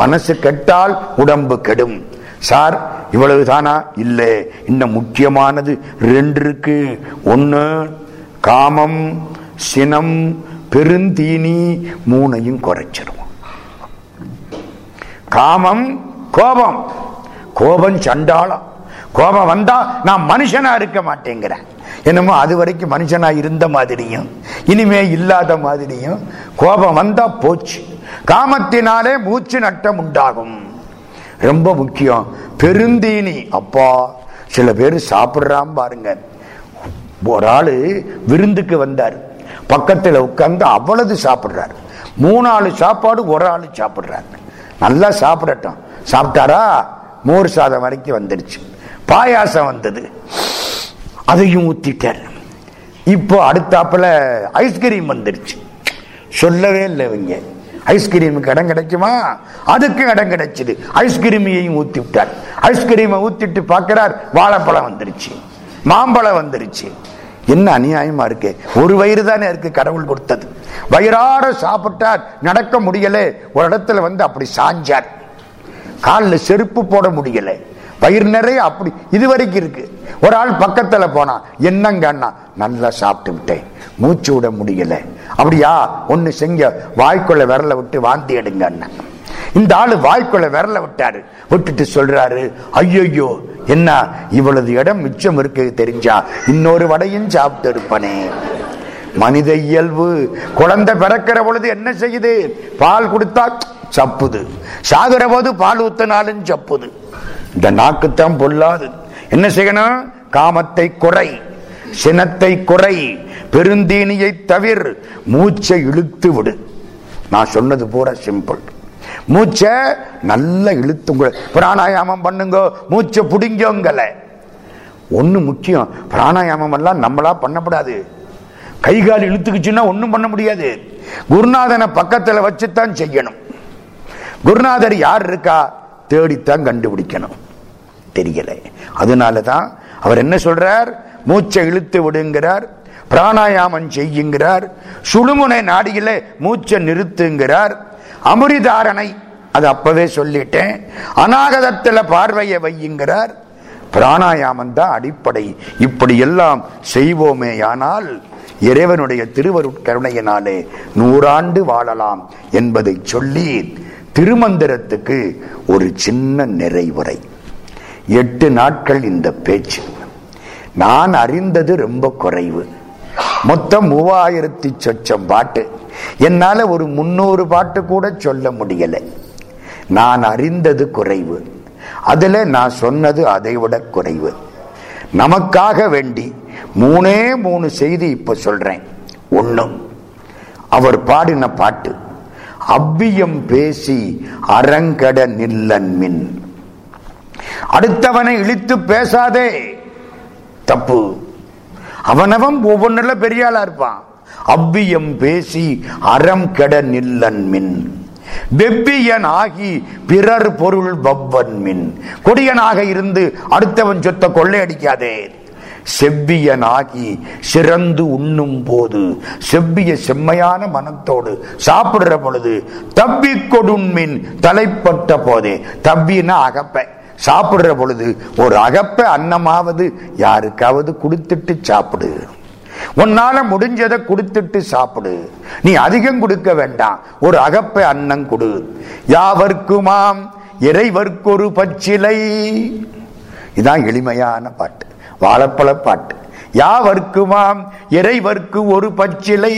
மனசு கெட்டால் உடம்பு கெடும். சார் இவ்வளவு தானா? இல்லை. இன்னும் முக்கியமானது ரெண்டு இருக்கு. ஒன்று காமம் சினம் பெருந்தீனி மூணையும் குறைச்சிரும் காமம் கோபம். கோபம் சண்டாளம். கோபம் வந்தா நான் மனுஷனா இருக்க மாட்டேங்கிறேன். என்னமோ அது வரைக்கும் மனுஷனா இருந்த மாதிரியும் இனிமே இல்லாத மாதிரியும் கோபம் வந்தா போச்சு. காமத்தினாலே மூச்சு நட்டம் உண்டாகும். ரொம்ப முக்கியம். பெருந்தீனி. அப்பா சில பேர் சாப்பிட்றான் பாருங்க. ஒரு ஆள் விருந்துக்கு வந்தார். பக்கத்தில் உட்கார்ந்து அவ்வளவு சாப்பிட்றாரு. மூணாலு சாப்பாடு ஒரு ஆள் சாப்பிட்றாரு. நல்லா சாப்பிடட்டும். சாப்பிட்டாரா? மோர் சாதம் வரைக்கும் வந்துடுச்சு பாயாசம் வந்தது. அதையும் ஊத்திட்டார். இப்போ அடுத்தாப்புல ஐஸ்கிரீம் வந்துடுச்சு சொல்லவே இல்லை இவங்க. ஐஸ்கிரீமுக்கு இடம் கிடைக்குமா? அதுக்கு இடம் கிடைச்சது. ஐஸ்கிரீமையும் ஊத்தி விட்டார் ஐஸ்கிரீமை ஊத்திட்டு பார்க்கிறார். வாழைப்பழம் வந்துருச்சு. மாம்பழம் வந்துருச்சு. என்ன அநியாயமா இருக்கு? ஒரு வயிறு தானே இருக்கு கடவுள் கொடுத்தது. வயிறார சாப்பிட்டார். நடக்க முடியல. ஒரு இடத்துல வந்து அப்படி சாஞ்சார். காலில் செருப்பு போட முடியலை. வயிறு நிறைய அப்படி. இது வரைக்கும் இருக்கு. ஒரு ஆள் பக்கத்துல போனா என்னங்க அண்ணா? நல்லா சாப்பிட்டு விட்டேன் மூச்சு விட முடியல. அப்படியா? ஒண்ணு செஞ்ச வாய்க்குள்ள விரல விட்டு வாந்தி எடுங்க அண்ணன் இந்த ஆளு வாய்க்குள்ள விரல விட்டாரு. விட்டுட்டு சொல்றாரு ஐயோயோ என்ன இவ்வளவு இடம் மிச்சம் இருக்கு தெரிஞ்சா இன்னொரு வடையும் சாப்பிட்டு இருப்பனே. மனித இயல்பு. குழந்தை பிறக்கிற பொழுது என்ன செய்யுது? பால் கொடுத்தா சப்புது. சாகுற போது பால் ஊத்தினாலும் சப்புது. இந்த நாக்குத்தான் பொல்லாது. என்ன செய்யணும்? காமத்தை குறை சினத்தை குறை பெருந்தீனியை தவிர மூச்சை இழுத்து விடு. நான் சொன்னது பூரா சிம்பிள் மூச்சை நல்லா இழுத்துங்க பிராணாயாமம் பண்ணுங்க மூச்சை புடிங்கோங்கல. ஒண்ணு முக்கியம் பிராணாயாமம் எல்லாம் நம்மளா பண்ணப்படாது. கை கால் இழுத்துக்குச்சுன்னா ஒண்ணும் பண்ண முடியாது. குருநாதனை பக்கத்துல வச்சுத்தான் செய்யணும். குருநாதர் யார் இருக்கா? தேடித்தான் கண்டுபிடிக்கணும். தெரியல. அதனாலதான் அவர் என்ன சொல்றார்? மூச்சை இழுத்து விடுங்கிறார். பிராணாயாமம் செய்யுங்கிறார். சுழுமுனை நாடியில மூச்சை நிறுத்துங்கிறார். அமுரிதாரணை அது அப்பவே சொல்லிட்டேன். அநாகதத்துல பார்வையை வையுங்கிறார். பிராணாயாமம் தான் அடிப்படை. இப்படி எல்லாம் செய்வோமேயானால் இறைவனுடைய திருவருட்கருணையினாலே நூறாண்டு வாழலாம் என்பதை சொல்லி திருமந்திரத்துக்கு ஒரு சின்ன நிறைவுரை. எட்டு நாட்கள் இந்த பேச்சு. நான் அறிந்தது ரொம்ப குறைவு. மொத்தம் மூவாயிரத்தி சொச்சம் பாட்டு. என்னால ஒரு முன்னூறு பாட்டு கூட சொல்ல முடியல. நான் அறிந்தது குறைவு. அதுல நான் சொன்னது அதை விட குறைவு. நமக்காக வேண்டி மூணே மூணு செய்தி இப்ப சொல்றேன். ஒண்ணு. அவர் பாடின பாட்டு. அவ்வியம் பேசி அரங்கட நில்லன்மின். அடுத்தவனை இழித்து பேசாதே. தப்பு. அவனவன் ஒவ்வொன்றுல பெரிய ஆளா இருப்பான். அவ்வியம் பேசி அறம் கெட நில்லன்மின். வெவ்வியன் ஆகி பிறர் பொருள் வவ்வன்மின். கொடியனாக இருந்து அடுத்தவன் சொத்த கொள்ளையடிக்காதே செவ்வியனாகி சிறந்து உண்ணும் போது செவ்விய செம்மையான மனத்தோடு சாப்பிடுற பொழுது தவ்வி கொடுண்மின் தலைப்பட்ட போதே தவ்வினா அகப்ப. சாப்பிடுற பொழுது ஒரு அகப்ப அன்னமாவது யாருக்காவது கொடுத்துட்டு சாப்பிடு. உன்னால முடிஞ்சதை கொடுத்துட்டு சாப்பிடு. நீ அதிகம் கொடுக்க வேண்டாம் ஒரு அகப்ப அன்னம் கொடு. யாவர்க்குமாம் இறைவர்க்கொரு பச்சிலை. இதான் எளிமையான பாட்டு. வாழைப்பழ பாட்டு யாவர்க்குமாம்? இறைவர்க்கு ஒரு பச்சிலை.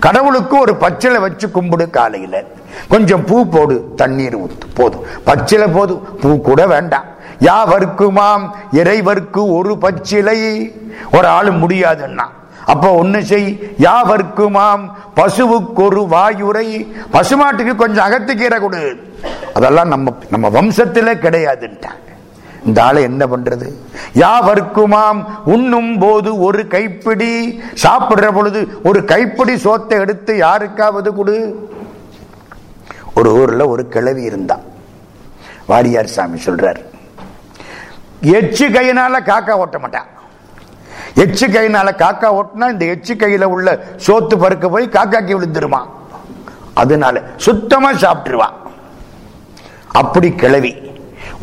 கடவுளுக்கு ஒரு பச்சிலை வச்சு கும்பிடு காலையில. கொஞ்சம் பூ போடு தண்ணீர் ஊத்து. போதும். பச்சிலை போதும். பூ கூட வேண்டாம். யாவர்க்குமாம்? இறைவர்க்கு ஒரு பச்சிலை. ஒரு ஆளு முடியாதுன்னா. அப்போ ஒன்று செய். யாவர்க்குமாம்? பசுவுக்கு ஒரு வாயுரை. பசுமாட்டுக்கு கொஞ்சம் அகத்துக்கீரை கொடு. அதெல்லாம் நம்ம நம்ம வம்சத்திலே கிடையாதுன்ட்டாங்க. இந்த ஆளை என்ன பண்றது? யாவர்க்குமாம் உண்ணும் போது ஒரு கைப்பிடி? சாப்பிடுற பொழுது ஒரு கைப்பிடி சோத்தை எடுத்து யாருக்காவது கொடு. ஒரு ஊர்ல ஒரு கிழவி இருந்தா வாரியார் சாமி சொல்றார் எச்சு கையினால காக்கா ஓட்ட மாட்டான். எச்சு கையினால காக்கா ஓட்டினா இந்த எச்சு கையில உள்ள சோத்து பருக்க போய் காக்காக்கு விழுந்துருமா. அதனால சுத்தமா சாப்பிட்டுருவான் அப்படி கிளவி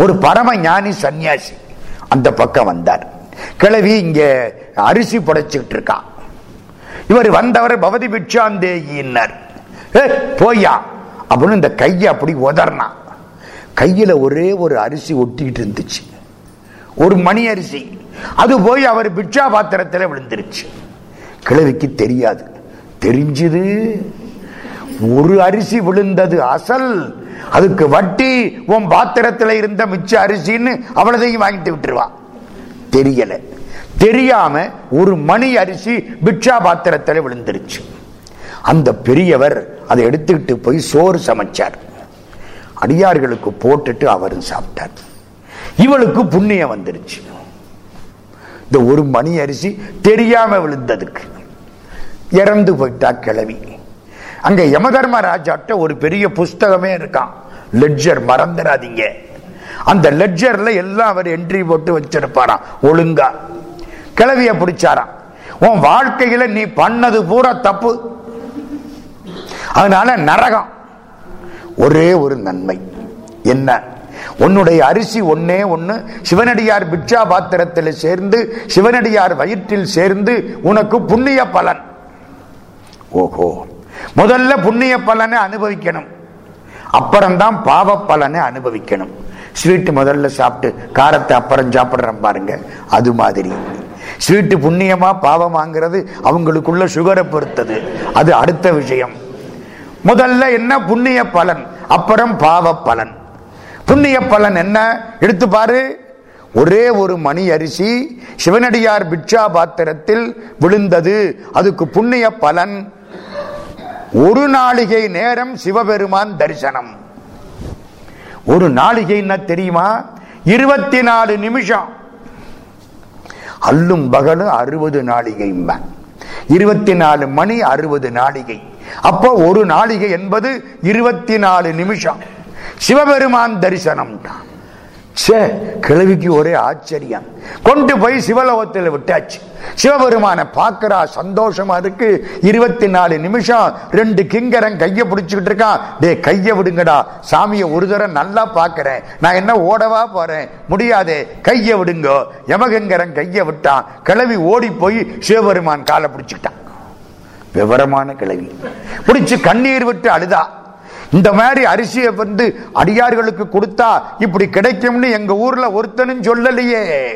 ஒரு பரம ஞானி சன்னியாசி அந்த பக்கம் வந்தார். கிழவி இங்க அரிசி படைச்சுக்கிட்டு இருக்கான் இவர் வந்தவர் பவதி பிட்சாந்தேயின்னார் ஏ போயா அப்படின்னு இந்த கையை அப்படி உதறினான் கையில ஒரே ஒரு அரிசி ஒட்டிக்கிட்டு இருந்துச்சு. ஒரு மணி அரிசி. அது போய் அவர் பிட்சா பாத்திரத்தில் விழுந்துருச்சு. கிழவிக்கு தெரியாது. தெரிஞ்சது. ஒரு அரிசி விழுந்தது அசல். அதுக்கு வட்டி உன் பாத்திரத்தில் இருந்த மிச்ச அரிசின்னு அவ்வளதையும் வாங்கிட்டு விட்டுருவா. தெரியல. தெரியாம ஒரு மணி அரிசி பிக்ஷா பாத்திரத்தில் விழுந்துருச்சு. அந்த பெரியவர் அதை எடுத்துக்கிட்டு போய் சோறு சமைச்சார். அடியார்களுக்கு போட்டுட்டு அவரும் சாப்பிட்டார். இவளுக்கு புண்ணியம் வந்துருச்சு. இந்த ஒரு மணி அரிசி தெரியாம விழுந்ததுக்கு. இறந்து போயிட்டா கிளவி அங்க யமதர்ம ராஜாட்ட ஒரு பெரிய புஸ்தகமே இருக்கான் லெட்ஜர் மறந்துடாதீங்க. அந்த லெட்ஜர்ல எல்லாம் அவர் என்ட்ரி போட்டு வச்சிருப்பாராம் ஒழுங்கா. கிளவிய பிடிச்சாராம். உன் வாழ்க்கையில நீ பண்ணது பூரா தப்பு. அதனால நரகம். ஒரே ஒரு நன்மை. என்ன? உன்னுடைய அரிசி ஒன்னே ஒண்ணு சிவனடியார் பிட்சா பாத்திரத்தில் சேர்ந்து சிவனடியார் வயிற்றில் சேர்ந்து உனக்கு புண்ணிய பலன். ஓஹோ. முதல்ல புண்ணிய பலனை அனுபவிக்கணும். அப்புறம்தான் பாவ பலனை அனுபவிக்கணும். ஸ்வீட் முதல்ல சாப்பிட்டு காரத்தை அப்புறம் சாப்பிடுறோம் பாருங்க. அது மாதிரி. ஸ்வீட்டு புண்ணியமா பாவமாங்கிறது அவங்களுக்குள்ள சுகரை பொறுத்தது. அது அடுத்த விஷயம். முதல்ல என்ன புண்ணிய பலன்? அப்புறம் பாவ பலன். புண்ணிய பலன் என்ன? எடுத்து பாரு. ஒரே ஒரு மணி அரிசி சிவனடியார் பிட்சா பாத்திரத்தில் விழுந்தது. அதுக்கு புண்ணிய பலன். ஒரு நாளிகை நேரம் சிவபெருமான் தரிசனம். ஒரு நாளிகைன்னா தெரியுமா? இருபத்தி நாலு நிமிஷம். அல்லும் பகலும் அறுபது நாளிகை இருபத்தி நாலு மணி அறுபது நாளிகை. அப்போ ஒரு நாளிகை என்பது இருபத்தி நாலு நிமிஷம். சிவபெருமான் தரிசனம் தான். சே கிழவிக்கு ஒரே ஆச்சரியம். கொண்டு போய் சிவலோகத்தில் விட்டாச்சு. சிவபெருமான பார்க்கிறா சந்தோஷமா இருக்கு. இருபத்தி நாலு நிமிஷம் ரெண்டு கிங்கரன் கையை பிடிச்சுக்கிட்டு இருக்கான். டே கையை விடுங்கடா. சாமியை ஒரு தரம் நல்லா பார்க்கிறேன். நான் என்ன ஓடவா போறேன்? முடியாதே. கையை விடுங்க. யமகங்கரன் கையை விட்டான். கிளவி ஓடி போய் சிவபெருமான் காலை பிடிச்சுக்கிட்டான். விவரமான கிளவி பிடிச்சு கண்ணீர் விட்டு அழுதா. இந்த மாதிரி அரிசியை வந்து அடியார்களுக்கு கொடுத்தா இப்படி கிடைக்கும்னு எங்க ஊர்ல ஒருத்தனும் சொல்லலையே.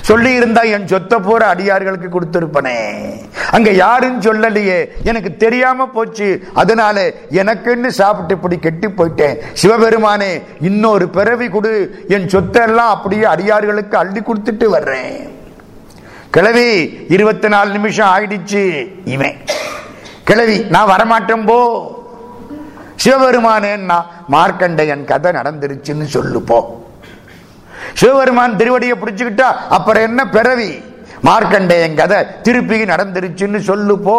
சொல்லி இருந்தா என் சொத்த போற அடியார்களுக்கு கொடுத்திருப்பனே. அங்க யாருன்னு சொல்லலையே. எனக்கு தெரியாம போச்சு. அதனால எனக்குன்னு சாப்பிட்டு இப்படி கெட்டி போயிட்டேன். சிவபெருமானே இன்னொரு பிறவி கொடு. என் சொத்தெல்லாம் அப்படியே அடியார்களுக்கு அள்ளி கொடுத்துட்டு வர்றேன். கிழவி இருபத்தி நாலு நிமிஷம் ஆயிடுச்சு. இவன். கிழவி நான் வரமாட்டேன் போ. சிவபெருமானேன்னா மார்க்கண்டையன் கதை நடந்துருச்சுன்னு சொல்லு போ சிவபெருமான் திருவடியை பிடிச்சுக்கிட்டா அப்புறம் என்ன பிறவி? மார்க்கண்டேயன் கதை திருப்பி நடந்துருச்சுன்னு சொல்லு போ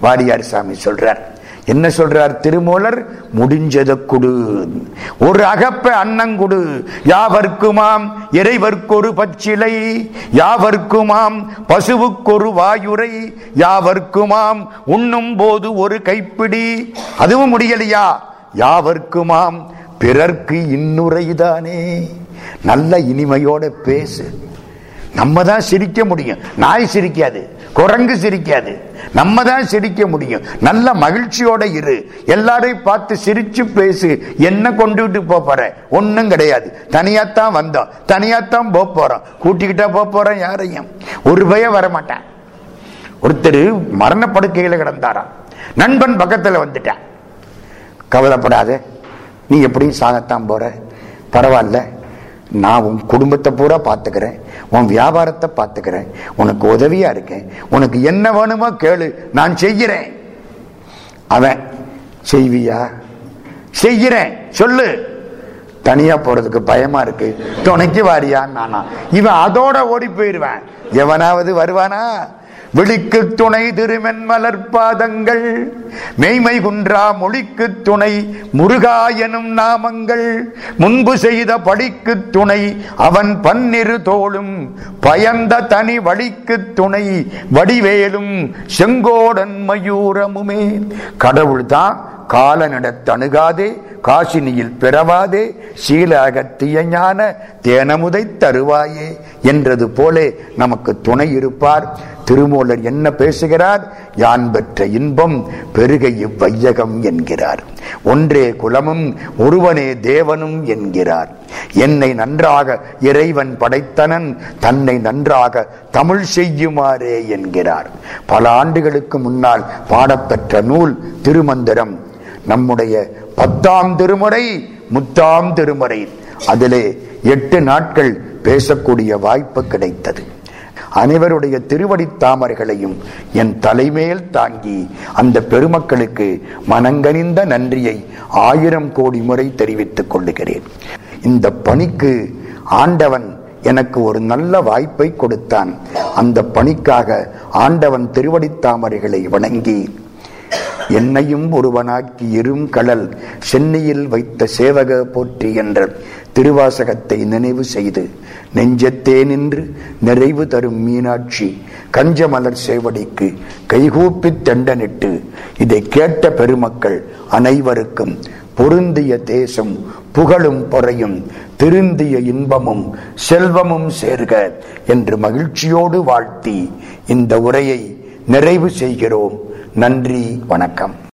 வாரியார் சாமி சொல்றார் என்ன சொல்றார் திருமூலர்? முடிஞ்சத குடு. ஒரு அகப்ப அன்னங்குடு யாவர்க்குமாம் இறைவர்க்கொரு பச்சிலை. யாவர்க்குமாம் பசுவுக்கொரு வாயுரை. யாவர்க்குமாம் உண்ணும் போது ஒரு கைப்பிடி. அதுவும் முடியலையா? யாவர்க்குமாம் பிறர்க்கு இன்னுரைதானே நல்ல இனிமையோட பேசு. நம்ம தான் சிரிக்க முடியும். நாய் சிரிக்காது. குரங்கு சிரிக்காது. நம்ம தான் சிரிக்க முடியும். நல்ல மகிழ்ச்சியோட இரு. எல்லாரையும் பார்த்து சிரிச்சு பேசு. என்ன கொண்டுகிட்டு போக போற? ஒன்னும் கிடையாது. தனியாத்தான் வந்தோம். தனியாத்தான் போக போறோம். கூட்டிக்கிட்டா போக போறோம் யாரையும். ஒரு பய வரமாட்டான். ஒருத்தர் மரணப்படுக்கையில கிடந்தாராம். நண்பன் பக்கத்தில் வந்துட்டான். கவலைப்படாத. நீ எப்படியும் சாகத்தான் போற? பரவாயில்ல. நான் உன் குடும்பத்தை பூரா பார்த்துக்கிறேன். உன் வியாபாரத்தை பார்த்துக்கிறேன். உனக்கு உதவியா இருக்கேன். உனக்கு என்ன வேணுமோ கேளு. நான் செய்கிறேன். அவன் செய்வியா? செய்கிறேன். சொல்லு. தனியா போறதுக்கு பயமா இருக்கு. துணைக்கு வாரியான்னு நானா. இவன் அதோட ஓடி போயிடுவேன் எவனாவது வருவானா? விழிக்கு துணை திருமென் மலர்பாதங்கள் மெய்மை குன்றா மொழிக்கு துணை முருகா எனும் நாமங்கள் முன்பு செய்த படிக்கு துணை அவன் பன்னிரு தோளும் பயந்த தனி வழிக்கு துணை வடிவேலும் செங்கோடன் மயூரமுமே. கடவுள்தான் காலனிடத்தணுகாதே காசினியில் பிறவாதே சீலாக தியஞான தேனமுதை தருவாயே என்றது போலே நமக்கு துணை இருப்பார். திருமூலர் என்ன பேசுகிறார்? யான் பெற்ற இன்பம் பெருகை இவ்வையகம் என்கிறார். ஒன்றே குலமும் ஒருவனே தேவனும் என்கிறார். என்னை நன்றாக இறைவன் படைத்தனன் தன்னை நன்றாக தமிழ் செய்யுமாறே என்கிறார். பல ஆண்டுகளுக்கு முன்னால் பாடப்பெற்ற நூல் திருமந்திரம். நம்முடைய பத்தாம் திருமுறை முத்தாம் திருமுறை. அதிலே எட்டு நாட்கள் பேசக்கூடிய வாய்ப்பு கிடைத்தது. அனைவருடைய திருவடி தாமரைகளையும் என் தலைமேல் தாங்கி அந்த பெருமக்களுக்கு மனங்கனிந்த நன்றியை ஆயிரம் கோடி முறை தெரிவித்துக் கொள்ளுகிறேன். இந்த பணிக்கு ஆண்டவன் எனக்கு ஒரு நல்ல வாய்ப்பை கொடுத்தான். அந்த பணிக்காக ஆண்டவன் திருவடி தாமரைகளை வணங்கி என்னையும் ஒருவனாக்கி இரும் கடல் சென்னையில் வைத்த சேவக போற்றி என்ற திருவாசகத்தை நினைவு செய்து நெஞ்சத்தே நின்று நிறைவு தரும் மீனாட்சி கஞ்சமலர் சேவடிக்கு கைகூப்பித் தண்டனிட்டு இதை கேட்ட பெருமக்கள் அனைவருக்கும் பொருந்திய தேசம் புகழும் பொறையும் திருந்திய இன்பமும் செல்வமும் சேர்க என்று மகிழ்ச்சியோடு வாழ்த்தி இந்த உரையை நிறைவு செய்கிறோம். நன்றி வணக்கம்.